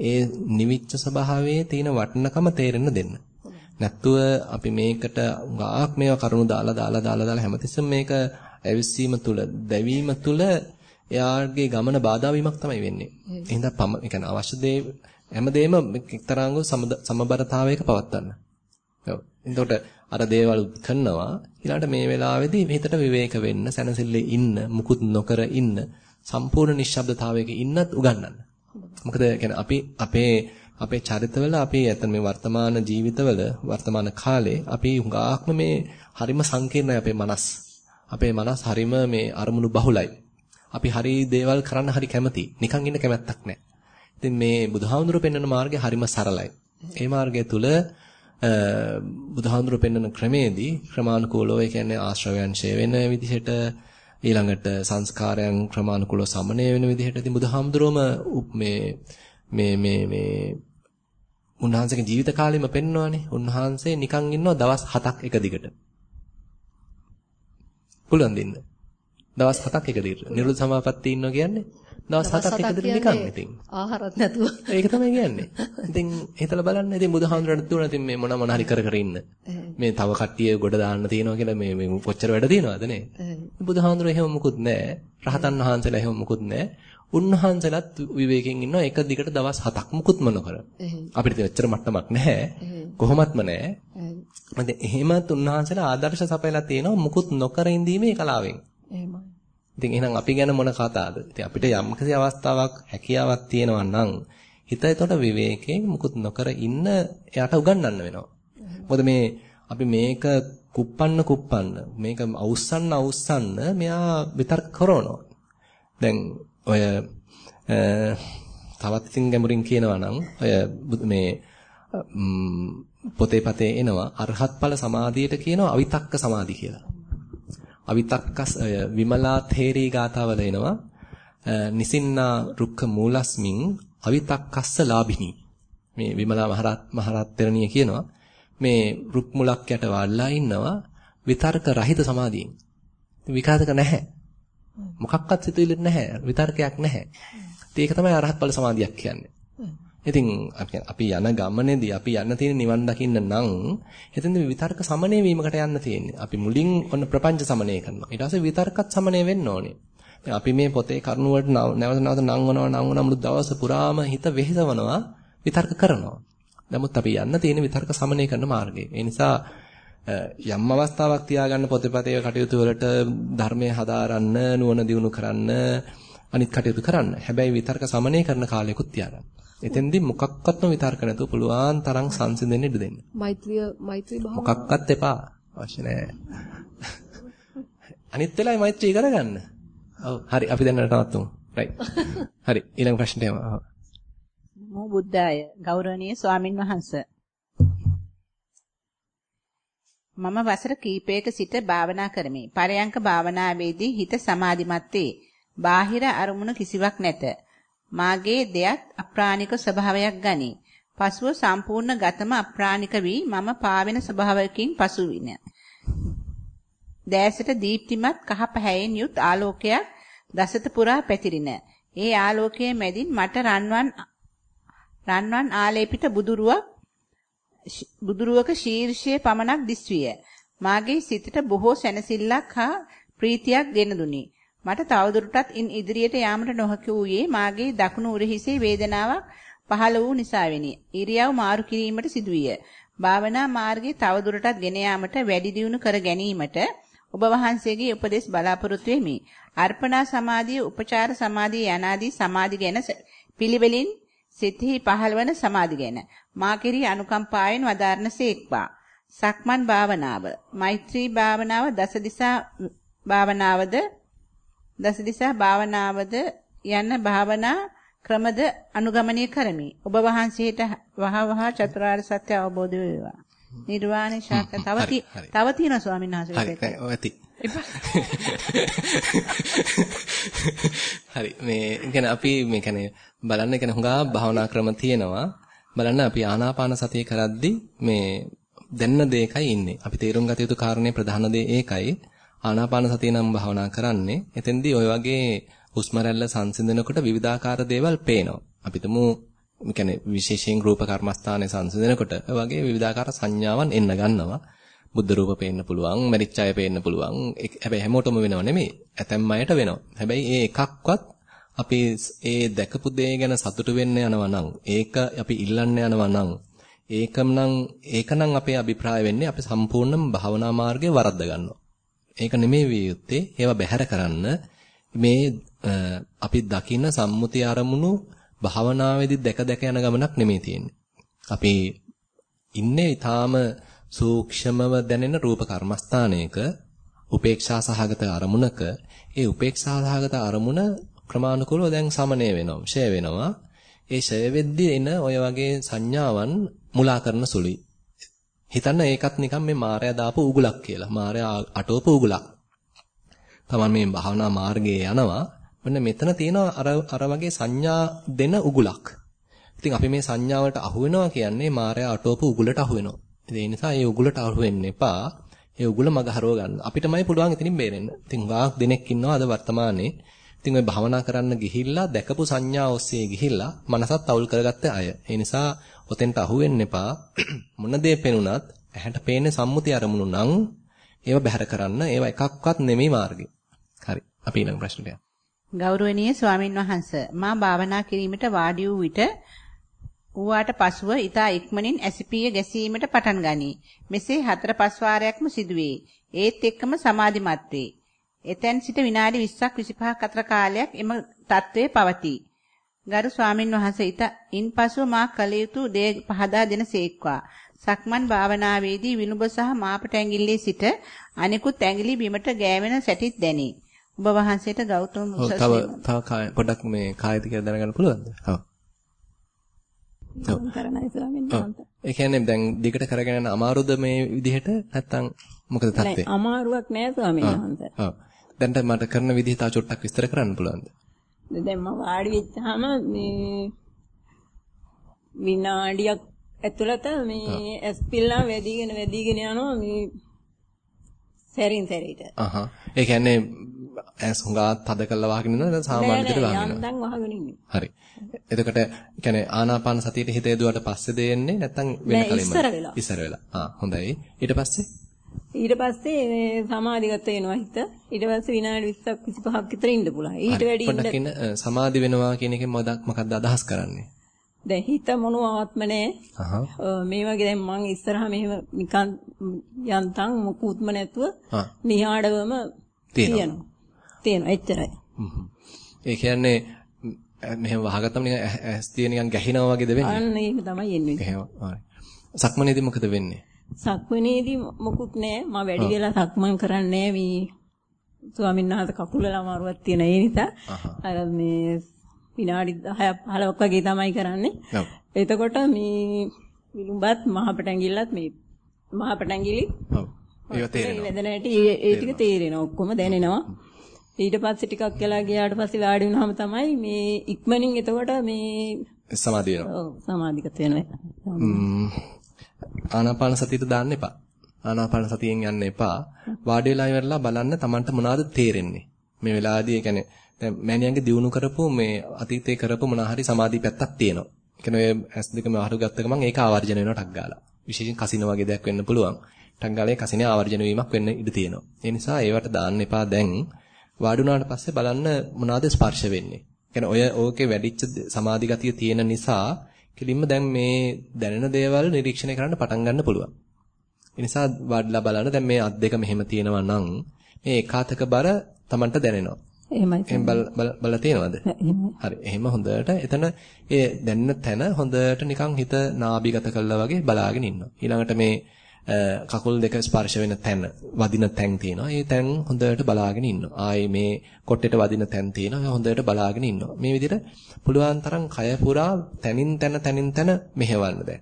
ඒ නිවිච්ච ස්වභාවයේ තියෙන වටිනකම තේරෙන්න දෙන්න. නැත්තුව අපි මේකට ගාක් මේවා කරුණු දාලා දාලා දාලා දාලා හැමතිස්සෙම මේක ඇවිස්සීම තුල දැවීම තුල එයාගේ ගමන බාධා වීමක් තමයි වෙන්නේ. එහෙනම් පම ඒ කියන්නේ අවශ්‍ය දේ හැමදේම එක්තරාංග සමබරතාවයක පවත්වන්න. ඔව්. එතකොට අර දේවල් කරනවා ඊළඟට මේ වෙලාවේදී හිතට විවේක වෙන්න, සැනසෙල්ලේ ඉන්න, මුකුත් නොකර ඉන්න, සම්පූර්ණ නිශ්ශබ්දතාවයක ඉන්නත් උගන්වන්න. මොකද කියන්නේ අපි අපේ අපේ චරිතවල අපි ඇත්තට මේ වර්තමාන ජීවිතවල වර්තමාන කාලේ අපි හුඟාක්ම මේ හරිම සංකීර්ණයි අපේ මනස්. අපේ මනස් හරිම මේ අරමුණු බහුලයි. අපි හරි දේවල් කරන්න හරි කැමති. නිකන් ඉන්න කැමැත්තක් නැහැ. ඉතින් මේ බුදුහාමුදුරුවෝ පෙන්වන මාර්ගය හරිම සරලයි. ඒ මාර්ගය තුල බුදුහාඳුර පෙන්වන ක්‍රමේදී ක්‍රමානුකූලව ඒ කියන්නේ ආශ්‍රවයන් ඡේ වෙන විදිහට ඊළඟට සංස්කාරයන් ක්‍රමානුකූලව සමනය වෙන විදිහට ඉතින් බුදුහාමුදුරුවම මේ මේ මේ මේ උන්වහන්සේගේ ජීවිත කාලෙම පෙන්වනවානේ. උන්වහන්සේ නිකන් ඉන්නවා දවස් 7ක් එක දිගට. පුළුවන් දෙන්න. දවස් 7ක් එක දිගට. නිරුද්ධ සමාපatti ඉන්නවා කියන්නේ දවස් 7ක් එක දිගට නිකන් ඉතින්. ආහාරත් නැතුව. ඒක තමයි කියන්නේ. ඉතින් හිතලා බලන්න ඉතින් බුදුහාමුදුරන්ට දුන්න ඉතින් මේ මොන මොන හරි කර කර ඉන්න. මේ තව කට්ටිය ගොඩ දාන්න තියෙනවා කියලා මේ මේ කොච්චර වැඩ තියෙනවද නේ? බුදුහාමුදුර එහෙම මුකුත් නැහැ. රහතන් වහන්සේලා එහෙම මුකුත් නැහැ. උන්වහන්සේලාත් විවේකයෙන් ඉන්නවා එක දිගට දවස් 7ක් මුකුත්ම නොකර. අපිට ඉතින් එච්චර මට්ටමක් නැහැ. කොහොමත්ම නැහැ. එහෙමත් උන්වහන්සේලා ආදර්ශ සපයලා තියෙනවා මුකුත් නොකර ඉඳීමේ කලාවෙන්. එහෙමයි. ඉතින් එහෙනම් අපි ගැන මොන කතාවද? ඉතින් අපිට යම්කිසි අවස්ථාවක් හැකියාවක් තියෙනවා නම් හිත එතකොට විවේකයෙන් මුකුත් නොකර ඉන්න එයාට උගන්වන්න වෙනවා. මොකද මේ අපි මේක කුප්පන්න කුප්පන්න මේක අවුස්සන්න අවුස්සන්න මෙයා විතර්ක කරනවා. දැන් ඔය තවත් ඉතින් ගැඹුරින් කියනවා නම් ඔය මේ පොතේ පතේ එනවා අරහත් ඵල සමාධියට කියනවා අවිතක්ක සමාධි කියලා. අවිතක්කස් විමලා තේරී ගාතාවල එනවා නිසින්නා රුක්ඛ මූලස්මින් අවිතක්කස්ස ලාභිනී මේ විමලා මහරත් මහරත් තෙරණිය කියනවා මේ රුක් මුලක් යට වල්ලා ඉන්නවා විතර්ක රහිත සමාධියෙන් විකාරක නැහැ මොකක්වත් සිතුවිලි නැහැ. විතර්කයක් නැහැ. ඉතින් ඒක තමයි අරහත් ඵල සමාධියක් කියන්නේ. ඉතින් අපි යන ගමනේදී අපි යන්න තියෙන නිවන් දකින්න නම් එතෙන්දී විතර්ක සමනය වීමකට යන්න තියෙන්නේ. අපි මුලින් ඔන්න ප්‍රපංච සමනය කරනවා. ඊට පස්සේ විතර්කත් සමනය වෙන්න ඕනේ. අපි මේ පොතේ කරුණු වලට නැවත නැවත නංවනවා නංවන මුළු දවස පුරාම හිත වෙහෙසවනවා විතර්ක කරනවා. නමුත් අපි යන්න තියෙන විතර්ක සමනය කරන මාර්ගය. ඒ නිසා යම් අවස්ථාවක් තියාගන්න පොතපතේ කටයුතු වලට ධර්මයේ හදාරන්න නුවණ දියුණු කරන්න අනිත් කටයුතු කරන්න. හැබැයි විතර්ක සමනය කරන කාලයකුත් තියාගන්න. එතෙන්දී මොකක්වත්ම විතර්ක නැතුව පුළුවන් තරම් සංසිඳෙන්න ඉඩ දෙන්න. මෛත්‍රිය මෛත්‍රී භාවනාව මොකක්වත් එපා. අවශ්‍ය නැහැ. අනිත් වෙලාවේ මෛත්‍රී කරගන්න. ඔව් හරි අපි දැන් නවත්තුමු. right. හරි ඊළඟ ප්‍රශ්නට යමු. නමෝ බුද්ධාය ගෞරවනීය ස්වාමින් වහන්සේ මම වසර කීපයක සිට භාවනා කරමි. පරයන්ක භාවනාවේදී හිත සමාධිමත් වේ. බාහිර අරමුණු කිසිවක් නැත. මාගේ දෙයත් අප්‍රාණික ස්වභාවයක් ගනී. පසුව සම්පූර්ණ ගතම අප්‍රාණික වී මම පාවෙන ස්වභාවයකින් පසු වින. දැසට දීප්තිමත් කහ පැහැයෙන් යුත් ආලෝකයක් දසත පුරා පැතිරින. ඒ ආලෝකයේ මැදින් මට රන්වන් රන්වන් ආලේපිත බුදුරුවක් බුදුරුවක ශීර්ෂයේ පමණක් දිස්විය. මාගේ සිතට බොහෝ සැනසෙල්ලක් හා ප්‍රීතියක් ගෙන දුනි. මට තවදුරටත් ඉන් ඉදිරියට යාමට නොහැකි වූයේ මාගේ දකුණු උරහිසේ වේදනාවක් පහළ වූ නිසාවෙනි. ඉරියව් මාරු කිරීමට සිදුවිය. භාවනා මාර්ගයේ තවදුරටත් ගෙන යාමට වැඩි දියුණු කර ගැනීමට ඔබ වහන්සේගේ උපදෙස් බලාපොරොත්තු වෙමි. අර්පණා සමාධිය, උපචාර සමාධිය යනාදී සමාධි ගැන පිළිවෙලින් සිතෙහි පහළවන සමාධි ගැන මා කෙරෙහි අනුකම්පාවෙන් වදාරනසේක්වා. සක්මන් භාවනාව, මෛත්‍රී භාවනාව, දස දිසා භාවනාවද දස දිසා භාවනාවද යන භාවනා ක්‍රමද අනුගමනය කරමි. ඔබ වහන්සේට වහවහ චතුරාර්ය සත්‍ය අවබෝධ වේවා. නිර්වාණ ශාක තව තව තියෙනවා ස්වාමීන් වහන්සේ. ඇති. හරි මේ කියන්නේ අපි මේ කියන්නේ බලන්න කියන්නේ හුඟා භාවනා ක්‍රම තියෙනවා. බලන්න අපි ආනාපාන සතිය කරද්දි මේ දැන්න දෙයකයි ඉන්නේ. අපි තේරුම් ගත යුතු කාරණේ ප්‍රධාන දේ ඒකයි. ආනාපාන සතිය නම් භාවනා කරන්නේ. එතෙන්දී ওই වගේ හුස්ම රැල්ල සංසිඳනකොට විවිධාකාර දේවල් පේනවා. අපි තුමු කියන්නේ විශේෂයෙන් රූප කර්මස්ථානයේ සංසිඳනකොට ඔය වගේ විවිධාකාර සංඥාවන් එන්න ගන්නවා. බුද්ධ රූප පේන්න පුළුවන්, මරිච්ච අය පේන්න පුළුවන්. හැබැයි හැමෝටම වෙනව නෙමෙයි. ඇතැම් අයට වෙනවා. හැබැයි ඒ එකක්වත් අපි ඒ දැකපු දේ ගැන සතුටු වෙන්න යනවා නම්, ඒක අපි ඉල්ලන්න යනවා නම්, ඒකම නම් ඒකනම් අපේ අභිප්‍රාය වෙන්නේ අපි සම්පූර්ණම භාවනා මාර්ගයේ වරද්ද ගන්නවා. ඒක නෙමෙයි විය යුත්තේ. ඒවා බැහැර කරන්න මේ අපි දකින්න සම්මුති අරමුණු භාවනාවේදී දැක දැක යන ගමනක් නෙමෙයි තියෙන්නේ. අපි ඉන්නේ ඊටාම සූක්ෂමව දැනෙන රූප කර්මස්ථානයක උපේක්ෂා සහගත අරමුණක ඒ උපේක්ෂා සහගත අරමුණ ක්‍රමානුකූලව දැන් සමනය වෙනවා, ෂය වෙනවා. ඒ ෂය වෙද්දී එන ඔය වගේ සංඥාවන් මුලා කරන සුළුයි. හිතන්න ඒකත් නිකන් මේ මායя දාපු උගුලක් කියලා. මායя අටවපු උගුලක්. තමන් මේ භාවනා මාර්ගයේ යනවා. මෙන්න මෙතන තියෙන අර අර වගේ සංඥා දෙන උගුලක්. ඉතින් අපි මේ සංඥාවලට අහු වෙනවා කියන්නේ මායя අටවපු උගුලට අහු වෙනවා. ඉතින් ඒ නිසා මේ උගුලට අහු වෙන්න එපා. ඒ උගුල මග හරව ගන්න. අපිටමයි පුළුවන් ඉතින් බේරෙන්න. ඉතින් වාක් දෙනෙක් ඉන්නවා අද වර්තමානයේ. ඉතින් ඔය භවනා කරන්න ගිහිල්ලා දැකපු සංඥා ඔස්සේ ගිහිල්ලා මනසත් අවුල් කරගත්ත අය. ඒ නිසා ඔතෙන්ට අහු වෙන්න එපා. මොන දේ පෙනුනත් ඇහැට පේන්නේ සම්මුති අරමුණු නම් ඒව බැහැර කරන්න. ඒව එකක්වත් නෙමෙයි මාර්ගය. හරි. අපි ඊළඟ ප්‍රශ්නට යමු. ගෞරවනීය ස්වාමින් වහන්සේ මා භාවනා කිරීමට වාඩි වූ විට ඌවාට පසුව ඊතා ඉක්මනින් ඇසිපිය ගැසීමට පටන් ගනී. මෙසේ හතර පස් වාරයක්ම සිදුවේ. ඒත් එක්කම සමාධිමත් වේ. එතෙන් සිට විනාඩි 20ක් 25ක් අතර කාලයක් එම తත්වයේ පවතී. ගරු ස්වාමින් වහන්සේ ඊට ඉන්පසුව මා කල යුතු දේ පහදා දෙන සේක්වා. සක්මන් භාවනාවේදී විනුබ සහ මාපට ඇඟිල්ලේ සිට අනිකුත් ඇඟිලි බිමට ගෑවෙන සැටිත් දැනේ. ඔබ වහන්සේට ගෞතම තව තව පොඩක් මේ කායද කියලා දැනගන්න පුළුවන්ද? ඔව්. කරනයි ස්වාමීන් වහන්සේ. ඒ කියන්නේ දැන් දිගට කරගෙන යන අමාරුද මේ විදිහට නැත්තම් මොකද තත්ත්වය? නෑ අමාරුවක් නෑ ස්වාමීන් වහන්සේ. ඔව්. දැන් මට කරන විදිහ තව චුට්ටක් විස්තර කරන්න පුළුවන්ද? දැන් මම වාඩි වෙච්චාම මේ විනාඩියක් ඇතුළත මේ ඇස් පිල්ලා වැඩිගෙන වැඩිගෙන යනවා මේ සැරින් සැරේට. අහහ. ඒ කියන්නේ ඇස් හුඟා තද කරලා වහගෙන ඉන්නවද නැත්නම් සාමාන්‍ය විදිහට වහගෙන ඉන්නවද? යන්තම් වහගෙන ඉන්නේ. හරි. එතකොට කියන්නේ ආනාපාන සතියේ හිත යදුවට පස්සේ දෙන්නේ නැත්නම් වෙන කලින්ම? ඉස්සර වෙලා. ඉස්සර වෙලා. ආ හොඳයි. ඊට පස්සේ ඊට පස්සේ මේ සමාධිගත වෙනවා හිත. ඊට පස්සේ විනාඩි 20ක් 25ක් විතර ඉන්න පුළුවන්. ඊට වැඩි ඉන්න අ, සමාධි වෙනවා කියන එකෙන් මොකක්ද අදහස් කරන්නේ? දැන් හිත මොනවාත්ම නැහැ. මේ වගේ දැන් මං ඉස්සරහා මෙහෙම නිකන් යන්තම් මොකුත්ම නැතුව. නිහාඩවම තියෙනවා. තියෙනවා. එච්චරයි. ඒ කියන්නේ මෙහෙම වහගත්තම නිකන් ඇස් තියෙන නිකන් ගැහිනවා වගේද වෙන්නේ? අන්න ඒක තමයි එන්නේ. එහෙම. හරි. සක්මනේදී මොකද වෙන්නේ? සක්මනේදී මොකුත් නැහැ. මම වැඩි වෙලා සක්මන් කරන්නේ නැහැ මේ ස්වාමීන් වහන්සේ කකුල අමාරුවක් තියෙන ඒ නිසා. අර මේ විනාඩි 10ක් 15ක් වගේ තමයි කරන්නේ. එතකොට මේ විලුඹත් මහපටැඟිල්ලත් මේ මහපටැඟිලි ඔව්. ඒව තේරෙනවා. වැදෙන හැටි ඒ ටික තේරෙනවා. ඔක්කොම දැනෙනවා. ඊට පස්සේ ටිකක් වෙලා ගියාට පස්සේ වාඩි වුණාම තමයි මේ ඉක්මනින් එතකොට මේ සමාධිය වෙනවා. ඔව් සමාධිගත වෙනවා. ම්ම්. ආනාපාන සතියට දාන්න එපා. ආනාපාන සතියෙන් යන්න එපා. වාඩි වෙලා ඉවරලා බලන්න Tamanට මොනවද තේරෙන්නේ. මේ වෙලාවේදී ඒ කියන්නේ දැන් මෑණියන්ගේ දිනු කරපු මේ අතීතේ කරපු මොනවා හරි සමාධි පැත්තක් තියෙනවා. ඒ කියන්නේ ඔය S2 මහරු ගත්ත ගමන් ඒක ආවර්ජන වෙනවා ටක් ගාලා. විශේෂයෙන් කසින වගේ දෙයක් වෙන්න පුළුවන්. ටක් ගාලා ඒ කසිනේ ආවර්ජන වීමක් වෙන්න ඉඩ තියෙනවා. ඒ නිසා ඒවට දාන්න එපා දැන්. වාඩි වුණාට පස්සේ බලන්න මොනවද ස්පර්ශ වෙන්නේ. කියන්නේ ඔය ඕකේ වැඩිච්ච සමාධි ගතිය තියෙන නිසා කෙලින්ම දැන් මේ දැනෙන දේවල් නිරීක්ෂණය කරන්න පටන් ගන්න පුළුවන්. ඒ නිසා වාඩිලා බලන්න දැන් මේ අත් දෙක මෙහෙම තියෙනවා නම් මේ එකාතක බර Tamanට දැනෙනවා. එහෙමයි. එහෙම බල බල බලලා තියෙනවද? හරි. එහෙම හොඳට එතන ඒ දැනෙන තැන හොඳට නිකන් හිත නාභිගත කළා වගේ බලාගෙන ඉන්නවා. ඊළඟට මේ කකුල් දෙක ස්පර්ශ වෙන තැන වදින තැන් තියෙනවා. ඒ තැන් හොඳට බලාගෙන ඉන්නවා. ආයේ මේ කොට්ටේට වදින තැන් තියෙනවා. හොඳට බලාගෙන ඉන්නවා. මේ විදිහට පුළුවන් තරම් කය පුරා තනින් තන තනින් තන මෙහෙවන්න දැන්.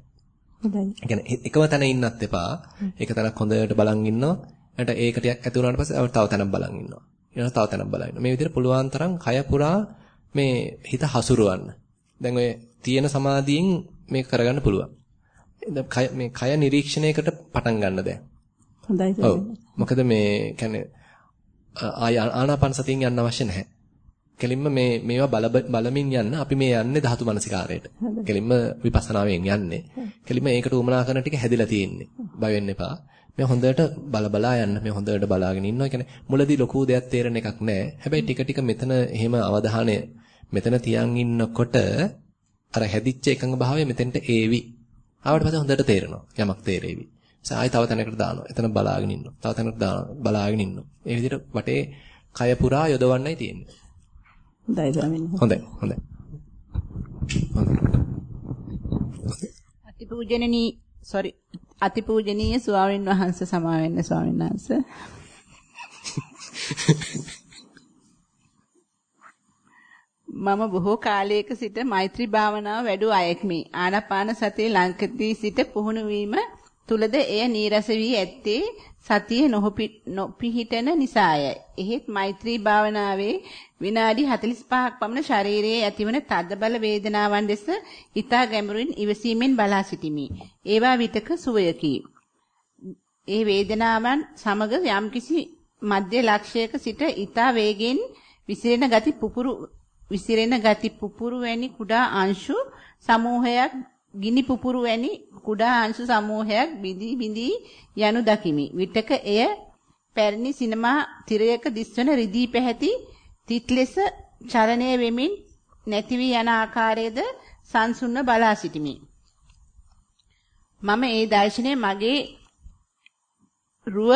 හොඳයි. ඒ කියන්නේ එකම තැන ඉන්නත් එපා. ඒක තැනක් හොඳට බලන් ඉන්නවා. ඊට ඒක ටිකක් ඇති වුණාට පස්සේ තව තැනක් බලන් ඉන්නවා. ඊළඟ තව තැනක් බලන් ඉන්නවා. මේ විදිහට පුළුවන් තරම් කය පුරා මේ හිත හසුරවන්න. දැන් ඔය තියෙන සමාධියෙන් මේක කරගන්න පුළුවන්. මේ කය නිරීක්ෂණයකට පටන් ගන්න දැන්. හොඳයි. ඔව්. මොකද මේ කියන්නේ ආය ආනාපාන සතියෙන් යන්න අවශ්‍ය නැහැ. කෙලින්ම මේ මේවා බල බලමින් යන්න අපි මේ යන්නේ ධාතු මනසිකාරයට. කෙලින්ම විපස්සනාවෙන් යන්නේ. කෙලින්ම ඒකට උමනා කරන ටික හැදිලා තියෙන්නේ. බය වෙන්න එපා. මේ හොඳට බල බලා යන්න මේ හොඳට බලාගෙන ඉන්නවා. කියන්නේ මුලදී ලොකු දෙයක් තේරෙන එකක් නැහැ. හැබැයි ටික ටික මෙතන එහෙම අවධානය මෙතන තියන් ඉන්නකොට අර හැදිච්ච එකඟ භාවය මෙතෙන්ට ඒවි. ආවට පස්සේ හොඳට තේරෙනවා. යමක් තේරෙවි. ආයි තව තැනකට දානවා. එතන බලාගෙන ඉන්නවා. තව තැනකට දානවා. බලාගෙන ඉන්නවා. ඒ විදිහට වටේ කය පුරා යොදවන්නයි තියෙන්නේ. හොඳයි ස්වාමීන් වහන්සේ. හොඳයි. හොඳයි. අතිපූජනීය sorry අතිපූජනීය ස්වාමීන් වහන්සේ සමා වෙන්න ස්වාමීන් වහන්සේ මම බොහෝ කාලයක සිට මෛත්‍රී භාවනාව වැඩු අයෙක්මි. ආනාපාන සතිය ලංකදී සිට පුහුණු වීම තුලද එය නීරස වී ඇත්තේ සතිය නොපිහිටන නිසාය. එහෙත් මෛත්‍රී භාවනාවේ විනාඩි 45ක් පමණ ශරීරයේ ඇතිවන තදබල වේදනාවන් දෙස ඊතා ගැඹුරින් ඉවසීමෙන් බලා සිටිමි. ඒවා විතක සුවයකි. ඒ වේදනාවන් සමග යම්කිසි මධ්‍ය ලක්ෂයක සිට ඊතා වේගෙන් විසිරෙන ගති පුපුරු විසිරෙන ගති පුපුරු වැනි කුඩා අංශු සමූහයක් ගිනි පුපුරු වැනි කුඩා අංශු සමූහයක් බිඳී බිඳී යනු දකිමි. විටක එය පැරණි සිනමා තිරයක දිස්වන රිදී පැහැති තිත් ලෙස චලනය වෙමින් නැති වී යන ආකාරයේද සංසුන්ව බලා සිටිමි. මම ඒ දර්ශනය මගේ රුව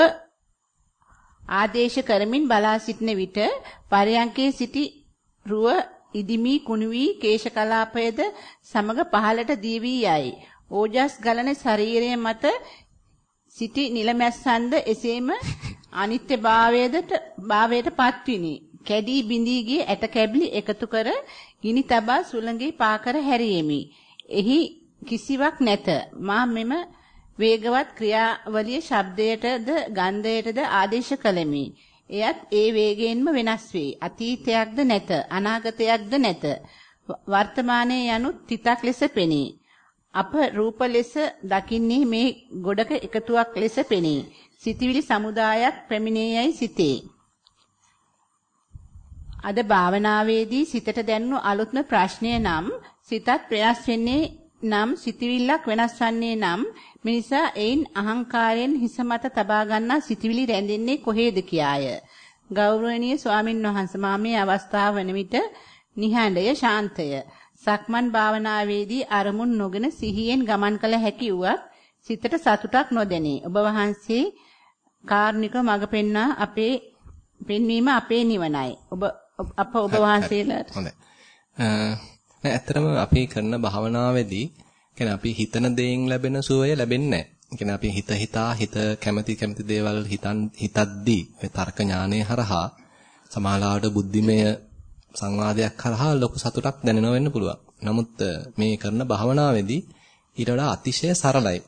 ආදේශ කරමින් බලා සිටින විට පරයන්කේ සිටි රුව ඉදිමි කුණු වී කේශ කලාපයේද සමග පහළට දී වී යයි. ඕජස් ගලන ශරීරයේ මත සිටි නිලමැස්සන්ද එසේම අනිත්‍ය භාවයේදට භාවයට පත්විනි. කැඩී බිඳී ගිය ඇට කැබලි එකතු කර ගිනි තබා සුළඟේ පාකර හැරියෙමි. එහි කිසිවක් නැත. මා මෙම වේගවත් ක්‍රියාවලිය ශබ්දයටද ගන්ධයටද ආදේශ කළෙමි. එයත් ඒ වේගයෙන්ම වෙනස් වේ. අතීතයක්ද නැත, අනාගතයක්ද නැත. වර්තමානයේ යනු තිතක් ලෙස පෙනේ. අප රූප ලෙස දකින්නේ මේ ගොඩක එකතුවක් ලෙස පෙනේ. සිතවිලි සමුදායක් පැමිණේයයි සිතේ. අද භාවනාවේදී සිතට දැනුණු අලුත්ම ප්‍රශ්නය නම් සිතත් වෙනස් වෙන්නේ නම් සිතවිල්ලක් වෙනස් වන්නේ නම් මිනිසා එයින් අහංකාරයෙන් හිස මත තබා ගන්නා සිතවිලි රැඳෙන්නේ කොහේද කියාය. ගෞරවනීය ස්වාමින් වහන්සේ මා මේ අවස්ථාව වන විට නිහඬය ශාන්තය. සක්මන් භාවනාවේදී අරමුණු නොගෙන සිහියෙන් ගමන් කළ හැකි වුවත් සිතට සතුටක් නොදැනේ. ඔබ වහන්සේ කාර්නික මඟ පෙන්වා අපේ පෙන්වීම අපේ නිවනයි. ඔබ අප ඔබ වහන්සේලාට හොඳයි. නෑ ඇත්තටම අපි කරන භාවනාවේදී කියන්නේ අපි හිතන දේෙන් ලැබෙන සුවය ලැබෙන්නේ නැහැ. කියන්නේ අපි හිත හිතා හිත කැමැති කැමැති දේවල් හිතන් හිතද්දී ඒ තර්ක ඥානයේ හරහා සමාලාවට බුද්ධිමය සංවාදයක් කරහා ලොකු සතුටක් දැනෙනව වෙන්න පුළුවන්. නමුත් මේ කරන භාවනාවේදී ඊට වඩා අතිශය සරලයි.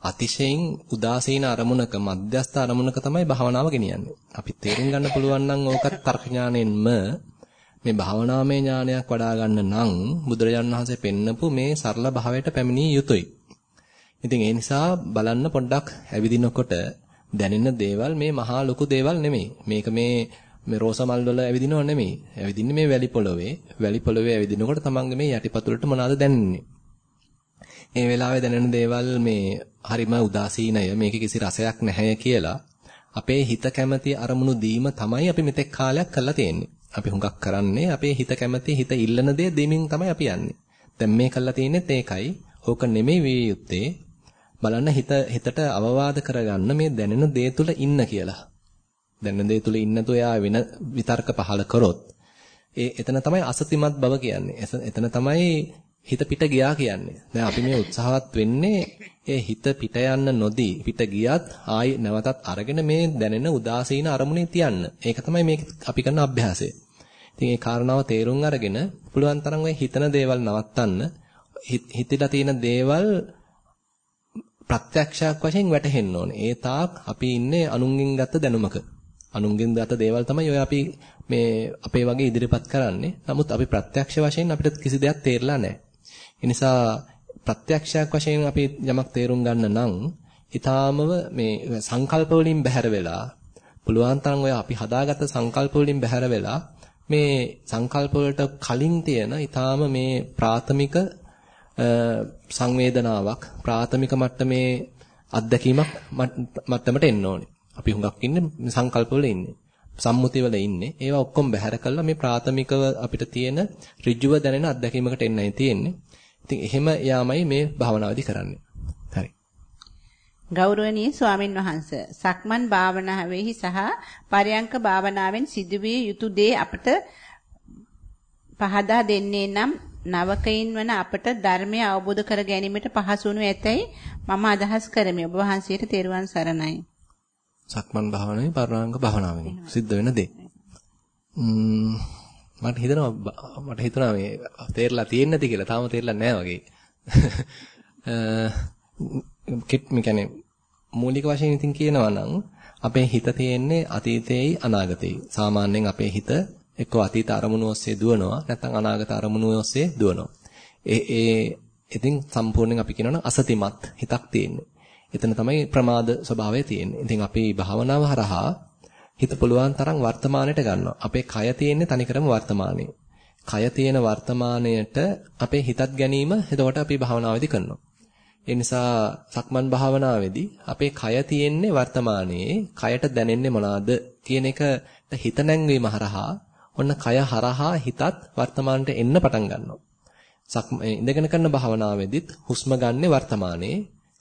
අතිශයින් උදාසීන අරමුණක මධ්‍යස්ථ අරමුණක තමයි භාවනාව ගෙනියන්නේ. අපි තේරුම් ගන්න පුළුවන් නම් ඕකත් තර්ක ඥාණයෙන්ම මේ භාවනාමය ඥානයක් වඩා ගන්න නම් බුදුරජාණන් වහන්සේ පෙන්නපු මේ සරල භාවයට පැමිණිය යුතුයි. ඉතින් ඒ නිසා බලන්න පොඩ්ඩක් ඇවිදිනකොට දැනෙන දේවල් මේ මහා ලොකු දේවල් නෙමෙයි. මේක මේ මේ රෝස මල් වල ඇවිදිනව නෙමෙයි. ඇවිදින්නේ මේ වැලි පොළවේ. වැලි පොළවේ ඇවිදිනකොට තමන්ගේ මේ යටිපතුලට මොනවද දැනෙන්නේ? මේ වෙලාවේ දැනෙන දේවල් මේ හරිම උදාසීනය මේකේ කිසි රසයක් නැහැ කියලා අපේ හිත කැමති අරමුණු දීම තමයි අපි මෙතෙක් කාලයක් කරලා තියෙන්නේ. අපි හුඟක් කරන්නේ අපේ හිත කැමති හිත ඉල්ලන දේ දෙමින් තමයි අපි යන්නේ. දැන් මේ කරලා තියෙන්නේ ඒකයි. ඕක නෙමෙයි විය යුත්තේ. බලන්න හිත හිතට අවවාද කරගන්න මේ දැනෙන දේ තුල ඉන්න කියලා. දැනෙන දේ තුල ඉන්නතු එයා වෙන විතර්ක පහල කරොත් ඒ එතන තමයි අසතිමත් බව කියන්නේ. එතන තමයි හිත පිට ගියා කියන්නේ. දැන් අපි මේ උත්සාහවත් වෙන්නේ ඒ හිත පිට යන්න නොදී පිට ගියත් ආයි නැවතත් අරගෙන මේ දැනෙන උදාසීන අරමුණේ තියන්න. ඒක තමයි මේ අපි කරන අභ්‍යාසය. ඉතින් ඒ කාරණාව තේරුම් අරගෙන පුළුවන් තරම් ඔය හිතන දේවල් නවත්තන්න හිතලා තියෙන දේවල් ප්‍රත්‍යක්ෂයක් වශයෙන් වැටහෙන්න ඕනේ. ඒ තාක් අපි ඉන්නේ අනුන්ගෙන් ගත්ත දැනුමක. අනුන්ගෙන් ගත්ත දේවල් තමයි ඔය අපි මේ අපේ වගේ ඉදිරිපත් කරන්නේ. නමුත් අපි ප්‍රත්‍යක්ෂ වශයෙන් අපිට කිසි දෙයක් තේරලා නැහැ. ඒ නිසා ප්‍රත්‍යක්ෂයක් වශයෙන් අපි යමක් තේරුම් ගන්න නම් ඊටාමව මේ සංකල්ප වලින් බැහැර වෙලා පුළුවන් තරම් ඔය අපි හදාගත්ත සංකල්ප වලින් බැහැර වෙලා මේ සංකල්ප වලට කලින් තියෙන ඊටාම මේ ප්‍රාථමික සංවේදනාවක් ප්‍රාථමික මට්ටමේ අත්දැකීමක් මට්ටමට එන්න ඕනේ. අපි හුඟක් ඉන්නේ සංකල්ප වල ඉන්නේ. සම්මුති වල ඉන්නේ. ඒවා ඔක්කොම බැහැර කළා මේ ප්‍රාථමිකව අපිට තියෙන ඍජුව දැනෙන අත්දැකීමකට එන්නයි තියෙන්නේ. ඉතින් එහෙම යාමයි මේ භාවනාවේදී කරන්නේ. හරි. ගෞරවනීය ස්වාමින් වහන්සේ සක්මන් භාවනාවෙහි සහ පරයන්ක භාවනාවෙන් සිදුවිය යුතු දේ අපට පහදා දෙන්නේ නම් නවකයින් වන අපට ධර්මය අවබෝධ කර ගැනීමට පහසුණු ඇතැයි මම අදහස් කරමි. ඔබ වහන්සේට තෙරුවන් සරණයි. සක්මන් භාවනාවේ පරාංග භාවනාවෙන් සිද්ධ වෙන දේ. මට හිතෙනවා මට හිතුණා මේ තේරලා තියෙන්නේ නැති කියලා. තාම තේරලා නැහැ වගේ. කිට් මේ කියන්නේ මූලික වශයෙන් ඉතින් කියනවා නම් අපේ හිත තියෙන්නේ අතීතයේයි අනාගතයේයි. සාමාන්‍යයෙන් අපේ හිත එක්ක අතීත අරමුණු ඔස්සේ දුවනවා නැත්නම් අනාගත අරමුණු ඔස්සේ දුවනවා. ඒ ඒ ඉතින් සම්පූර්ණයෙන් අපි කියනවා අසතිමත් හිතක් තියෙන්නේ. එතන තමයි ප්‍රමාද ස්වභාවය තියෙන්නේ. ඉතින් අපි භාවනාව හරහා හිත පුළුවන් තරම් වර්තමානයට ගන්නවා. අපේ කය තියෙන්නේ තනිකරම වර්තමානයේ. කය තියෙන වර්තමානයට අපේ හිතත් ගැනීම එතකොට අපි භාවනාවේදී කරනවා. ඒ නිසා සක්මන් භාවනාවේදී අපේ කය තියෙන්නේ වර්තමානයේ කයට දැනෙන්නේ මොනවාද කියන එක හිත නැංවීම හරහා ඔන්න කය හරහා හිතත් වර්තමානට එන්න පටන් ගන්නවා. ඉඳගෙන කරන භාවනාවේදීත් හුස්ම ගන්නෙ වර්තමානයේ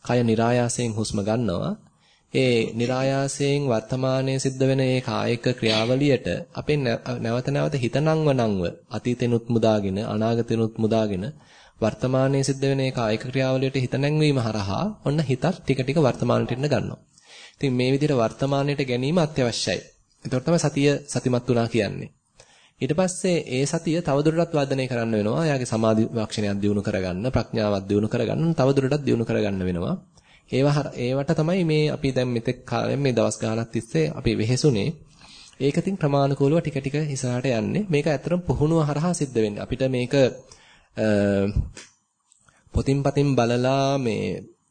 කය નિરાයාසයෙන් හුස්ම ගන්නවා. ඒ નિરાයාසයෙන් වර්තමානයේ සිද්ධ වෙන ඒ කායික ක්‍රියාවලියට අපේ නැවත නැවත හිත නංව නංව අතීතෙනුත් මුදාගෙන අනාගතෙනුත් මුදාගෙන වර්තමානයේ සිද්ධ වෙන ඒ කායික ක්‍රියාවලියට හිත නැංවීම හරහා ඔන්න හිතත් ටික ටික වර්තමානට එන්න ගන්නවා. ඉතින් මේ විදිහට වර්තමානයට ගැනීම අත්‍යවශ්‍යයි. ඒතකොට තමයි සතිය සතිමත් වුණා කියන්නේ. ඊට පස්සේ ඒ සතිය තවදුරටත් වර්ධනය කරන්න වෙනවා. එයාගේ සමාධි වක්ෂණයක් දියුණු කරගන්න, ප්‍රඥාවක් දියුණු කරගන්න, තවදුරටත් දියුණු කරගන්න වෙනවා. ඒවා ඒවට තමයි මේ අපි දැන් මෙතෙක් කාලෙම මේ දවස් ගාණක් තිස්සේ අපි වෙහෙසුනේ. ඒක ඉතින් ප්‍රමාණිකෝලව ටික ටික ඉස්සරහට යන්නේ. මේක ඇත්තටම පුහුණුව හරහා සිද්ධ වෙන්නේ. අපිට මේක පොතින් පතින් බලලා මේ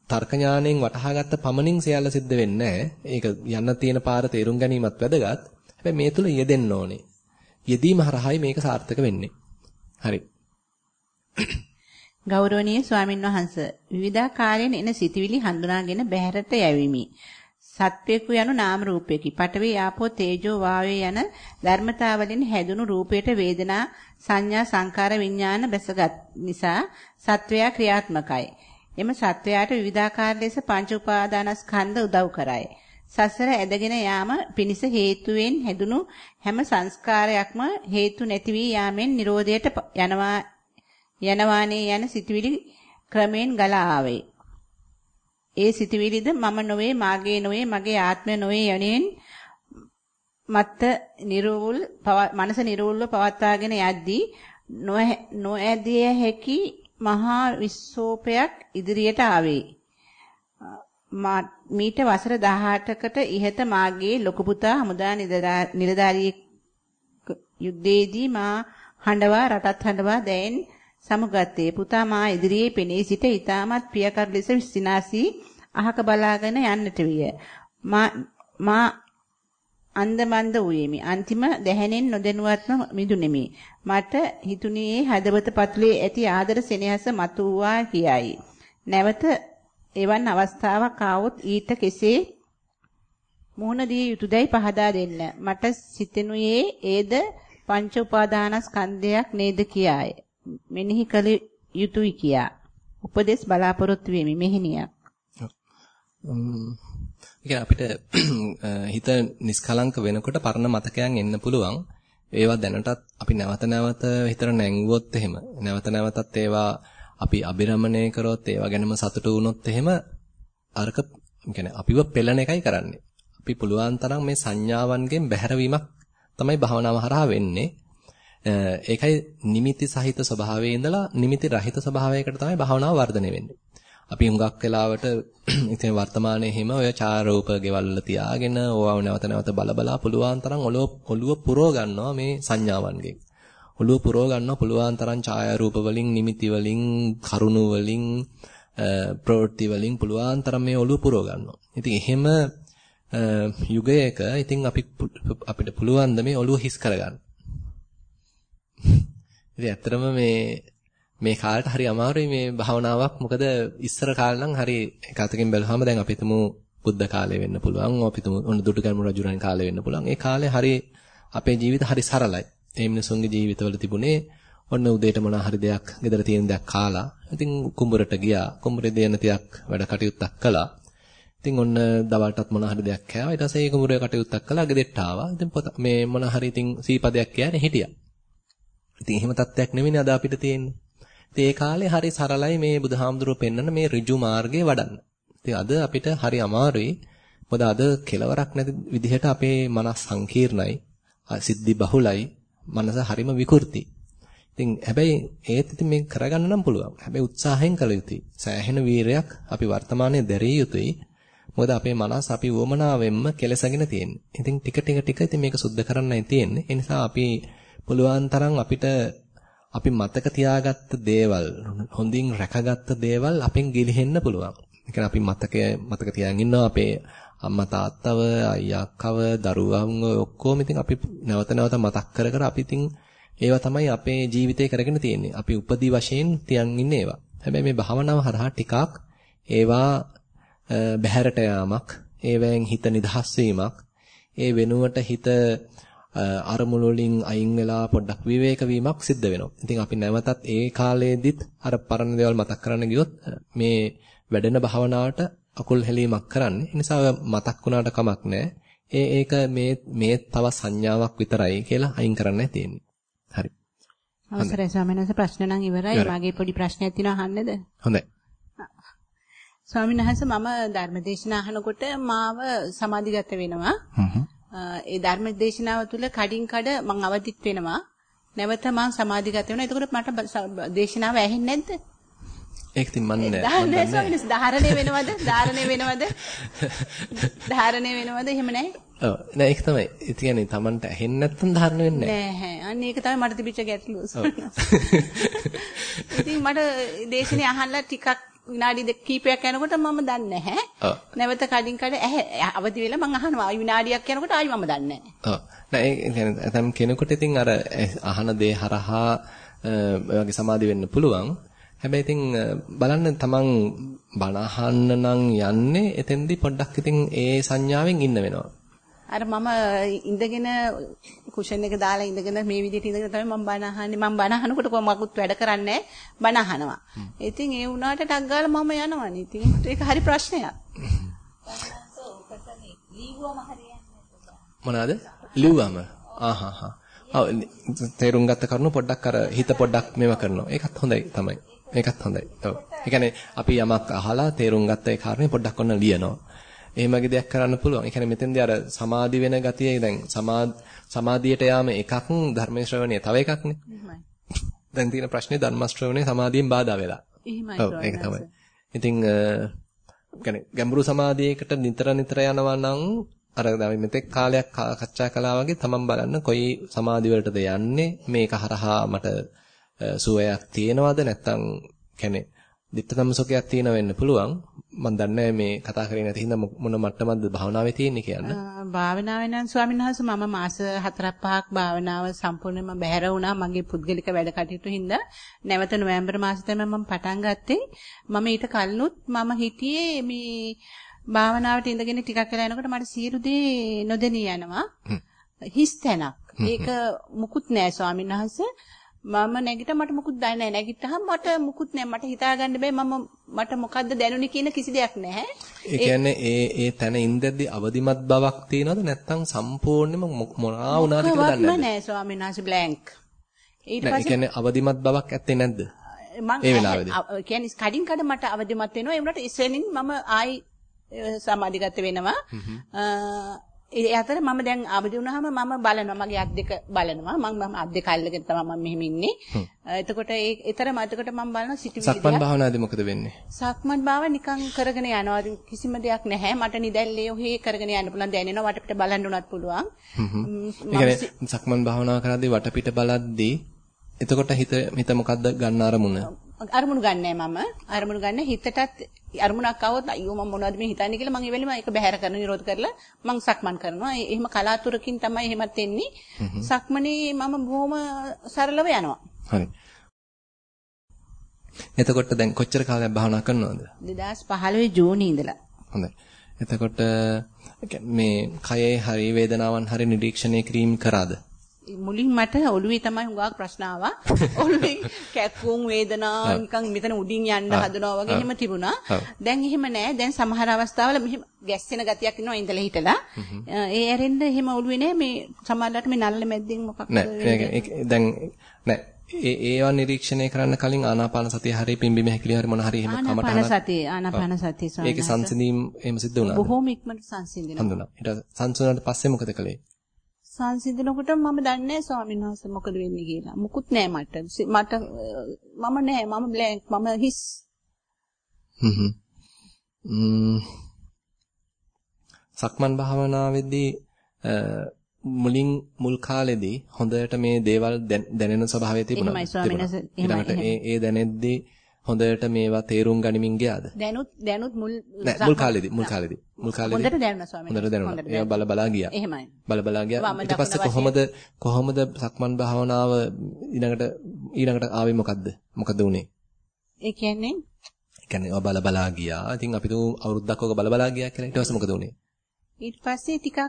තර්ක ඥාණයෙන් වටහාගත්ත පමණින් සියල්ල සිද්ධ වෙන්නේ නැහැ. ඒක යන්න තියෙන පාර තේරුම් ගැනීමත් වැදගත්. හැබැයි මේ තුල යෙදෙන්න ඕනේ. යෙදීම හරහායි මේක සාර්ථක වෙන්නේ. හරි. ගෞරවනීය ස්වාමින් වහන්සේ විවිධාකාරයෙන් එන සිතුවිලි හඳුනාගෙන බැහැරට යැවිමි. සත්වයකු යනු නාම රූපයකි. පඨවි ආපෝ තේජෝ වායෝ යන ධර්මතාවලින් හැදුණු රූපයට වේදනා සංඥා සංකාර විඥාන බැසගත් නිසා සත්වයා ක්‍රියාත්මකයි. එම සත්වයාට විවිධාකාර ලෙස පංච උපාදානස්කන්ධ උදව් කරයි. සසර ඇදගෙන යාම පිණිස හේතුවෙන් හැදුණු හැම සංස්කාරයක්ම හේතු නැති වී යාමෙන් Nirodhයට යනවා යනවානේ යන සිතුවිලි ක්‍රමෙන් ගලා ආවේ. ඒ සිතුවිලිද මම නොවේ මාගේ නොවේ මගේ ආත්මය නොවේ යනෙන් මත්ත නිරෝල් මනස නිරෝල්ව පවත්වාගෙන යද්දී නොඇදිය හැකි මහා විස්සෝපයක් ඉදිරියට ආවේ. මීට වසර 18කට ඉහත මාගේ ලොකු පුතා හමුදා නිලධාරියෙක් යුද්ධයේදී මා හඬවා රටත් හඬවා දැන් සමුගත්තේ පුතා මා ඉදිරියේ පෙනී සිට ඊටමත් පියකර ලෙස සිනාසී අහක බලාගෙන යන්නට විය. මා මා අන්දමන්ද වූයෙමි. අන්තිම දැහැණෙන් නොදැනුවත්ම මිදුනේමි මට හිතුනේ හදවත පතුලේ ඇති ආදර සෙනෙහස මතුවා කියයි. නැවත එවන් අවස්ථාවක් ආවොත් ඊට කෙසේ මුහුණ දිය යුතුයදයි පහදා දෙන්න. මට සිතෙනුයේ ඒද පංච උපාදානස්කන්ධයක් නේද? කියාය. මෙනෙහි කළ යුතුයි කියා. උපදේශ බලාපොරොත්තු වෙමි මෙහෙණියක්. ඒ අපිට හිත නිස්කලංක වෙනකොට පරණ මතකයන් එන්න පුළුවන්. ඒවා දැනටත් අපි නැවත නැවත හිතට නැංගුවොත් එහෙම නැවත නැවතත් ඒවා අපි අබිරමණය කරොත් ඒවා ගැනම සතුටු වුණොත් එහෙම අරක يعني අපිව පෙළන එකයි කරන්නේ. අපි පුළුවන් තරම් මේ සංඥාවන්ගෙන් බැහැරවීමක් තමයි භාවනාව හරහා වෙන්නේ. ඒකයි නිමිති සහිත ස්වභාවයේ ඉඳලා නිමිති රහිත ස්වභාවයකට තමයි භාවනාව වර්ධනය වෙන්නේ. අපි හුඟක් වෙලාවට ඉතින් වර්තමානයේ හිම ඔය ඡාරෝප ගෙවල් වල තියාගෙන ඕවා නැවත නැවත බල බලා පුළුවන් තරම් ඔළුව පුරව ගන්නවා මේ සංඥාවන්ගෙන්. ඔළුව පුරව ගන්න පුළුවන් තරම් ඡායාරූප වලින් නිමිති වලින් කරුණු වලින් ප්‍රවෘත්ති වලින් පුළුවන් තරම් මේ ඔළුව පුරව ගන්නවා. ඉතින් එහෙම යුගයක ඉතින් අපි අපිට පුළුවන් ද මේ ඔළුව හිස් කරගන්න. ඉතින් ඇත්තටම මේ මේ කාලේට හරි අමාරුයි මේ භාවනාවක්. මොකද ඉස්සර කාලේ නම් හරි එකතකින් බැලුවාම දැන් අපි හිතමු බුද්ධ කාලේ වෙන්න පුළුවන්. අපි හිතමු ඔන්න දුටුගැමුණු රජුරන් කාලේ වෙන්න පුළුවන්. ඒ කාලේ හරි අපේ ජීවිත හරි සරලයි. ඒ මිනිසුන්ගේ ජීවිතවල තිබුණේ ඔන්න උදේට මොනවා හරි දෙයක්, ගෙදර තියෙන දෙයක් කාලා. ඉතින් කුඹරට ගියා. කුඹරේ දෙන තියක් වැඩ කටයුත්තක් කළා. ඉතින් ඔන්න දවල්ටත් මොනවා හරි දෙයක් කෑවා. ඊට පස්සේ ඒ කුඹරේ කටයුත්තක් කළා. ගෙදරට ආවා. ඉතින් මේ මොනවා හරි ඉතින් සීපදයක් කියන්නේ හිටියා. ඉතින් එහෙම තත්ත්වයක් නෙවෙයිනේ අද අපිට තියෙන්නේ. ඉතින් ඒ කාලේ හරි සරලයි මේ බුදුහාමුදුරුවෝ පෙන්වන මේ ඍජු මාර්ගයේ වඩන්න. ඉතින් අද අපිට හරි අමාරුයි. මොකද අද කෙලවරක් නැති විදිහට අපේ මනස් සංකීර්ණයි. සිද්ධි බහුලයි. මනස හරිම විකෘති. ඉතින් හැබැයි ඒත් ඉතින් මේක කරගන්න නම් පුළුවන්. හැබැයි උත්සාහයෙන් කළ යුතුයි. සෑහෙන වීරයක් අපි වර්තමානයේ දැරිය යුතුයි. මොකද අපේ මනස අපි වොමනාවෙන්ම කෙලසගෙන තියෙන්නේ. ඉතින් ටික ටික ටික ඉතින් මේක සුද්ධ කරන්නයි තියෙන්නේ. ඒ නිසා අපි පුළුවන් තරම් අපිට අපි මතක තියාගත්ත දේවල් හොඳින් රැකගත්ත දේවල් අපෙන් ගිලිහෙන්න පුළුවන්. ඒ අපි මතකය මතක තියාගෙන ඉන්නවා අපේ අම්මා තාත්තව අයියා අක්කව දරුවන්ව ඔක්කොම ඉතින් අපි නැවත නැවත මතක් කර කර අපි ඉතින් ඒවා තමයි අපේ ජීවිතේ කරගෙන තියෙන්නේ. අපි උපදී වශයෙන් තියන් ඉන්නේ ඒවා. හැබැයි මේ භාවනාව හරහා ටිකක් ඒවා බහැරට යාමක්, ඒවෙන් හිත නිදහස් වීමක්, ඒ වෙනුවට හිත අරමුණු වලින් අයින් වෙලා පොඩ්ඩක් විවේක වීමක් සිද්ධ වෙනවා. ඉතින් අපි නැවතත් ඒ කාලයේදීත් අර පරණ දේවල් මතක් කරන්න ගියොත් මේ වැඩෙන භාවනාවට අකුල් හැලීමක් කරන්නේ. ඒ නිසා මතක් වුණාට කමක් නැහැ. ඒ ඒක මේ මේ තව සංඥාවක් විතරයි කියලා අයින් කරන්නයි තියෙන්නේ. හරි. අවසරයි ස්වාමීන් ප්‍රශ්න නම් ඉවරයි. මගේ පොඩි ප්‍රශ්නයක් තියෙනවා අහන්නද? හොඳයි. ස්වාමීන් වහන්සේ මම ධර්මදේශන අහනකොට මාව සමාධිගත වෙනවා. ඒ ධර්මදේශනාව තුළ කඩින් කඩ මම අවදිත් වෙනවා. නැවත මම සමාධිගත වෙනවා. එතකොට මට දේශනාව ඇහෙන්නේ නැද්ද? ඒක ඉතින් මන්නේ නැහැ. ස්වාමීන් ධාරණය වෙනවද? ධාරණය වෙනවද? ධාරණය වෙනවද? එහෙම නැහැ. ඔව් නෑ ඒක තමයි. ඒ කියන්නේ Tamanට ඇහෙන්නේ නැත්නම් ධාරණය වෙන්නේ නැහැ. නෑ අන්න ඒක තමයි මට තිබිච්ච ගැටලුව. ඉතින් මට දේශනේ අහලා ටිකක් විනාඩි දෙක කීපයක් යනකොට මම දන්නේ නැහැ. නැවත කඩින් කඩ අවදි වෙලා මං අහනවා. විනාඩියක් යනකොට ආයි මම දන්නේ නැහැ. ඔව්. කෙනෙකුට ඉතින් අර අහන දේ හරහා අ, ඔය වගේ සමාධි වෙන්න පුළුවන්. හැබැයි ඉතින් බලන්න තමන් බණ අහන්න නම් යන්නේ එතෙන්දී පොඩ්ඩක් ඉතින් ඒ සංඥාවෙන් ඉන්න වෙනවා. අර මම ඉඳගෙන කුෂන් එක දාලා ඉඳගෙන මේ විදිහට ඉඳගෙන තමයි මම බණ අහන්නේ. මම බණ අහනකොට කොහොමකුත් වැඩ කරන්නේ බණ අහනවා. ඉතින් ඒ වුණාට ටක් ගාලා මම යනවනේ. ඉතින් ඒක හරි ප්‍රශ්නයක්. මොනවාද? ලිව්වම. ආහා ඔව් තේරුම් ගත්ත කරුණු පොඩ්ඩක් අර හිත පොඩ්ඩක් මේව කරනවා. ඒකත් හොඳයි තමයි. ඒකත් හොඳයි. ඔව්. ඒ කියන්නේ අපි යමක් අහලා තේරුම් ගත්ත ඒ කාරණේ පොඩ්ඩක් ඔන්න ලියනවා. එහෙම වගේ දෙයක් කරන්න පුළුවන්. ඒ කියන්නේ මෙතෙන්දී අර සමාධි වෙන ගතිය දැන් සමාධියට යාම එකක් ධර්ම ශ්‍රවණය තව එකක්නේ. දැන් තියෙන ප්‍රශ්නේ ධර්ම ශ්‍රවණය සමාධියෙන් බාධා වෙලා. එහෙමයි ඔව් ඒක තමයි. ඉතින් يعني ගැඹුරු සමාධියකට නිතර නිතර යනවා නම් අර දැන් මෙතෙක් කාලයක් කච්චා කළා වගේ තමන් බලන්න කොයි සමාධි වලටද යන්නේ මේක හරහා මට සුවයක් තියෙනවද නැත්නම් يعني දිත්තම සුඛයක් තියෙන වෙන්න පුළුවන් මම දන්නේ මේ කතා කරේ නැති හින්දා මොන මට්ටමක්ද භාවනාවේ තියෙන්නේ කියන්න. භාවනාවේ නම් ස්වාමීන් වහන්සේ මම මාස 4ක් 5ක් භාවනාව සම්පූර්ණයෙන්ම බැහැර වුණා මගේ පුද්ගලික වැඩ කටයුතු හින්දා නැවත නොවැම්බර් මාසෙ තමයි මම පටන් ගත්තේ. මම ඊට කලිනුත් මම හිටියේ මේ භාවනාවට ඉඳගෙන ටිකක් වෙලා යනකොට මට සියලු දේ නොදෙනී යනවා. හිස් තැනක්. ඒක මුකුත් නෑ ස්වාමීන් වහන්සේ. මම නැගිට මට මුකුත් දන්නේ නැහැ. නැගිට්ටහම මට මුකුත් නැහැ. මට හිතාගන්න බෑ මම මට මොකද්ද දැනුනේ කියන කිසි දෙයක් නැහැ. ඒ කියන්නේ ඒ ඒ තැන ඉඳද්දි අවදිමත් බවක් තියෙනවද නැත්නම් සම්පූර්ණයෙන්ම මොනවා වුණාද කියලා දන්නේ නැහැ. නෑ ස්වාමීන් වහන්සේ බ්ලැන්ක්. ඊට පස්සේ ඒ කියන්නේ අවදිමත් බවක් ඇත්තේ නැද්ද? ඒ වෙලාවේදී. කියන්නේ කඩින් කඩ මට අවදිමත් වෙනවා. ඒ වුණාට ඉස්සෙනින් මම ආයි සමාධිගත වෙනවා. ඒ අතර මම දැන් අවදි වුණාම මම බලනවා මගේ අත් දෙක බලනවා. මම මම අත් දෙක අල්ලගෙන තමයි මම මෙහෙම ඉන්නේ. එතකොට ඒ ඊතර එතකොට මම බලනවා සිටි විදිය සක්මන් භාවනාවේදී මොකද වෙන්නේ? සක්මන් භාව නිකන් කරගෙන යනවා. කිසිම දෙයක් නැහැ. මට නිදැල්ලේ ඔහේ කරගෙන යන්න පුළුවන් දැනෙනවා වටපිට බලන්න උනත් පුළුවන්. සක්මන් භාවනාව කරද්දී වටපිට බලද්දී එතකොට හිත හිත මොකද්ද ගන්න අරමුණ අරමුණු ගන්නෑ මම. අරමුණු ගන්න හිතටත් අරමුණක් આવොත් අයියෝ මම මොනවද මේ හිතන්නේ කියලා මම ඒ වෙලෙම ඒක බැහැර කරන නිරෝධ කරලා මම සක්මන් කරනවා. එහෙම කලාතුරකින් තමයි එහෙමත් එන්නේ. සක්මනේ මම බොහොම සරලව යනවා. හරි. එතකොට දැන් කොච්චර කාලයක් භාවනා කරනවද? 2015 ජූනි ඉඳලා. හොඳයි. එතකොට මේ කයේ හරි වේදනාවන් හරි නිරීක්ෂණය කිරීම කරාද මුලින් මට ඔළුවේ තමයි හුඟක් ප්‍රශ්න ආවා. ඔළුවෙන් කැක්කුම් වේදනා නිකන් මෙතන උඩින් යන්න හදනවා වගේ එහෙම තිබුණා. දැන් එහෙම නෑ. දැන් සමහර අවස්ථාවල මෙහෙම ගැස්සෙන ගතියක් එනවා ඉඳලා හිටලා. ඒ ඇරෙන්න එහෙම ඔළුවේ නෑ. මේ සමහරවිට මේ නල්ල මැද්දෙන් මොකක්ද දැන් නෑ. ඒ ඒවා නිරීක්ෂණය කරන්න කලින් ආනාපාන සතිය හරිය පිම්බිම හැකිලි හරිය මොන හරි එහෙම කමටහන ආනාපාන සතිය ආනාපාන සතිය ස්වාමීනි ඒකේ සංසිඳීම් එහෙම සිද්ධ වුණාද? බොහොම ඉක්මනට සංසිඳිනවා. හඳුනා. ඊට සංසිඳුණාට පස්සේ මොකද කළේ සංසිඳනකොට මම දන්නේ ස්වාමීන් වහන්සේ මොකද වෙන්නේ කියලා. මුකුත් නෑ මට. මට මම නෑ මම බ්ලැන්ක් මම හිස්. හ්ම් සක්මන් භාවනාවේදී මුලින් මුල් කාලෙදී හොඳට මේ දේවල් දැනෙන ස්වභාවය තිබුණා. ඊළඟට ඒ ඒ දැනෙද්දී හොඳට මේවා තේරුම් ගනිමින් ගියාද? දැනුත් දැනුත් මුල් නෑ මුල් කාලෙදී මුල් කාලෙදී මුල් කාලෙදී හොඳට දැනුණා ස්වාමීනි. හොඳට දැනුණා. ඒවා බල බලා ගියා. එහෙමයි. බල බලා ගියා. ඊට පස්සේ කොහොමද කොහොමද සක්මන් භාවනාව ඊළඟට ඊළඟට ආවේ මොකද්ද? මොකද උනේ? ඒ කියන්නේ ඒ කියන්නේ ඒවා බල බලා ගියා. ඉතින් අපි තු අවුරුද්දක් ඔක බල බලා ගියා කියලා ඊට පස්සේ මොකද උනේ? ඊට පස්සේ ටිකක්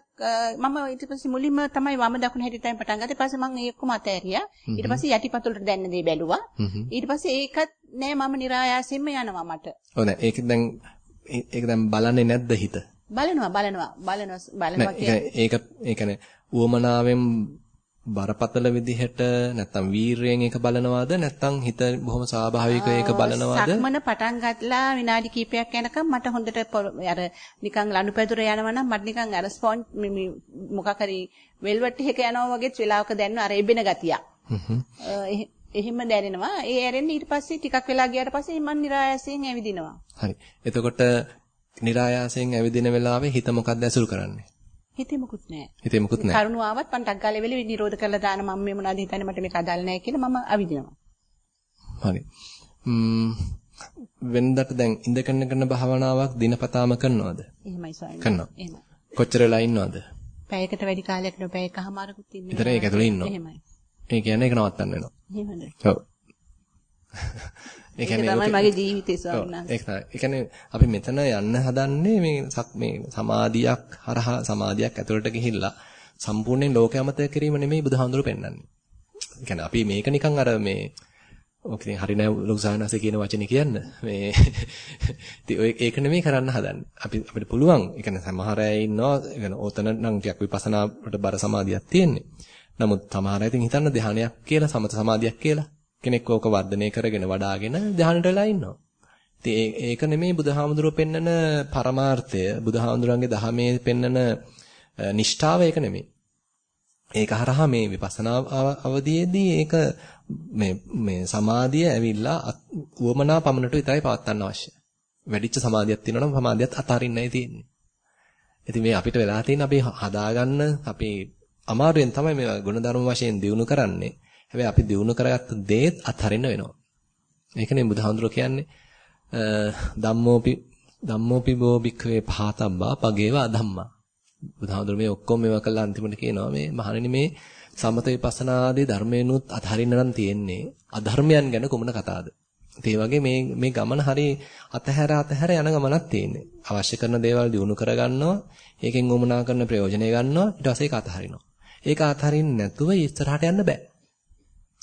මම ඊට පස්සේ මුලින්ම තමයි වම දකුණ හැටි තමයි පටන් ගත්තේ. පස්සේ මම ඒ ඔක්කොම අතෑරියා. ඊට පස්සේ යටිපතුලට දැන්න දේ බැලුවා. ඊට පස්සේ ඒකත් නෑ මම નિરાයාසයෙන්ම යනවා මට. ඔව් නෑ ඒක දැන් ඒක දැන් බලන්නේ නැද්ද හිත? බලනවා බලනවා බලනවා බලනවා කියන්නේ ඒක ඒ කියන්නේ උවමනාවෙන් බරපතල විදිහට නැත්තම් වීරයෙන් ඒක බලනවාද නැත්තම් හිත බොහොම ස්වාභාවිකව ඒක බලනවාද සක්මන පටන් ගත්ලා විනාඩි කිහිපයක් යනකම් මට හොඳට අර නිකන් ලනුපැදුර යනවා නම් මට නිකන් අර ස්පොන්ජ් මොකක් හරි වෙල්වට් එකක යනවා වගේත් වෙලාවක දැනෙන අර එබෙන ගතිය. එහෙම දැනෙනවා. ඒ ඇරෙන්න ඊට පස්සේ ටිකක් වෙලා ගියාට පස්සේ මම નિરાයාසයෙන් ඇවිදිනවා. හරි. එතකොට નિરાයාසයෙන් ඇවිදින වෙලාවේ හිත මොකක්ද ඇසුරු කරන්නේ? හිතේ මුකුත් නැහැ. හිතේ මුකුත් නැහැ. කරුණ ආවත් මම ටක් ගාලේ වෙලෙ නිරෝධ කරලා දාන මම මේ මොනවද හිතන්නේ මට මේක අදාළ නැහැ කියලා මම අවිදිනවා. හරි. ම්ම් වෙනදට දැන් ඉඳගෙන කරන භාවනාවක් දිනපතාම කරනවද? එහෙමයි ස්වාමීනි. කරනවා. එහෙමයි. කොච්චර වෙලා ඉන්නවද? පැයකට වැඩි කාලයකට පැයකමාරකුත් ඉන්නවා. විතර ඒක ඇතුලේ ඉන්නවා. එහෙමයි. ඒ කියන්නේ ඒක නවත්තන්න වෙනවා. එහෙමද? ඔව්. ඒ ඒක තමයි මගේ ජීවිතේ ස්වාමීන් වහන්සේ. ඒක තමයි. ඒ කියන්නේ අපි මෙතන යන්න හදන්නේ මේ මේ සමාධියක් හරහා සමාධියක් ඇතුළට ගිහිල්ලා සම්පූර්ණයෙන් ලෝකය අමතක කිරීම නෙමෙයි බුදුහාඳුර පෙන්වන්නේ. ඒ කියන්නේ අපි මේක නිකන් අර මේ ඔක ඉතින් හරි නෑ ලොකු සාහනසේ කියන වචනේ කියන්න. මේ ඔය ඒක නෙමෙයි කරන්න හදන්නේ. අපි අපිට පුළුවන්. ඒ කියන්නේ සමහර අය ඉන්නවා. ඒ කියන්නේ ඕතන නම් ටිකක් විපස්සනාට බර සමාධියක් තියෙන්නේ. නමුත් සමහර අය ඉතින් හිතන්න ධානයක් කියලා සමත සමාධියක් කියලා. කෙනෙක් ඕක වර්ධනය කරගෙන වඩාගෙන ධානයට වෙලා ඉන්නවා. ඉතින් ඒක නෙමෙයි බුදුහාමුදුරුවෝ පෙන්නන පරමාර්ථය. බුදුහාමුදුරන්ගේ දහමේ පෙන්නන නිෂ්ඨාව ඒක නෙමෙයි. ඒක හරහා මේ විපස්සනා අවධියේදී ඒක මේ මේ සමාධිය ඇවිල්ලා උවමනා පමණට විතරයි පවත්වන්න අවශ්‍ය. වැඩිච්ච සමාධියක් තියෙනවා නම් සමාධියත් අතාරින්නයි තියෙන්නේ. ඉතින් මේ අපිට වෙලා තියෙන අපි හදාගන්න අපි අමාරුවෙන් තමයි මේ ගුණධර්ම වශයෙන් දිනු කරන්නේ. හැබැයි අපි දිනු කරගත්ත දේත් අත්හරින්න වෙනවා. ඒකනේ බුදුහාඳුර කියන්නේ ධම්මෝපි ධම්මෝපි බෝ භික්ඛවේ පහතබ්බා පගේව අධම්මා. බුදුහාඳුර මේ ඔක්කොම මේවා කළා අන්තිමට කියනවා මේ මහණෙනි මේ සමත විපස්සනා ආදී ධර්මයන්ුත් අතහරින්න නම් තියෙන්නේ අධර්මයන් ගැන කොමන කතාවද? ඒ වගේ මේ මේ ගමන හරි අතහැර අතහැර යන ගමනක් තියෙන්නේ. අවශ්‍ය කරන දේවල් දිනු කරගන්නවා, ඒකෙන් උමනා කරන ප්‍රයෝජනය ගන්නවා, ඊට පස්සේ ඒක අතහරිනවා. ඒක අතහරින්න නැතුව ඉස්සරහට යන්න බෑ.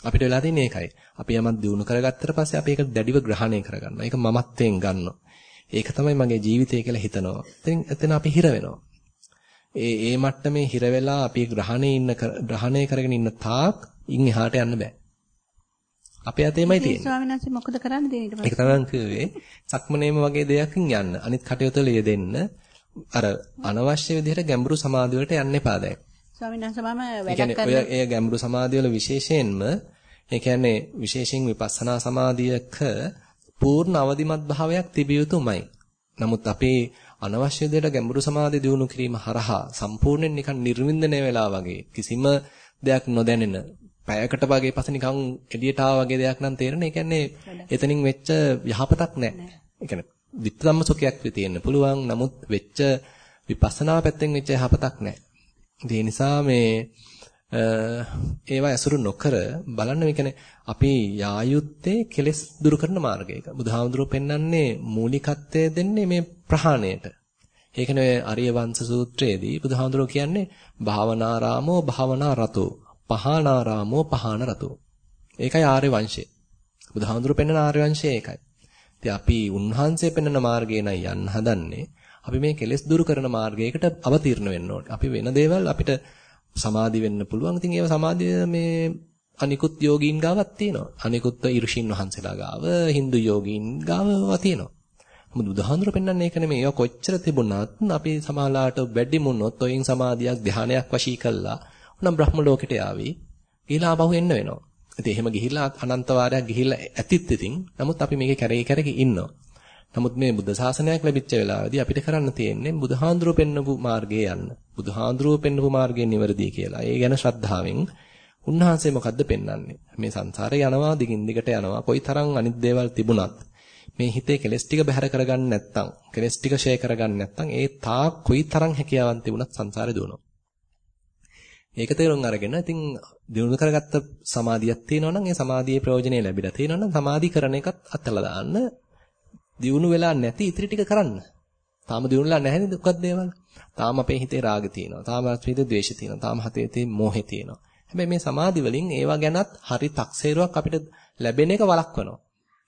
අපිට වෙලා තියෙන්නේ ඒකයි. අපි යමක් දිනු කරගත්තට පස්සේ අපි ඒක දැඩිව ග්‍රහණය කරගන්නවා. ඒක මමත්වයෙන් ගන්නවා. ඒක තමයි මගේ ජීවිතය කියලා හිතනවා. ඉතින් එතන අපි හිර වෙනවා. ඒ ඒ මට්ටමේ හිර වෙලා අපි ග්‍රහණේ ඉන්න ග්‍රහණය කරගෙන ඉන්න තාක් ඉන් එහාට යන්න බෑ. අපේ අතේමයි තියෙන්නේ. ස්වාමීන් වහන්සේ මොකද කරන්න දෙන්නේ ඊට පස්සේ? ඒක තමයි කිව්වේ. සක්මනේම වගේ දෙයකින් යන්න. අනිත් කටයුතු වල යෙදෙන්න. අර අනවශ්‍ය විදිහට ගැඹුරු සමාධිය වලට යන්න එපා දැන්. ස්වාමීන් වහන්සේ මම වැඩක් කරන ඔය ඒ ගැඹුරු සමාධිය වල විශේෂයෙන්ම ඒ කියන්නේ විශේෂයෙන් විපස්සනා සමාධියක පූර්ණ අවදිමත් භාවයක් තිබිය යුතුමයි. නමුත් අපේ අනවශ්‍ය දෙයට ගැඹුරු සමාධිය දියුණු කිරීම හරහා සම්පූර්ණයෙන් නිකන් නිර්වින්දනය වෙලා වගේ කිසිම දෙයක් නොදැනෙන පැයකට වගේ පස්සේ නිකන් එළියට ආවා වගේ දෙයක් නම් තේරෙන. ඒ කියන්නේ එතනින් වෙච්ච යහපතක් නැහැ. ඒ කියන්නේ විත්තම්ම සුඛයක් තියෙන්න පුළුවන්. නමුත් වෙච්ච විපස්සනා පැත්තෙන් වෙච්ච යහපතක් නැහැ. ඒ නිසා මේ ඒවා ඇසුරු නොකර බලන්න මේ කියන්නේ අපි යායුත්තේ කෙලෙස් දුරු කරන මාර්ගයක. බුදුහාමුදුරුවෝ පෙන්වන්නේ මූලිකත්වය දෙන්නේ මේ ප්‍රහාණයට. ඒකනේ අරිය වංශ සූත්‍රයේදී බුදුහාමුදුරුවෝ කියන්නේ භාවනාරාමෝ භාවනා රතෝ පහානාරාමෝ පහාන රතෝ. ඒකයි ආර්ය වංශය. බුදුහාමුදුරුවෝ පෙන්වන ආර්ය වංශය ඒකයි. ඉතින් අපි උන්වහන්සේ පෙන්වන මාර්ගේ නම් යන්න හදන්නේ අපි මේ කෙලෙස් දුරු කරන මාර්ගයකට අවතීර්ණ වෙන්න ඕනේ. අපි වෙන දේවල් අපිට සමාධි වෙන්න පුළුවන්. ඉතින් ඒව සමාධිය මේ අනිකුත් යෝගීන් ගාවක් තියෙනවා. අනිකුත් ඍෂින් වහන්සේලා ගාව, Hindu යෝගීන් ගාව තියෙනවා. මොකද බුදුහාඳුර පෙන්වන්නේ ඒක නෙමෙයි. ඒවා කොච්චර තිබුණත් අපි සමාලාට වැඩි මුන්නොත් ඔයින් සමාධියක් ධානයක් වශී කළා. උනම් බ්‍රහ්ම ලෝකෙට යාවි. ඊළා ආපහු එන්න වෙනවා. ඉතින් එහෙම ගිහිල්ලා අනන්ත වාරයක් ගිහිල්ලා ඇතිත් ඉතින්. නමුත් අපි මේකේ කැරේ කැරේ ඉන්නවා. නමුත් මේ බුද්ධ ශාසනයක් ලැබිච්ච වෙලාවේදී අපිට කරන්න තියෙන්නේ බුදුහාඳුරෝ පෙන්වපු මාර්ගයේ යන්න. බුදුහාඳුරෝ පෙන්වපු මාර්ගය නිවැරදි කියලා. ඒ ගැන ශ්‍රද්ධාවෙන් උන්වහන්සේ මොකද්ද පෙන්වන්නේ? මේ සංසාරේ යනවා දිගින් දිගට යනවා. කොයිතරම් අනිත් දේවල් තිබුණත් මේ හිතේ කෙලස් ටික බැහැර කරගන්න නැත්නම්, කෙලස් ටික ෂේ කරගන්න නැත්නම් ඒ තා කොයිතරම් හැකියාවක් තිබුණත් සංසාරේ දුවනවා. ඒක තේරුම් අරගෙන ඉතින් දිනු කරගත්ත සමාධියක් තියෙනවා නම් ඒ සමාධියේ ප්‍රයෝජනෙ ලැබිලා තියෙනවා නම් සමාධි කරන එකත් අත්හැරලා දාන්න දියුණු වෙලා නැති ඉතිරි ටික කරන්න. තාම දියුණුලා නැහැ නේද මොකක්ද දේවල්? තාම අපේ හිතේ රාග තියෙනවා. තාම අපේ හිතේ ද්වේෂ තියෙනවා. තාම හිතේ තියෙන මෝහය තියෙනවා. හැබැයි මේ සමාධි වලින් ඒවා ගැනත් හරි තක්සේරුවක් අපිට ලැබෙන එක වළක්වනවා.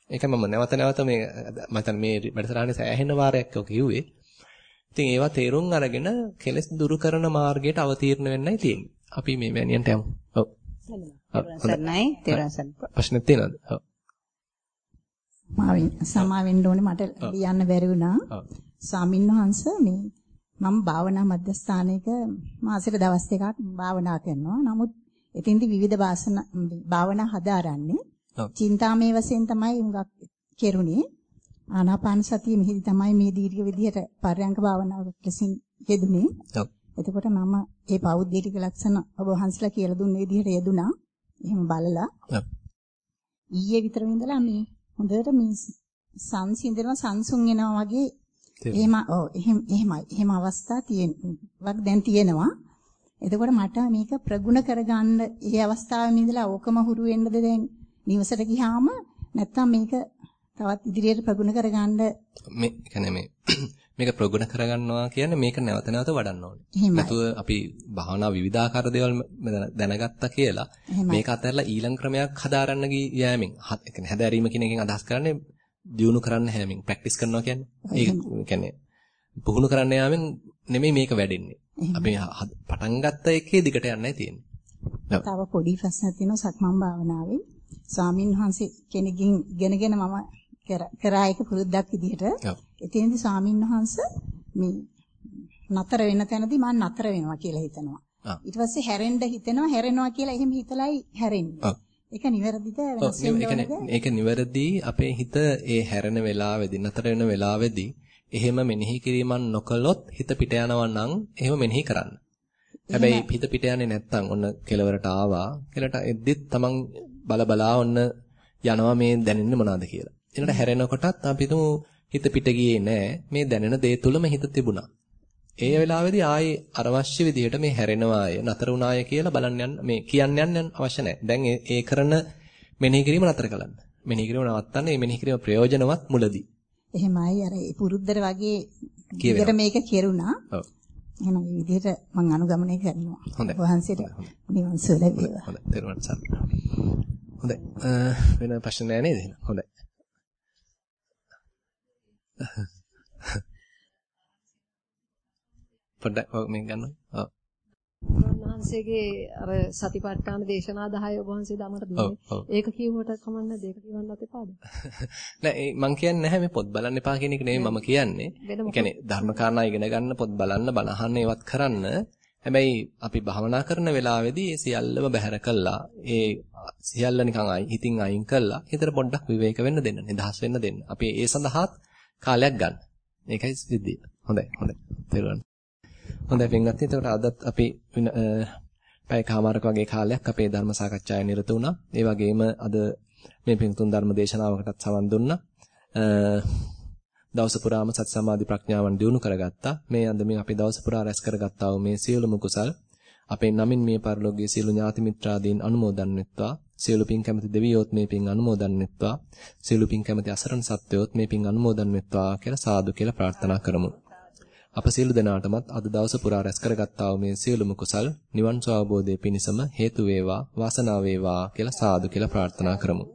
ඒකයි මම නැවත නැවත මේ මම මේ වැඩසටහනේ සෑහෙන වාරයක් ඔක කිව්වේ. ඉතින් ඒවා තේරුම් අරගෙන කෙලස් දුරු කරන මාර්ගයට අවතීර්ණ වෙන්නයි තියෙන්නේ. අපි මේ මෑනියන්ට යමු. ඔව්. සර්ණයි තේරුම් සර්. ප්‍රශ්න තියෙනවද? ඔව්. මාවෙන් සමා වෙන්න ඕනේ මට ලියන්න බැරි වුණා. ස්වාමින්වහන්ස මේ මම භාවනා මධ්‍යස්ථානයක මාසෙට දවස් දෙකක් භාවනා කරනවා. නමුත් එතින්දි විවිධ භාවනා හදාරන්නේ. චින්තාමේ වශයෙන් තමයි හුඟක් කෙරුණේ. ආනාපාන සතිය මෙහිදී තමයි මේ දීර්ඝ විදිහට පරයන්ක භාවනාව ලෙසින් යෙදුනේ. එතකොට මම ඒ පෞද්ගලික ලක්ෂණ ඔබ වහන්සලා කියලා දුන්න විදිහට යෙදුනා. එහෙම බලලා ඊයේ විතර ඉඳලා මේ හොඳට මේ සංසිඳනවා සංසුන් වෙනවා වගේ එහෙම ඔව් එහෙම එහෙමයි. එහෙම අවස්ථා තියෙන වක් දැන් තියෙනවා. එතකොට මට මේක ප්‍රගුණ කරගන්න ඒ අවස්ථාවේ ඉඳලා ඕකම හුරු වෙන්නද දැන් නිවසට ගියාම නැත්තම් මේක තවත් ඉදිරියට ප්‍රගුණ කරගන්න මේ කියන්නේ මේ මේක ප්‍රගුණ කරගන්නවා කියන්නේ මේක නැවත නැවත වඩන්න ඕනේ. නැතුව අපි භාවනා විවිධාකාර දේවල් දැනගත්තා කියලා මේක අතහැරලා ඊළඟ ක්‍රමයක් හදාරන්න යෑමෙන් ඒ කියන්නේ හැදෑරීම කියන එකෙන් අදහස් කරන්නේ දියුණු කරන්න හැමින් ප්‍රැක්ටිස් කරනවා කියන්නේ. ඒක කියන්නේ පුහුණු කරන්න යාමෙන් නෙමෙයි මේක වැඩෙන්නේ. අපි පටන් ගත්ත එකේ දිගට යන්නයි තියෙන්නේ. තව පොඩි ප්‍රශ්නයක් තියෙනවා සක්මන් භාවනාවේ. ස්වාමින් වහන්සේ කෙනකින් ඉගෙනගෙන මම කරා එක පුරුද්දක් විදිහට. එතෙන්දී ස්වාමින් වහන්සේ මේ නතර වෙන තැනදී මම නතර වෙනවා කියලා හිතනවා. ඊට පස්සේ හැරෙන්න හිතෙනවා හැරෙනවා කියලා එහෙම හිතලයි හැරෙන්නේ. ඒක නිවැරදිද වෙනස් ඒක නිවැරදි අපේ හිත ඒ හැරෙන වෙලාවේදී නතර වෙන වෙලාවේදී එහෙම මෙනෙහි කිරීමක් නොකළොත් හිත පිට යනවා නම් එහෙම මෙනෙහි කරන්න. හැබැයි හිත පිට යන්නේ නැත්තම් ඔන්න කෙලවරට ආවා. කෙලට එද්දිත් තමන් බල බලා ඔන්න යනවා මේ දැනෙන්නේ මොනවද කියලා. ඊළඟට හැරෙනකොටත් අපි හිත පිට ගියේ නෑ. මේ දැනෙන දේ තුලම හිත තිබුණා. ඒ වෙලාවේදී ආයේ අරවශ්‍ය විදිහට මේ හැරෙනවාය නතර වුණාය කියලා බලන්න යන්න මේ කියන්න යන්න අවශ්‍ය නැහැ. දැන් ඒ කරන මෙනෙහි කිරීම නතර කළන්න. මෙනෙහි කිරීම නවත්තන්න මේ මෙනෙහි කිරීම ප්‍රයෝජනවත් මුලදී. එහෙමයි අර පුරුද්දර වගේ විදිහට මේක කෙරුණා. ඔව්. එහෙනම් මේ විදිහට මම අනුගමනය කරනවා. හොඳයි. වහන්සේට නිවන් සුව ලැබේවා. හොඳයි. තෙරුවන් සරණයි. හොඳයි. වෙන ප්‍රශ්න නැහැ නේද? හොඳයි. පොඩ්ඩක් මේ ගන්න. ඔව්. වහන්සේගේ අර සතිපට්ඨාන දේශනා 10 ඔබ වහන්සේ දමර දුන්නේ. ඒක කියුවට කමන්නද? ඒක කියවන්නත් එපාද? නෑ මම කියන්නේ නැහැ මේ පොත් බලන්න එපා කියන එක නෙමෙයි මම කියන්නේ. ඒ කියන්නේ ධර්ම කාරණා ඉගෙන ගන්න පොත් බලන්න බනහන්න ඒවත් කරන්න. හැබැයි අපි භවනා කරන වෙලාවේදී ඒ සියල්ලම බැහැර කළා. ඒ සියල්ල නිකන් හිතින් අයින් කළා. හිතට පොඩ්ඩක් විවේක වෙන්න දෙන්න, නිදහස් වෙන්න දෙන්න. අපි ඒ සඳහාත් කාලයක් ගන්න. මේකයි සිද්ධිය. හොඳයි හොඳයි. තේරුණා. හොඳයි පින්වත්නි. එතකොට අදත් අපි පැයකමාරක වගේ කාලයක් අපේ ධර්ම සාකච්ඡාවේ නිරත වුණා. ඒ වගේම අද මේ පින්තුන් ධර්ම දේශනාවකටත් සවන් දුන්නා. දවස පුරාම සති සමාධි ප්‍රඥාවන් දියුණු කරගත්තා. මේ අන්දමින් අපි දවස පුරා රැස් කරගත්තා වූ මේ සියලුම කුසල් අපේ නමින් මේ පරිලෝකයේ සියලු ඥාති මිත්‍රාදීන් අනුමෝදන් වෙත්වා. සියලු පින් කැමති දෙවියෝත් මේ පින් අනුමෝදන් වෙත්වා. සියලු පින් කැමති අසරණ සත්වයෝත් මේ පින් අනුමෝදන් වෙත්වා කියලා සාදු කියලා ප්‍රාර්ථනා කරමු. අප සියලු දෙනාටමත් අද දවස පුරා රැස් කරගත්තා වූ මේ සියලුම කුසල් නිවන් සුව අවබෝධයේ පිණසම හේතු වේවා වාසනාව වේවා කියලා සාදු කියලා ප්‍රාර්ථනා කරමු.